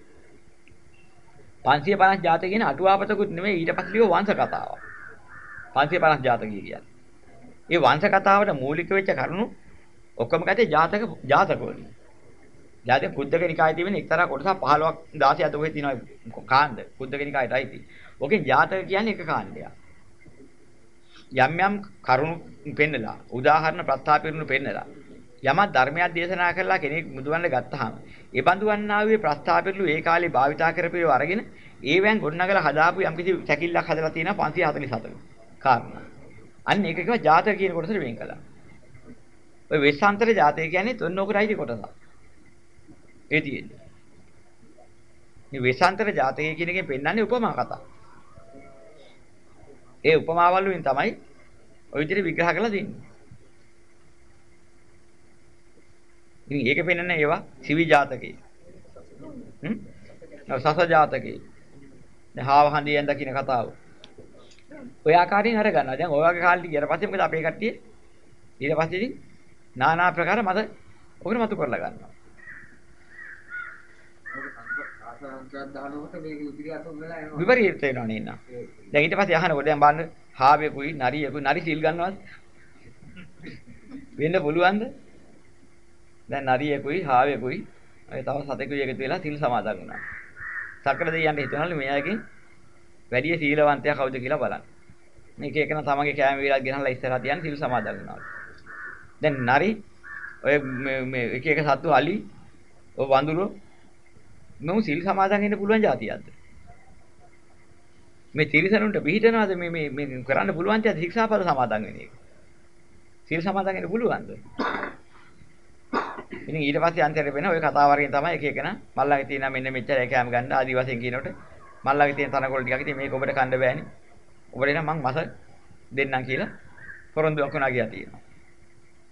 550 ජාතක කියන අටුවාපතකුත් නෙමෙයි ඊට පස්සේ ලියව වංශ කතාවක්. 550 ජාතකය කියන්නේ. ඒ වංශ කතාවට මූලික වෙච්ච කරුණු ඔක්කොම ගත්තේ ජාතක ජාතකවලින්. ජාතක කුද්දක නිකායේ තියෙන එක්තරා කොටසක් 15ක් 16 අතෝගේ තියෙනවා කාණ්ඩ. කුද්දක නිකායටයි තියෙන්නේ. ඕකෙන් ජාතක කියන්නේ එක කාණ්ඩයක්. යම් යම් කරුණු පෙන්නලා උදාහරණ ප්‍රස්තාපිරුණු පෙන්නලා යමක් ධර්මයක් දේශනා කරලා කෙනෙක් මුදුවන්න ගත්තාම ඒ බඳු වන්නා වූ ප්‍රස්තාපිරළු ඒ කාලේ භාවිතා කරපේව අරගෙන ඒවෙන් ගොඩනගලා හදාපු යම්කිසි සැකිල්ලක් හදලා තියෙනවා 547ක කාරණා. අන්න ඒක කිව්වා ජාතක කියන කොටසට වෙන් කළා. ඔය වෙස්සාන්තර ජාතක කියන්නේ තුන් ඔකටයි කොටස. ඒ තියෙන්නේ. මේ වෙස්සාන්තර ජාතකය කියන එකෙන් පෙන්වන්නේ උපමා කතා. ඒ උපමාවල් වලින් තමයි ඔය විදිහට විග්‍රහ කරලා දෙන්නේ. ඉතින් ඒක පෙන්වන්නේ ඒවා සිවි ජාතකේ. හ්ම්? සස ජාතකේ. දැන් හාව හඳියෙන් දකින්න කතාව. ඔය ආකාරයෙන් අර ගන්නවා. දැන් ඔය වගේ කාලෙට ගියට පස්සේ මොකද අපේ කට්ටිය ඊට පස්සේ ඉතින් নানা ආකාර මත ඔකට මතු කරලා ගන්නවා. විපරීත වෙනවා නේද? දැන් ඊට පස්සේ අහනකොට දැන් බලන්න හාවෙකුයි නරියෙකුයි නරි සිල් ගන්නවද? වෙන්න පුළුවන්ද? දැන් නරියෙකුයි හාවෙකුයි ඔය තව සතෙකුයි එකතු වෙලා සිල් සමාදන් වුණා. සක්‍ර දෙයියන්ට හිතනවලු මෙයාගෙන් වැඩි සීලවන්තයා කවුද කියලා බලන්න. මේක එකන තමන්ගේ කෑම වේලක් ගෙනල්ලා ඉස්සරහා තියන් සිල් සමාදන් වුණා. දැන් නරි ඔය මේ එක එක සත්තු අලි ඔය වඳුරු මොහු සිල් සමාදන් වෙන්න පුළුවන් જાතියක්ද? මේ තිරිසනුන්ට පිළිහිටනවාද මේ මේ මේ කරන්න පුළුවන් තියද ශික්ෂාපද සමාදන් වෙන එක? සිල් සමාදන් වෙන්න පුළුවන්ද? ඉතින් ඊට පස්සේ අන්තිමට වෙන ওই කතාව වර්ගයෙන් තමයි එක එකන මල්ලාගේ තියෙන මෙන්න මෙච්චර එකෑම ගන්න ආදි වශයෙන් කියනකොට මල්ලාගේ තියෙන තනකොළ ටිකක් ඉතින් මේක ඔබට කන්න බෑනේ. ඔබට නම් මං මස දෙන්නම් කියලා පොරොන්දුවක් වුණා කියලා තියෙනවා.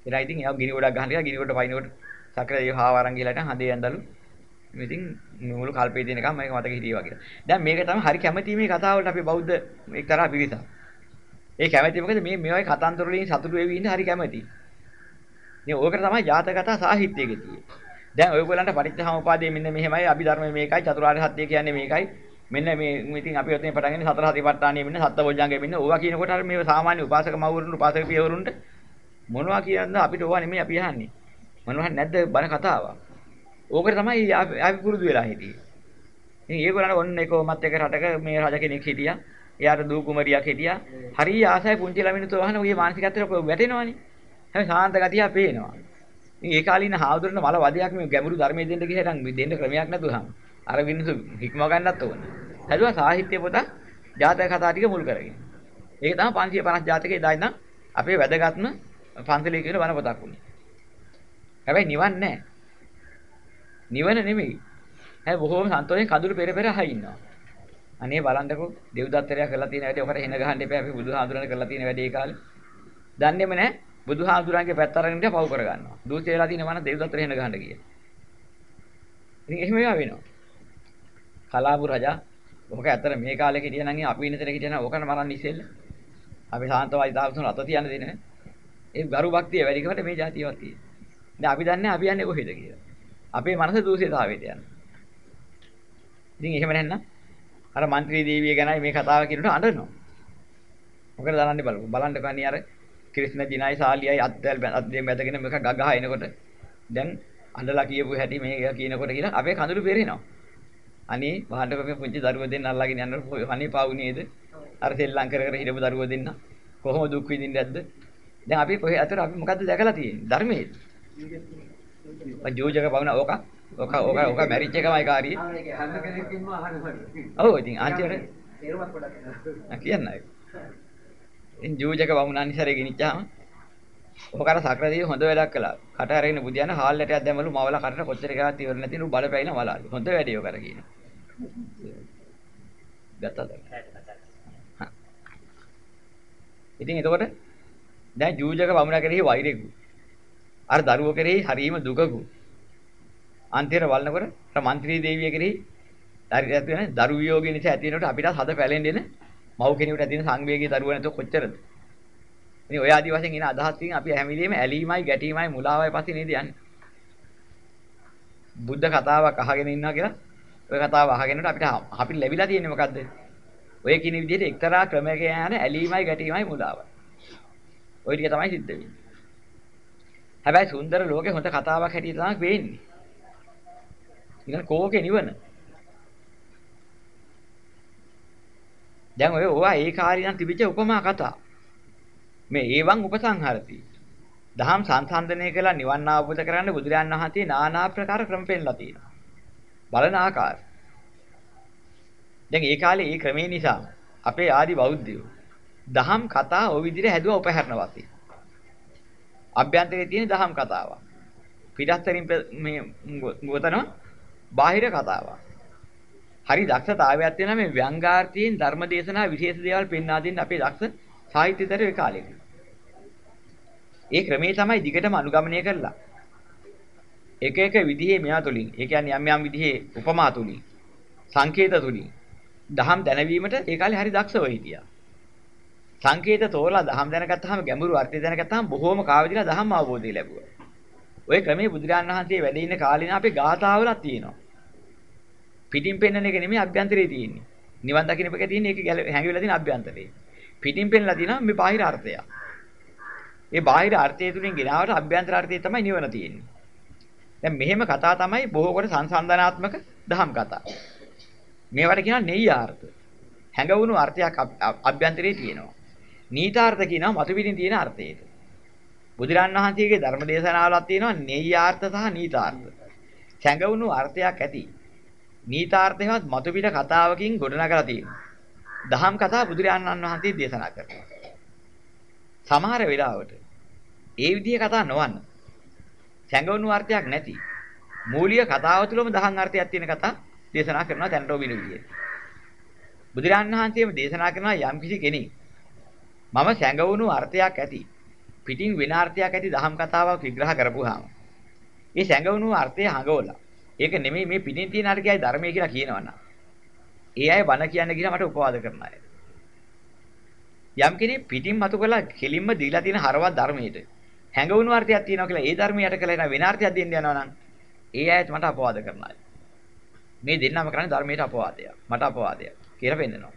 එලා ඉතින් එයා ගිනි ගොඩක් ගහන කියලා ගිනි ගොඩ පයින්නකොට සක්‍ර දේව හාව අරන් ගිහලා ඉතින් හදේ ඇඳලු. ඉතින් මුළු කල්පේ දිනකම් මේක මතක හිටියා කියලා. දැන් මේක තමයි හරි කැමැති මේ කතාවලට අපි බෞද්ධ එක්තරා පිරිසක්. ඒ කැමැති මොකද මේ මේ වගේ කතන්දර වලින් සතුටු වෙවි ඉන්න හරි කැමැති. ඉතින් ඕකට තමයි ජාතක කතා සාහිත්‍යයේ තියෙන්නේ. දැන් ඔයගොල්ලන්ට පටිච්චසමුපාදයේ මෙන්න මෙහෙමයි අභිධර්මයේ මේකයි චතුරාර්ය සත්‍ය කියන්නේ මේකයි. මෙන්න මේ ඉතින් අපි ඔතන පටන් ගන්නේ සතර සතිපට්ඨානිය මෙන්න සත්බොජ්ජංගේ මෙන්න ඕවා කියනකොට අර මේ සාමාන්‍ය උපාසක මව්වරුන් උපාසක පියවරුන්ට මොනවා කියනද අපිට ඕවා නෙමෙයි අපි අහන්නේ. මොනවා නැද්ද බණ කතාවක්. ඕකට තමයි අපි පුරුදු වෙලා හිටියේ. ඉතින් ඒගොල්ලන්ට ඔන්න එක මත් එක රටක මේ රජ කෙනෙක් හිටියා. එයාට දූ කුමරියක් හිටියා. හරිය ආසයි පුංචි ළමිනුත් වහන ඔය මානසිකත්වයට වැටෙනවනේ. හැබැයි සාන්ත ගතිය පේනවා. ඉතින් ඒ කාලේ ඉන්න හාමුදුරන මල වදයක් මේ ගැඹුරු ධර්මයේ දෙන්න ගිහින් දෙන්න ක්‍රමයක් නැතුවම අර වින්නසු හික්ම ගන්නත් ඕන. හැදුවා සාහිත්‍ය පොත ජාතක කතා ටික මුල් කරගෙන. ඒක තමයි 550 ජාතකයේ ඉදා ඉඳන් අපේ වැදගත්ම පන්සලේ කියන වන පොතක් උනේ. හැබැයි නිවන් නැහැ. නිවන නෙමෙයි. හැබැයි බොහෝම සන්තෝෂයෙන් කඳුළු පෙර පෙර අහයි ඉන්නවා. අනේ බලන්නකෝ දෙව්දත්තරයා කරලා තියෙන වැඩේ ඔකට හෙන ගහන්න එපා අපි බුදුහාඳුරන කරලා තියෙන වැඩේ කාලේ. දන්නේම නැහැ බුදුහාඳුරන්ගේ පැත්ත අරගෙන ඉඳලා පව් කරගන්නවා. දූෂ්‍ය වෙලා තියෙන මන දෙවිදත්තර හෙන ගහන්න කියන. ඉතින් එහෙම ඒවා වෙනවා. කලාපු රජා ඔක ඇත්තට මේ කාලේ හිටියා නම් අපි ඉන්න තැන හිටියා නම් ඕකන මරන්න ඉස්සෙල්ල. අපි සාන්තවයි තාපසුන රත තියන්න දෙන්නේ. ඒ ගරු භක්තිය වැඩි කරට මේ જાතියවත් තියෙන. දැන් අපි දන්නේ අපි යන්නේ කොහෙද කියලා. අපේ මනස දූෂිතතාවයට යනවා. ඉතින් එහෙම නැත්නම් අර മന്ത്രി දේවිය ගැනයි මේ කතාව කියනට අඬනවා. මොකද දරන්නේ බලන්න බලන්න කන්නේ අර ක්‍රිස්න දිනයි සාලියයි අත්දැල් අත්දැල් මැදගෙන මේක ගගහ එනකොට දැන් අඬලා කියපු හැටි මේ කියනකොට කියලා අපේ කඳුළු පෙරෙනවා. අනේ වහන්නකො මේ පුංචි දරුවෝ දෙන්න අල්ලගෙන යන්න අනේ පාවු නේද? අර සෙල්ලම් කර කර හිටපු දරුවෝ දෙන්න කොහොම දුක් විඳින්නේ නැද්ද? දැන් අපි කොහේ අතර අපි මොකද්ද දැකලා තියෙන්නේ? ධර්මයේ. ජෝජක පවුන ඕක ඕක ඕක ඕක මැරිච් එකමයි කාරියේ. ඔව් ඉතින් අන්තිමට තේරුමක් පොඩක් කියන්නයි. ඉතින් ජෝජක වමුණ අනිසරේ ගෙනිච්චාම ඔක අර සක්‍රදේව හොඳ වැඩක් කළා. කට අරගෙන බුදියාන හාල් එකක් දැමලු මවල කටට කොච්චර එකක් ඉවර නැති නු බලපෑයින වලාලු. හොඳ වැඩේ ඔක අර කියන. ගත්තද? ඉතින් එතකොට දැන් ජූජක වමුණ කෙරෙහි වෛරෙකු. අර දරුවෝ කෙරෙහි හරීම දුකකු. අන්තිමට වළනකොට අර മന്ത്രി දේවිය කෙරෙහි ඇති වෙන දරු වියෝගය නිසා ඇති වෙනකොට අපිට හද පැලෙන්නේ මව් කෙනෙකුට ඇති වෙන සංවේගී දරුවා නැතො කොච්චරද? ඉතින් ඔය ආදි වශයෙන් එන අදහස් වලින් අපි හැම වෙලෙම ඇලීමයි ගැටීමයි මුලාවයි පස්සේ නේද යන්නේ. බුද්ධ කතාවක් අහගෙන ඉන්නවා කියලා ඔය කතාව අහගෙනට අපිට අපිට ලැබිලා තියෙන්නේ මොකද්ද? ඔය කියන විදිහට එක්තරා ක්‍රමයක යන ඇලීමයි ගැටීමයි මුලාවයි. ওই ටික තමයි සිද්ධ වෙන්නේ. හැබැයි සුන්දර ලෝකේ හොඳ කතාවක් හැටියට තමයි වෙන්නේ. ඉතින් කෝකේ නිවන. දැන් ඔය ඕවා ඒ කාරියන් තිබිච්ච උපමා කතා. මේ ඒවන් උපසංහරති. දහම් සංසන්දනය කළා නිවන් අවබෝධ කරගන්න බුදුරයන් වහන්සේ নানা ආකාර ක්‍රම පෙන්ලා තියෙනවා. බලන ආකාර. දැන් ඒ කාලේ ඒ ක්‍රමේ නිසා අපේ ආදි බෞද්ධයෝ දහම් කතා ওই විදිහට හැදුවා උපහැරණ වශයෙන්. අභ්‍යන්තරයේ තියෙන දහම් කතාවක්. පිටස්තරින් මේ ගොතනවා බාහිර කතාවක්. හරි දක්ෂතාවයක් තියෙනවා මේ ව්‍යංගාර්ථයෙන් ධර්මදේශනා විශේෂ දේවල් පෙන්වා දෙන්න අපේ දක්ෂ සාහිත්‍යතර ඒ කාලේ. ඒ ක්‍රමේ තමයි දිගටම අනුගමනය කරලා. එක එක විදිහේ මෙයා තුලින්, ඒ කියන්නේ යම් යම් විදිහේ උපමා තුලින්, සංකේත තුලින් දහම් දැනවීමට ඒ කාලේ හරි දක්ෂව හිටියා. සංකේත තෝරලා දහම් දැනගත්තාම ගැඹුරු අර්ථය දැනගත්තාම බොහෝම කාවදිලා දහම් අවබෝධය ලැබුවා. ওই ක්‍රමේ බුදුරජාණන් වහන්සේ වැඩ ඉන්න කාලේ අපේ ගාථාවලක් තියෙනවා. පිටින් පෙන්වන එක නෙමෙයි අභ්‍යන්තරේ තියෙන්නේ. නිවන් දකින්න එක තියෙන්නේ ඒක හැංගිවිලා තියෙන අභ්‍යන්තරේ. පිටින් පෙන්ලා තියෙනවා මේ බාහිර අර්ථය. ඒ බාහිර අර්ථය තුලින් ගෙනාවට අභ්‍යන්තර අර්ථය තමයි නිවන තියෙන්නේ. දැන් මෙහෙම කතා තමයි බොහෝ කොට සංසන්දනාත්මක දහම් කතා. මේවට කියනවා නෙය්‍යාර්ථ. හැඟවුණු අර්ථයක් අභ්‍යන්තරේ තියෙනවා. නීතාර්ථ කියනවා මතු පිටින් තියෙන අර්ථයට. බුදුරන් වහන්සේගේ ධර්ම දේශනාවලක් තියෙනවා නෙය්‍යාර්ථ සහ නීතාර්ථ. හැඟවුණු අර්ථයක් ඇති. නීතාර්ථයවත් මතු පිට කතාවකින් ගොඩනගලා තියෙනවා. දහම් කතා බුදුරජාණන් වහන්සේ දේශනා කරනවා. සමහර වෙලාවට ඒ විදිහේ කතා නොවන්න. සැඟවුණු අර්ථයක් නැති. මූලික කතාව තුළම දහම් අර්ථයක් තියෙන කතා දේශනා කරනවා තැනටෝ වින විදියට. බුදුරජාණන් වහන්සේම දේශනා කරනවා යම් කිසි කෙනෙක් මම සැඟවුණු අර්ථයක් ඇති පිටින් වෙන අර්ථයක් ඇති දහම් කතාවක් විග්‍රහ කරපුවාම ඒ සැඟවුණු අර්ථය හඟවලා ඒක නෙමෙයි මේ පිටින් තියෙන අර්ථයයි ධර්මය කියලා කියනවනම් ඒ අය බණ කියන්න කියලා මට උපවාද කරන අය. යම් කෙනෙක් පිටින් මතු කළා කෙලින්ම දීලා තියෙන හරවත් ධර්මයට හැඟවුණු අර්ථයක් තියෙනවා කියලා ඒ ධර්මයට කළා එන වෙන අර්ථයක් දෙන්න යනවා නම් ඒ අයත් මට අපවාද කරන අය. මේ දෙන්නම කරන්නේ ධර්මයට අපවාදයක්. මට අපවාදයක් කියලා පෙන්නනවා.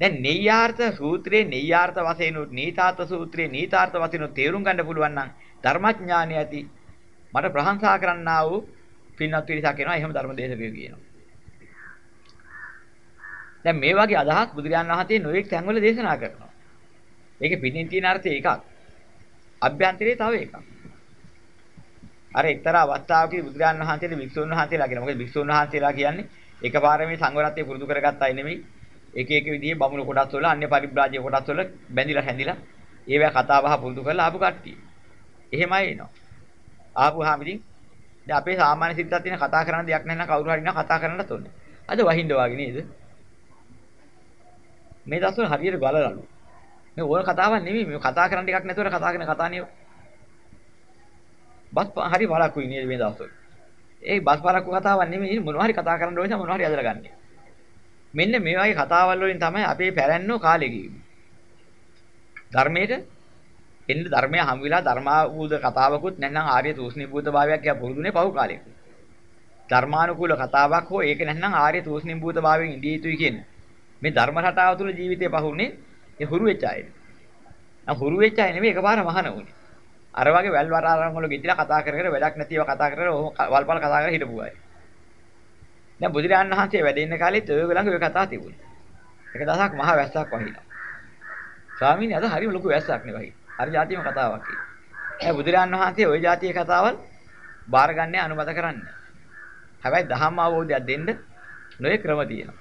දැන් නෙය්‍යාර්ථ සූත්‍රයේ නෙය්‍යාර්ථ වශයෙන් උත් නීතාර්ථ සූත්‍රයේ නීතාර්ථ වශයෙන් තේරුම් ගන්න පුළුවන් නම් ධර්මඥානිය ඇති මට ප්‍රශංසා කරන්නා වූ පින්වත් පිරිසක් එනවා එහෙම ධර්ම දේශකයෝ කියනවා. දැන් මේ වගේ අදහස් බුදුරජාණන් වහන්සේ නොයෙක් තැන්වල දේශනා කරනවා. ඒකේ පිටින් තියෙන අර්ථය එකක්. අභ්‍යන්තරේ තව එකක්. අර එක්තරා අවස්ථාවකදී බුදුරජාණන් වහන්සේට වික්ෂුන් වහන්සේලා කියන මොකද වික්ෂුන් වහන්සේලා කියන්නේ එකපාර මේ සංඝරත්නය පුරුදු කරගත්ත අය නෙමෙයි. එක එක විදිහේ බමුණු කොටස් වල අන්‍ය පරිබ්‍රාජ්‍ය කොටස් වල බැඳිලා හැඳිලා ඒවා කතා බහ පුරුදු කරලා ආපු කට්ටිය. එහෙමයි එනවා. ආපුහාම ඉතින් දැන් අපේ සාමාන්‍ය සිද්ධාත් තියෙන කතා කරන්න දෙයක් නැහැ නම් කවුරු හරි නම් කතා කරන්නත් ඕනේ. අද වහින්න වාගේ නේද? මේ දවස්වල හරියට බලලලු. මේ ඕන කතාවක් නෙමෙයි මේ කතා කරන්න එකක් නැතුව කතා කරන කතානිය. බස් හරි බලකුයි නේද මේ දවස්වල. ඒ බස් බලක්කු කතාවක් නෙමෙයි මොනවා හරි කතා කරන්න ඕනේ මොනවා හරි අදලා ගන්න. මෙන්න මේ වගේ කතාවල් වලින් තමයි අපේ පැරැන්නෝ කාලේ ගියේ. ධර්මයේද එන්න ධර්මය හම් වෙලා ධර්මාවූද කතාවකුත් නැත්නම් ආර්ය තූෂ්ණීභූත භාවයක් කියලා පුරුදුනේ පහු කාලෙක. ධර්මානුකූල කතාවක් හෝ ඒක නැත්නම් ආර්ය තූෂ්ණීභූත භාවයෙන් ඉඳී යුතුයි කියන්නේ. මේ ධර්ම රටාව තුළ ජීවිතේ පහුනේ ඒ හුරු වෙච්ච අය. නම් හුරු වෙච්ච අය නෙමෙයි එකපාර මහාන වුනේ. අර වගේ වැල් වරාරම් වල ගෙතිලා කතා කර කර වැඩක් නැතිව කතා කර කර ඔහොම වල්පල් කතා කර හිටපු අය. දැන් බුදුරජාණන් වහන්සේ වැඩ ඉන්න කාලෙත් ඔය ළඟ ඔය කතා තිබුණා. එක දවසක් මහා වැස්සක් වහිනවා. ස්වාමීනි අද හරිම ලොකු වැස්සක් නේ වහි. අර જાතියම කතාවක් ඒක. ඒ බුදුරජාන් වහන්සේ ওই જાතියේ කතාවල් බාරගන්න අනුමත කරන්නේ. හැබැයි ධම්ම අවබෝධයක් දෙන්න නොයේ ක්‍රම තියෙනවා.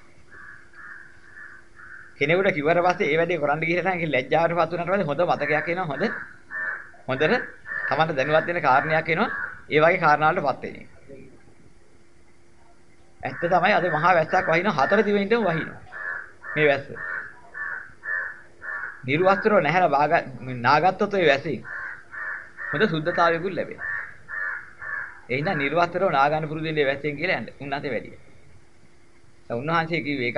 කෙනෙකුට කිව්වට පස්සේ ඒ වැඩේ කරන්න ගිහින් නම් ලැජ්ජාවට පත් වුණාට පස්සේ හොඳ මතකයක් එනවා හොඳ හොඳට තමන්ට දැනුවත් වෙන කාරණයක් එනවා ඒ වගේ කාරණාවලටපත් වෙන එක. ඇත්ත තමයි අද මහා වැස්සක් වහිනවා හතර දිවෙනින්ම වහිනවා. මේ වැස්ස. නිර්වස්ත්‍රව නැහැලා වාග නාගත්තොත් ඒ වැසින් හොඳ සුද්ධතාවයකුත් ලැබෙනවා. ඒ හින්දා නිර්වස්ත්‍රව නාගන්න පුරුදු වෙන්නේ වැස්සෙන් කියලා යන්න. උන්වහන්සේ වැඩි. දැන් උන්වහන්සේ කිව්වේ එක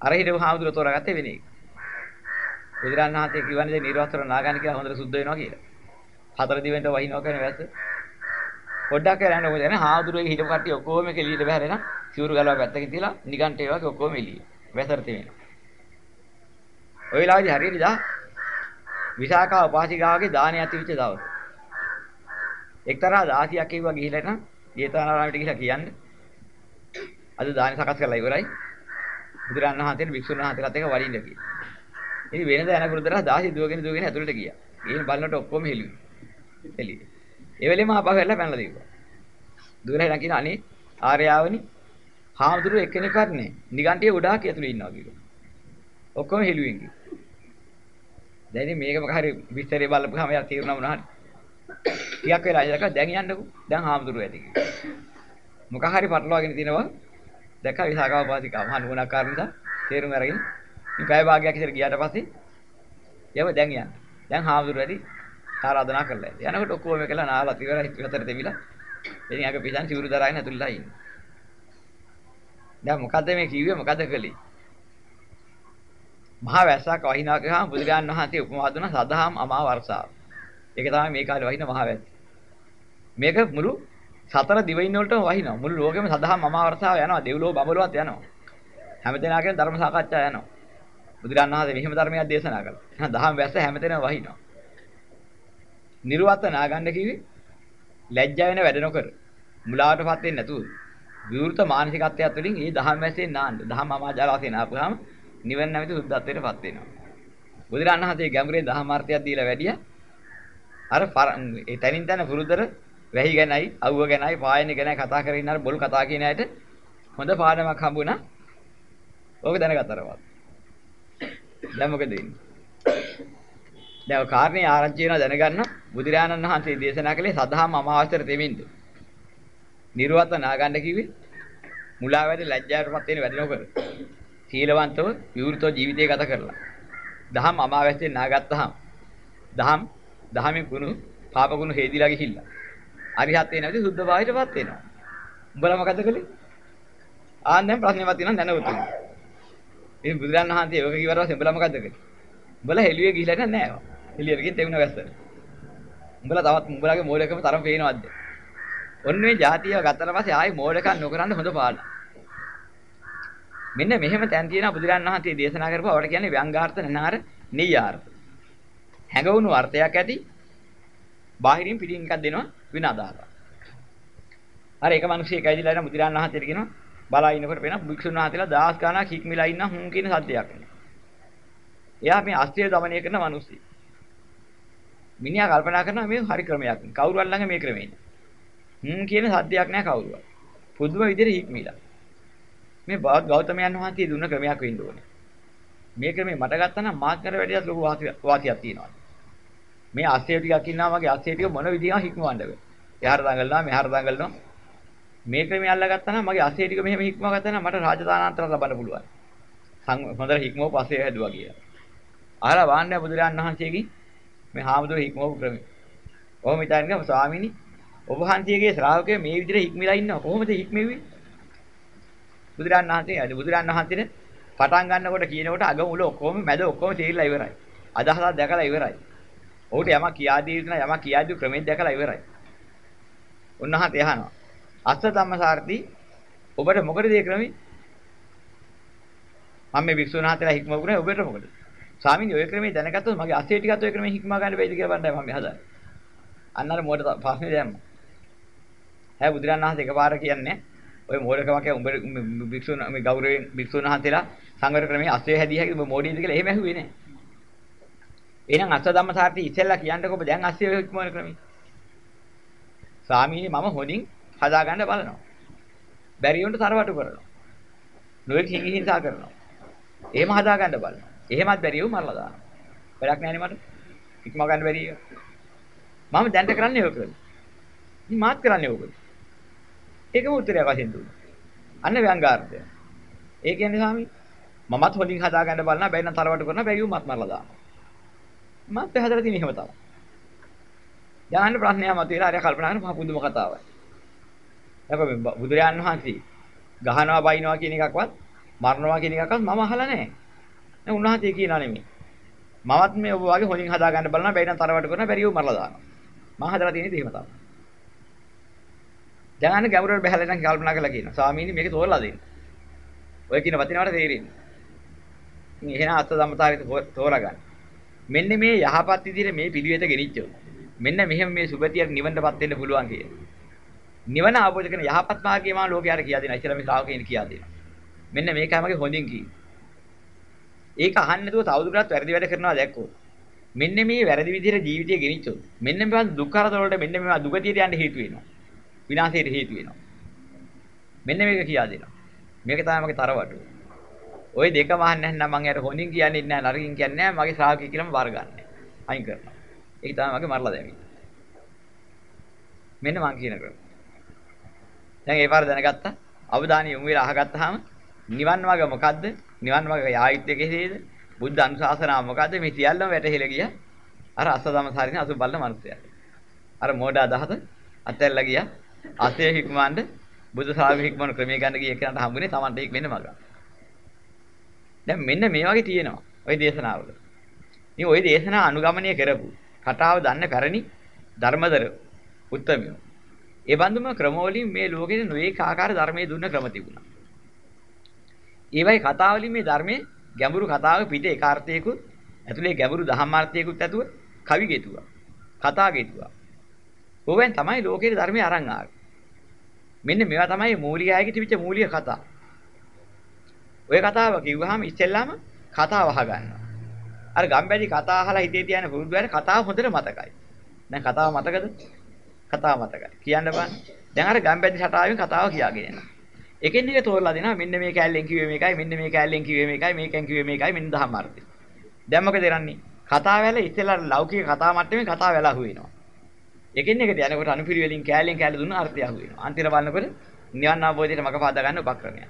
අර හිටපු හාමුදුරුවෝ තෝරාගත්තේ වෙන එක. බුදුරන් වහන්සේ කිව්වනේ නිර්වස්ත්‍රව නාගන්න කියලා හොඳට සුද්ධ වෙනවා කියලා. හතර දිවෙන්ට වහිනවා කියන වැස්ස. පොඩ්ඩක් කරන්න මොකද නේ හාමුදුරුවෝ හිටපු කට්ටිය ඔක්කොම එළියට බහැරෙනා සිවුරු ගලවා පැත්තකින් තියලා නිගන්ටේ වගේ ඔක්කොම එළිය. වැසර තෙමෙනවා. ඔය වෙලාවේදී හරියට දා විසාකා උපාසිකාවගේ දානය ඇතිවෙච්ච දවස. එක්තරා දාසියක් කිව්වා ගිහිල්ලා නම් ජේතවනාරාමයට ගිහිල්ලා කියන්නේ. අද දානි සකස් කරලා ඉවරයි. බුදුරණන් වහන්සේට වික්ෂුන් වහන්සේලාත් එක්ක වඩින්න කියලා. ඉතින් වෙනද යනකොට දරා දාසි දුවගෙන දුවගෙන ඇතුළට ගියා. ගිහින් බලනකොට ඔක්කොම හෙළුවේ. එළියේ. ඒ වෙලෙම ආපහු ඇවිල්ලා පැනලා දීපුවා. දුවලා හිටන් කියන අනේ ආර්යාවනි හාමුදුරුවෝ එක්කෙනෙක්වත් නැහැ. නිගන්ටිය ගොඩාක් ඇතුලේ ඉන්නවා කිව්වා. ඔක්කොම හෙළුවෙන් කිව්වා. දැන් ඉතින් මේක මොකක් හරි විස්තරේ බලපුවාම යා තේරුණා මොනවද? ටිකක් වෙලා ඉඳලා දැන් යන්නකෝ. දැන් හාමුදුරුවෝ ඇති කිව්වා. මොකක් හරි පටලවාගෙන තිනවා. දැක්ක විසාකාව පාතිකාව හනුවණක් කාර නිසා තේරුම් අරගෙන ඉතින් පැය භාගයක් ඉස්සර ගියාට පස්සේ යව දැන් යන්න. දැන් හාමුදුරුවෝ ඇති ආරාධනා කළා. යනකොට ඔක්කොම එකලා නාලා ඉවරයි විතර දෙවිලා. ඉතින් අග පිටන් සිවුරු දරාගෙන ඇතුළලා ඉන්නේ. දැන් මොකද්ද මේ කිව්වේ මොකද්ද කළේ? මහා වැස්සක් වහිනවා කියහම බුදුරජාණන් වහන්සේ උපමා දුන්න සදහම් අමා වර්ෂාව. ඒක තමයි මේ කාලේ වහින මහා වැස්ස. මේක මුළු සතර දිවයින් වලටම වහිනවා. මුළු ලෝකෙම සදහම් අමා වර්ෂාව යනවා. දෙව්ලොව බඹලොවත් යනවා. හැමදෙනාගේම ධර්ම සාකච්ඡා යනවා. බුදුරජාණන් වහන්සේ මෙහිම ධර්මයක් දේශනා කළා. එහෙනම් දහම් වැස්ස හැමතැනම වහිනවා. නිර්වත නාගන්න කිව්වේ ලැජ්ජා වෙන වැඩ නොකර මුලාවටපත් වෙන්නේ නැතුව විවෘත මානසිකත්වයක් තුළින් මේ දහම් වැස්සෙන් නාන්න. දහම් අමාජාලාසෙන් ආපුවාම නිවන නැමැති සුද්ධත්වයටපත් වෙනවා. බුදුරජාණන් වහන්සේ ගැඹුරේ දහම් අර්ථයක් දීලා වැඩිය අර ඒ තනින් තන පුරුද්දර වැහි ගැනයි, අවුව ගැනයි, පායන ගැනයි කතා කරගෙන ඉන්න අර බොල් කතා කියන අයට හොඳ පාඩමක් හම්බුණා. ඕක දැනගත්තරවත්. දැන් මොකද වෙන්නේ? දැන් ඔය කාරණේ ආරංචි වෙනවා දැනගන්න බුදුරජාණන් වහන්සේ දේශනා කළේ සදහම් අමාවස්තර දෙමින්ද. නිර්වත නාගන්න කිව්වේ මුලාවැද ලැජ්ජාවටපත් වෙන වැඩ නොකර. සීලවන්තව විවෘතව ජීවිතය ගත කරලා. දහම් අමාවැස්සෙන් නාගත්තහම දහම් දහමේ ගුණ පාප ගුණ හේදිලා ගිහිල්ලා. අරිහත් වෙන්නේ නැති සුද්ධ භාවයටපත් වෙනවා. උඹලා මොකද කළේ? ආන් දැන් ප්‍රශ්නයක් තියෙනවා නැනවතුනි. ඉතින් බුදුරන් වහන්සේ ඔක කිව්වට පස්සේ උඹලා මොකද කළේ? උඹලා හෙළුවේ ගිහිල්ලා නැහැ. එළියට ගිහින් තෙවුන වැස්ස. උඹලා තවත් උඹලාගේ මෝඩකම තරම් පේනවද? ඔන්න මේ જાතියව ගත්තට පස්සේ ආයි මෝඩකම් නොකරන්න හොඳ පාඩම්. මෙන්න මෙහෙම තැන් තියෙනවා බුදුරන් වහන්සේ දේශනා කරපුවා වට කියන්නේ ව්‍යංගාර්ථ නනාර නියාර්ථ. හැඟවුණු අර්ථයක් ඇති බාහිරින් පිටින් එකක් දෙනවා වින අදාහරණ. අර එක මිනිහෙක් ඇවිදලා ඉන්න බුදුරන් වහන්සේට කියනවා බලා ඉනකොට පේන භික්ෂුන් වහන්සේලා දහස් ගණනක් හික්මිලා ඉන්න හුම් කියන සද්දයක් එනවා. එයා මේ අස්ත්‍ය දමනය කරන මිනිස්සෙක්. මිනිහා කල්පනා කරනවා මේ හරි ක්‍රමයක්. කවුරුන් ළඟ මේ ක්‍රමේ නෑ. හ්ම් කියන සද්දයක් නෑ කවුරුවත්. පුදුම විදිහට හික්මිලා. මේ ගෞතමයන් වහන්සේ දුන්න ක්‍රමයක් වෙන්න ඕනේ. මේ ක්‍රමේ මට ගත්තා නම් මාත් කර වැඩියක් ලොකු වාසියක් තියෙනවා. මේ අස්සේ ටිකක් ඉන්නවා මගේ අස්සේ ටික මොන විදිහම හික්මවන්නද? එහාට දඟලනවා මෙහාට දඟලනවා. මේ ක්‍රමේ අල්ලගත්තා නම් මගේ අස්සේ ටික මෙහෙම හික්මව ගත්තා නම් මට රාජධානාන්තර ලබන්න පුළුවන්. හොඳට හික්මව පස්සේ හැදුවා කියලා. අහලා වාන්නේ බුදුරජාණන් වහන්සේගෙන් මේ හාමුදුරුවෝ හික්මව ක්‍රමේ. කොහොම හිතන්නේ ස්වාමීනි ඔබ වහන්සේගේ ශ්‍රාවකයෝ මේ විදිහට හික්මිලා ඉන්නවා කොහොමද හික්මෙන්නේ? බුදුරජාණන් වහන්සේ අද බුදුරජාණන් වහන්සේට පටන් ගන්නකොට කියනකොට අග මුල ඔක්කොම මැද ඔක්කොම තේරිලා ඉවරයි. අදහසක් දැකලා ඉවරයි. ඔහුට යමක් කියා දී ඉන්න යමක් කියා දී ක්‍රමෙන් දැකලා ඉවරයි. උන්වහන්සේ අහනවා. අස්ස ධම්මසාරති ඔබට මොකටද මේ ක්‍රමේ? මම මේ වික්ෂුන් වහන්සේලා හික්මවුනේ ඔබට මොකටද? ස්වාමීනි ඔය ක්‍රමේ දැනගත්තොත් මගේ අස්සේ ටිකත් ඔය ක්‍රමේ හික්මා ගන්න බැයිද කියලා බලන්නයි මම හදාන්නේ. අන්න අර මොකට ප්‍රශ්නේ දැම්මා. හැ බුදුරණන් වහන්සේ එකපාර කියන්නේ ඔය මෝඩකමක් උඹ භික්ෂුන් මේ ගෞරවයෙන් භික්ෂුන් වහන්සේලා සංවර ක්‍රමයේ අස්සේ හැදී හැකි උඹ මෝඩීද කියලා එහෙම ඇහුවේ නෑ. එහෙනම් අස්ස ධම්මසාරටි ඉස්සෙල්ලා කියන්නකො ඔබ දැන් අස්සේ හික්මවන ක්‍රමයේ. ස්වාමීනි මම හොඳින් හදාගන්න බලනවා. බැරි වුණට තරවටු කරනවා. නොයෙක් හිංහිංසා කරනවා. එහෙම හදාගන්න බලනවා. එහෙමත් බැරි වුණ මරලා දානවා. වැඩක් නැහැ මට. ඉක්ම ගන්න බැරි ඒවා. මම දැන්ට කරන්නේ ඔක. ඉතින් මාත් කරන්නේ ඕක. ඒකම උත්තරයක් වශයෙන් දුන්නා. අන්න ව්‍යංගාර්ථය. ඒ කියන්නේ ස්වාමී මමත් හොලින් හදා ගන්න බලනවා බැරි නම් තරවට කරනවා බැරි වුමත් මරලා දානවා. මත් හදලා තියෙන එහෙම තමයි. දැන් අන්න ප්‍රශ්නයක් මතුවලා අර කල්පනා කරන මහ පුදුම කතාවක්. දැන් බුදුරජාණන් වහන්සේ ගහනවා බයිනවා කියන එකක්වත් මරනවා කියන එකක්වත් මම අහලා නැහැ. දැන් උන්වහන්සේ කියනා නෙමෙයි. මමත් මේ ඔබ වගේ හොලින් හදා ගන්න බලනවා බැරි නම් තරවට කරනවා බැරි වුම මරලා දානවා. මම හදලා තියෙන්නේ එහෙම තමයි. දැන් අන්න ගැඹුරට බහැලා නම් කල්පනා කරලා කියනවා. ස්වාමීනි මේක තෝරලා දෙන්න. ඔය කියන වචනවට තේරෙන්නේ. ඉතින් එහෙනම් අත්ත සම්මතාරිත තෝරා ගන්න. මෙන්න මේ යහපත් විදිහට මේ පිළිවෙත ගෙනිච්චෝ. මෙන්න මෙහෙම මේ සුගතියට නිවනටපත් වෙන්න පුළුවන් කිය. නිවන අවබෝධ කරන යහපත් මාර්ගය මා ලෝකයට කියා දෙනවා. ඉතල මේ ශ්‍රාවකයන් කියා දෙනවා. මෙන්න මේකයි මගේ හොඳින් කිව්වේ. ඒක අහන්න නැතුව තවදුරටත් වැරදි වැඩ කරනවා දැක්කෝ. මෙන්න මේ වැරදි විදිහට ජීවිතය ගෙනිච්චොත් මෙන්න මේ දුක් කරදර වලට මෙන්න මේවා දුගතියට යන්න හේතු වෙනවා. විනාශයට හේතු වෙනවා. මෙන්න මේක කියා දෙනවා. මේක තමයි මගේ තරවටුව. ওই දෙකම අහන්නේ නැත්නම් මම යාර හොඳින් කියන්නේ නැහැ නරකින් කියන්නේ නැහැ මගේ ශ්‍රාවකයෙක් කියලාම බාර ගන්නෑ. අයින් කරනවා. ඒක තමයි මගේ මරලා දැමීම. මෙන්න මං කියන ක්‍රම. දැන් ඒ පාර දැනගත්තා. අවධානය යොමු වෙලා අහගත්තාම නිවන් මාර්ග මොකද්ද? නිවන් මාර්ග යායිත්‍ය කෙසේද? බුද්ධ අනුශාසනාව මොකද්ද? මේ සියල්ලම වැටහිලා ගියා. අර අසදම සාරින අසු බල්ල මනුස්සයා. අර මෝඩ අදහස අතැල්ලා ගියා. අසේ හික්මවන්න බුදු ශ්‍රාවක හික්මන ක්‍රමයේ ගන්න ගිය එකනට හම්බුනේ Tamante හික්මෙන්න මග. දැන් මෙන්න මේ වගේ තියෙනවා ওই දේශනාවල. ඉතින් ওই දේශනා අනුගමනය කරපු කතාව දන්න පැරණි ධර්මදර උත්තමියෝ. ඒ බඳුම ක්‍රමවලින් මේ ලෝකෙට නොඒක ආකාර ධර්මයේ දුන්න ක්‍රම තිබුණා. ඒවයි කතාවලින් මේ ධර්මයේ ගැඹුරු කතාවක පිට එක අර්ථයකුත් ඇතුලේ ගැඹුරු ධම්මාර්ථයකුත් ඇතුව කවි ගෙතුවා. කතා ගෙතුවා. ඕවෙන් තමයි ලෝකේ ධර්මයේ අරන් ආවේ. මෙන්න මේවා තමයි මූලික ආයක තිබිච්ච මූලික කතා. ඔය කතාව කිව්වහම ඉස්සෙල්ලාම කතාව අහගන්නවා. අර ගම්බැලි කතා අහලා හිතේ තියන පුරුදු වෙන කතාව හොඳට මතකයි. දැන් කතාව මතකද? කතාව මතකයි. කියන්න බෑ. දැන් අර ගම්බැලි සටාවෙන් කතාව කියාගෙන යනවා. එකින් එක තෝරලා දෙනවා මෙන්න මේ කෑල්ලෙන් කිව්වේ මේකයි මෙන්න මේ කෑල්ලෙන් කිව්වේ මේකයි මේකෙන් කිව්වේ මේකයි මෙන්න දහම් අර්ථය. දැන් මොකද කරන්නේ? කතාව වැල ඉස්සෙල්ලා ලෞකික කතා මට්ටමේ කතාව වැල අහුවෙනවා. එකින් එකට යනකොට අනුපිළිවෙලින් කෑල්ලෙන් කෑල්ල දුන්න අර්ථය අහුවෙනවා. අන්තිම බලනකොට නිවන් අවබෝධයට මඟ පාදා ගන්න උපක්‍රමයක්.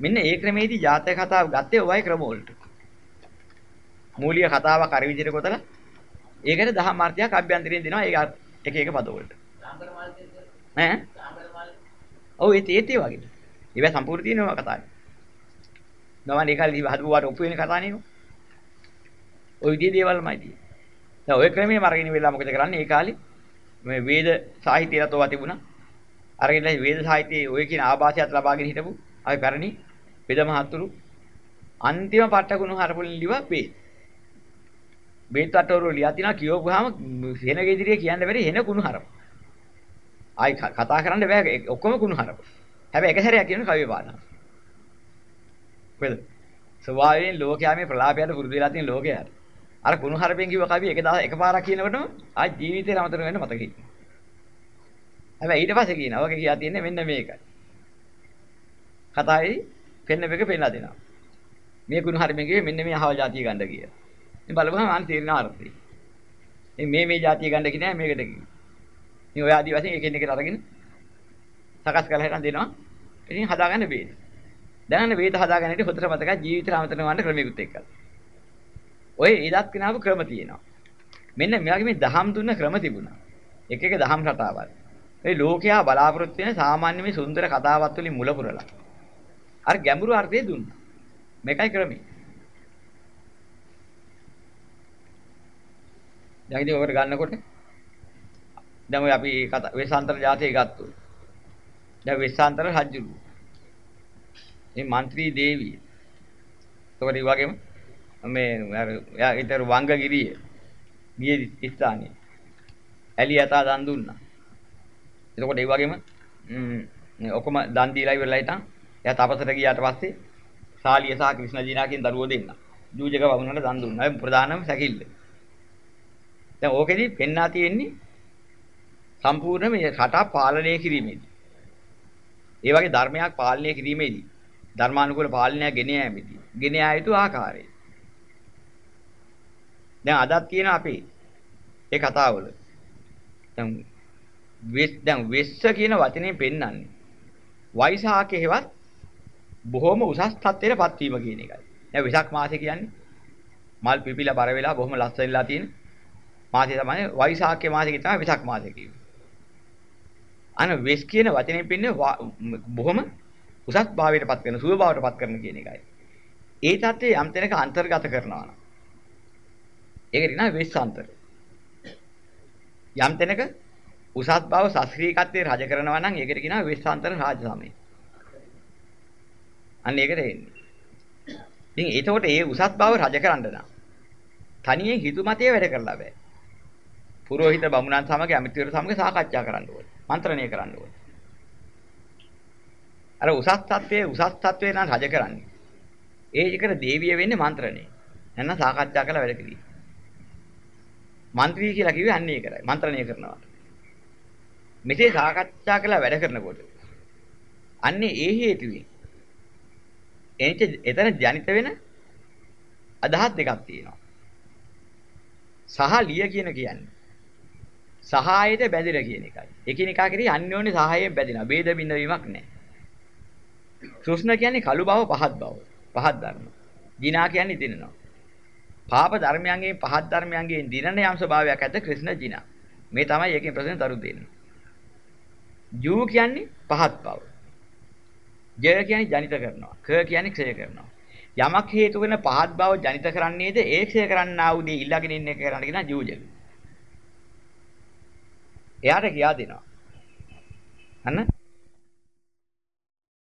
මෙන්න ඒ ක්‍රමේදී ජාතක කතාව ගත්තේ ඔයයි ක්‍රම වලට. මූලික කතාවක් අර විදිහට කොතලා ඒකට දහම් අර්ථයක් අභ්‍යන්තරයෙන් දෙනවා ඒ එක එක පද වලට. ඈ? ඔව් ඒ තේතේ වගේ. ඒවා සම්පූර්ණ තියෙනවා කතාවේ. නමන ඒකල්ලි හදපු වාට ඔප්පු වෙන කතා නේ. ඔය විදිහේ දේවල්මයි තියෙන්නේ. දැන් ඔය ක්‍රමයේ මරගෙන වෙලා මොකද කරන්නේ? ඒ කාලේ මේ වේද සාහිත්‍යයත් ඔවා තිබුණා. අරගෙන වේද සාහිත්‍යයේ ඔය කියන ආభాසයත් ලබාගෙන හිටපු අපි පැරණි වේද මහතුරු අන්තිම පට්ටකුණු හරපුලින් ලිව වේ. බේත් අටවරු ලියා තිනා කියවපුවාම වෙන ගෙදිරිය කියන්න බැරි එන කුණු හරප. ආයි කතා කරන්න බෑ ඔක්කොම කුණු හරප. හැබැයි එක සැරයක් කියන කවිය පානවා. කොහෙද? ස්වභාවයෙන් ලෝකයා මේ ප්‍රලාපයට පුරුදු වෙලා තියෙන ලෝකයාට. අර කුණු හරපෙන් කිව්ව කවිය එක දවස් එකපාරක් කියනකොටම ආ ජීවිතේ නමතර වෙන්න මතකයි. හැබැයි ඊට පස්සේ කියනවා ඔක කියා තියෙන්නේ මෙන්න මේකයි. කතාවේ පෙන්න එක පෙන්නලා දෙනවා. මේ කුණු හරපෙන් කිව්වේ මෙන්න මේ අහවල් જાතිය ගන්න කියලා. ඉතින් බලපුවම අන්න තේරෙන අර්ථය. ඉතින් මේ මේ જાතිය ගන්න කිව්වේ නෑ මේකට කිව්වේ. ඉතින් ඔය ආදි වශයෙන් එකින් එකට අරගෙන සකස් කරලා හිටන් දෙනවා. ඉතින් හදාගන්න බේද. දැනන්න වේද හදාගන්න ඉතින් හොඳට මතකයි ජීවිත රාමතන වන්න ක්‍රමයකට එක්ක. ඔය ඉදත් කිනාපු ක්‍රම තියෙනවා. මෙන්න මෙයාගේ මේ දහම් දුන්න ක්‍රම තිබුණා. එක එක දහම් රටාවල්. ඒ ලෝකයා බලාපොරොත්තු වෙන සාමාන්‍ය මේ සුන්දර කතාවත් වලින් මුල පුරලා. අර ගැඹුරු අර්ථය දුන්නා. මේකයි ක්‍රමය. දැන් ඉතින් ඔකට ගන්නකොට දැන් ඔය අපි කතා වෙස්සාන්තර ජාතිය ගත්තොත්. දැන් වෙස්සාන්තර රජුරු. මේ മന്ത്രി දේවිය. ඒකට ඒ වගේම මේ අර එයා ඊතර වංගගිරිය ගිය ස්ථානයේ ඇලියතා දන් දුන්නා. එතකොට ඒ වගේම ඔක්කොම දන් දීලා ඉවරලා හිටන් එයා තපසට ගියාට පස්සේ සාලිය සහ ක්‍රිෂ්ණ ජීනා කියන දරුවෝ දෙන්න. ජූජක වමුණට දන් දුන්නා. ඒ ප්‍රධානම සැකිල්ල. දැන් ඕකෙදි පෙන්නා තියෙන්නේ සම්පූර්ණ මේ රට පාලනය කිරීමේදී. ඒ වගේ ධර්මයක් පාලනය කිරීමේදී ධර්මානුකූල පාලනයක් ගෙන යාමේදී ගෙන යා යුතු ආකාරය. දැන් අදත් කියන අපේ ඒ කතාවල දැන් වෙස් දැන් වෙස්ස කියන වචනේ පෙන්වන්නේ වයිසාකේවත් බොහොම උසස් තත්ත්වයටපත් වීම කියන එකයි. දැන් විසක් මාසය කියන්නේ මල් පිපිලා බර වෙලා බොහොම ලස්සනලා තියෙන මාසය තමයි වයිසාකේ මාසය තමයි විසක් මාසය කියන්නේ. අන වෙස් කියන වචනේ පෙන්නේ බොහොම උසස් භාවයටපත් කරන සුව භාවයටපත් කරන කියන එකයි. ඒ தත්ත්වය යම් තැනක අන්තර්ගත කරනවා නම් ඒකට කියනවා වෙස්සාන්තර. යම් තැනක උසස් බව ශාස්ත්‍රීයකත්වයේ රජ කරනවා නම් ඒකට කියනවා වෙස්සාන්තර රාජ සමය. අන්න ඒකට එන්නේ. ඉතින් ඒතකොට ඒ උසස් බව රජ කරන්න නම් තනියෙන් හිතුමතේ වැඩ කරලා බෑ. පුරোহিত බමුණන් සමග අමිතිවරු සමග සාකච්ඡා කරන්න ඕනේ. මන්ත්‍රණය කරන්න ඕනේ. අර උසස් තත්වයේ උසස් තත්වයේ නම් රජ කරන්නේ. ඒකට දේවිය වෙන්නේ මන්ත්‍රණය. නැත්නම් සාකච්ඡා කරලා වැඩ කිරීම. මන්ත්‍රී කියලා කිව්වේ අන්න ඒ කරයි. මන්ත්‍රණය කරනවා. මෙසේ සාකච්ඡා කළා වැඩ කරනකොට අන්නේ ඒ හේතුවෙන් එනිච එතන ජනිත වෙන අදහස් දෙකක් තියෙනවා. සහලිය කියන කියන්නේ සහායයට බැඳිලා කියන එකයි. එකිනෙකා කෙරෙහි අන්‍යෝන්‍ය සහායයෙන් බැඳිලා. ભેද බින්ද වීමක් නැහැ. සෘෂ්ණ කියන්නේ කළු බව පහත් බව. පහත් ධර්ම. දිනා කියන්නේ දිනනවා. පාප ධර්මයන්ගේ පහත් ධර්මයන්ගේ දිනන යම් ස්වභාවයක් ඇත කෘෂ්ණ ජිනා. මේ තමයි ඒකෙන් ප්‍රශ්න තරු දෙන්නේ. ජූ කියන්නේ පහත් බව. ජය කියන්නේ ජනිත කරනවා. ක කියන්නේ ක්ෂය කරනවා. යමක් හේතු වෙන පහත් බව ජනිත කරන්නේද ඒ ක්ෂය කරන්නා වූ දේ ඊළඟින් ඉන්න එක කරන්න කියන ජූජක. එයාට කියා දෙනවා. අන්න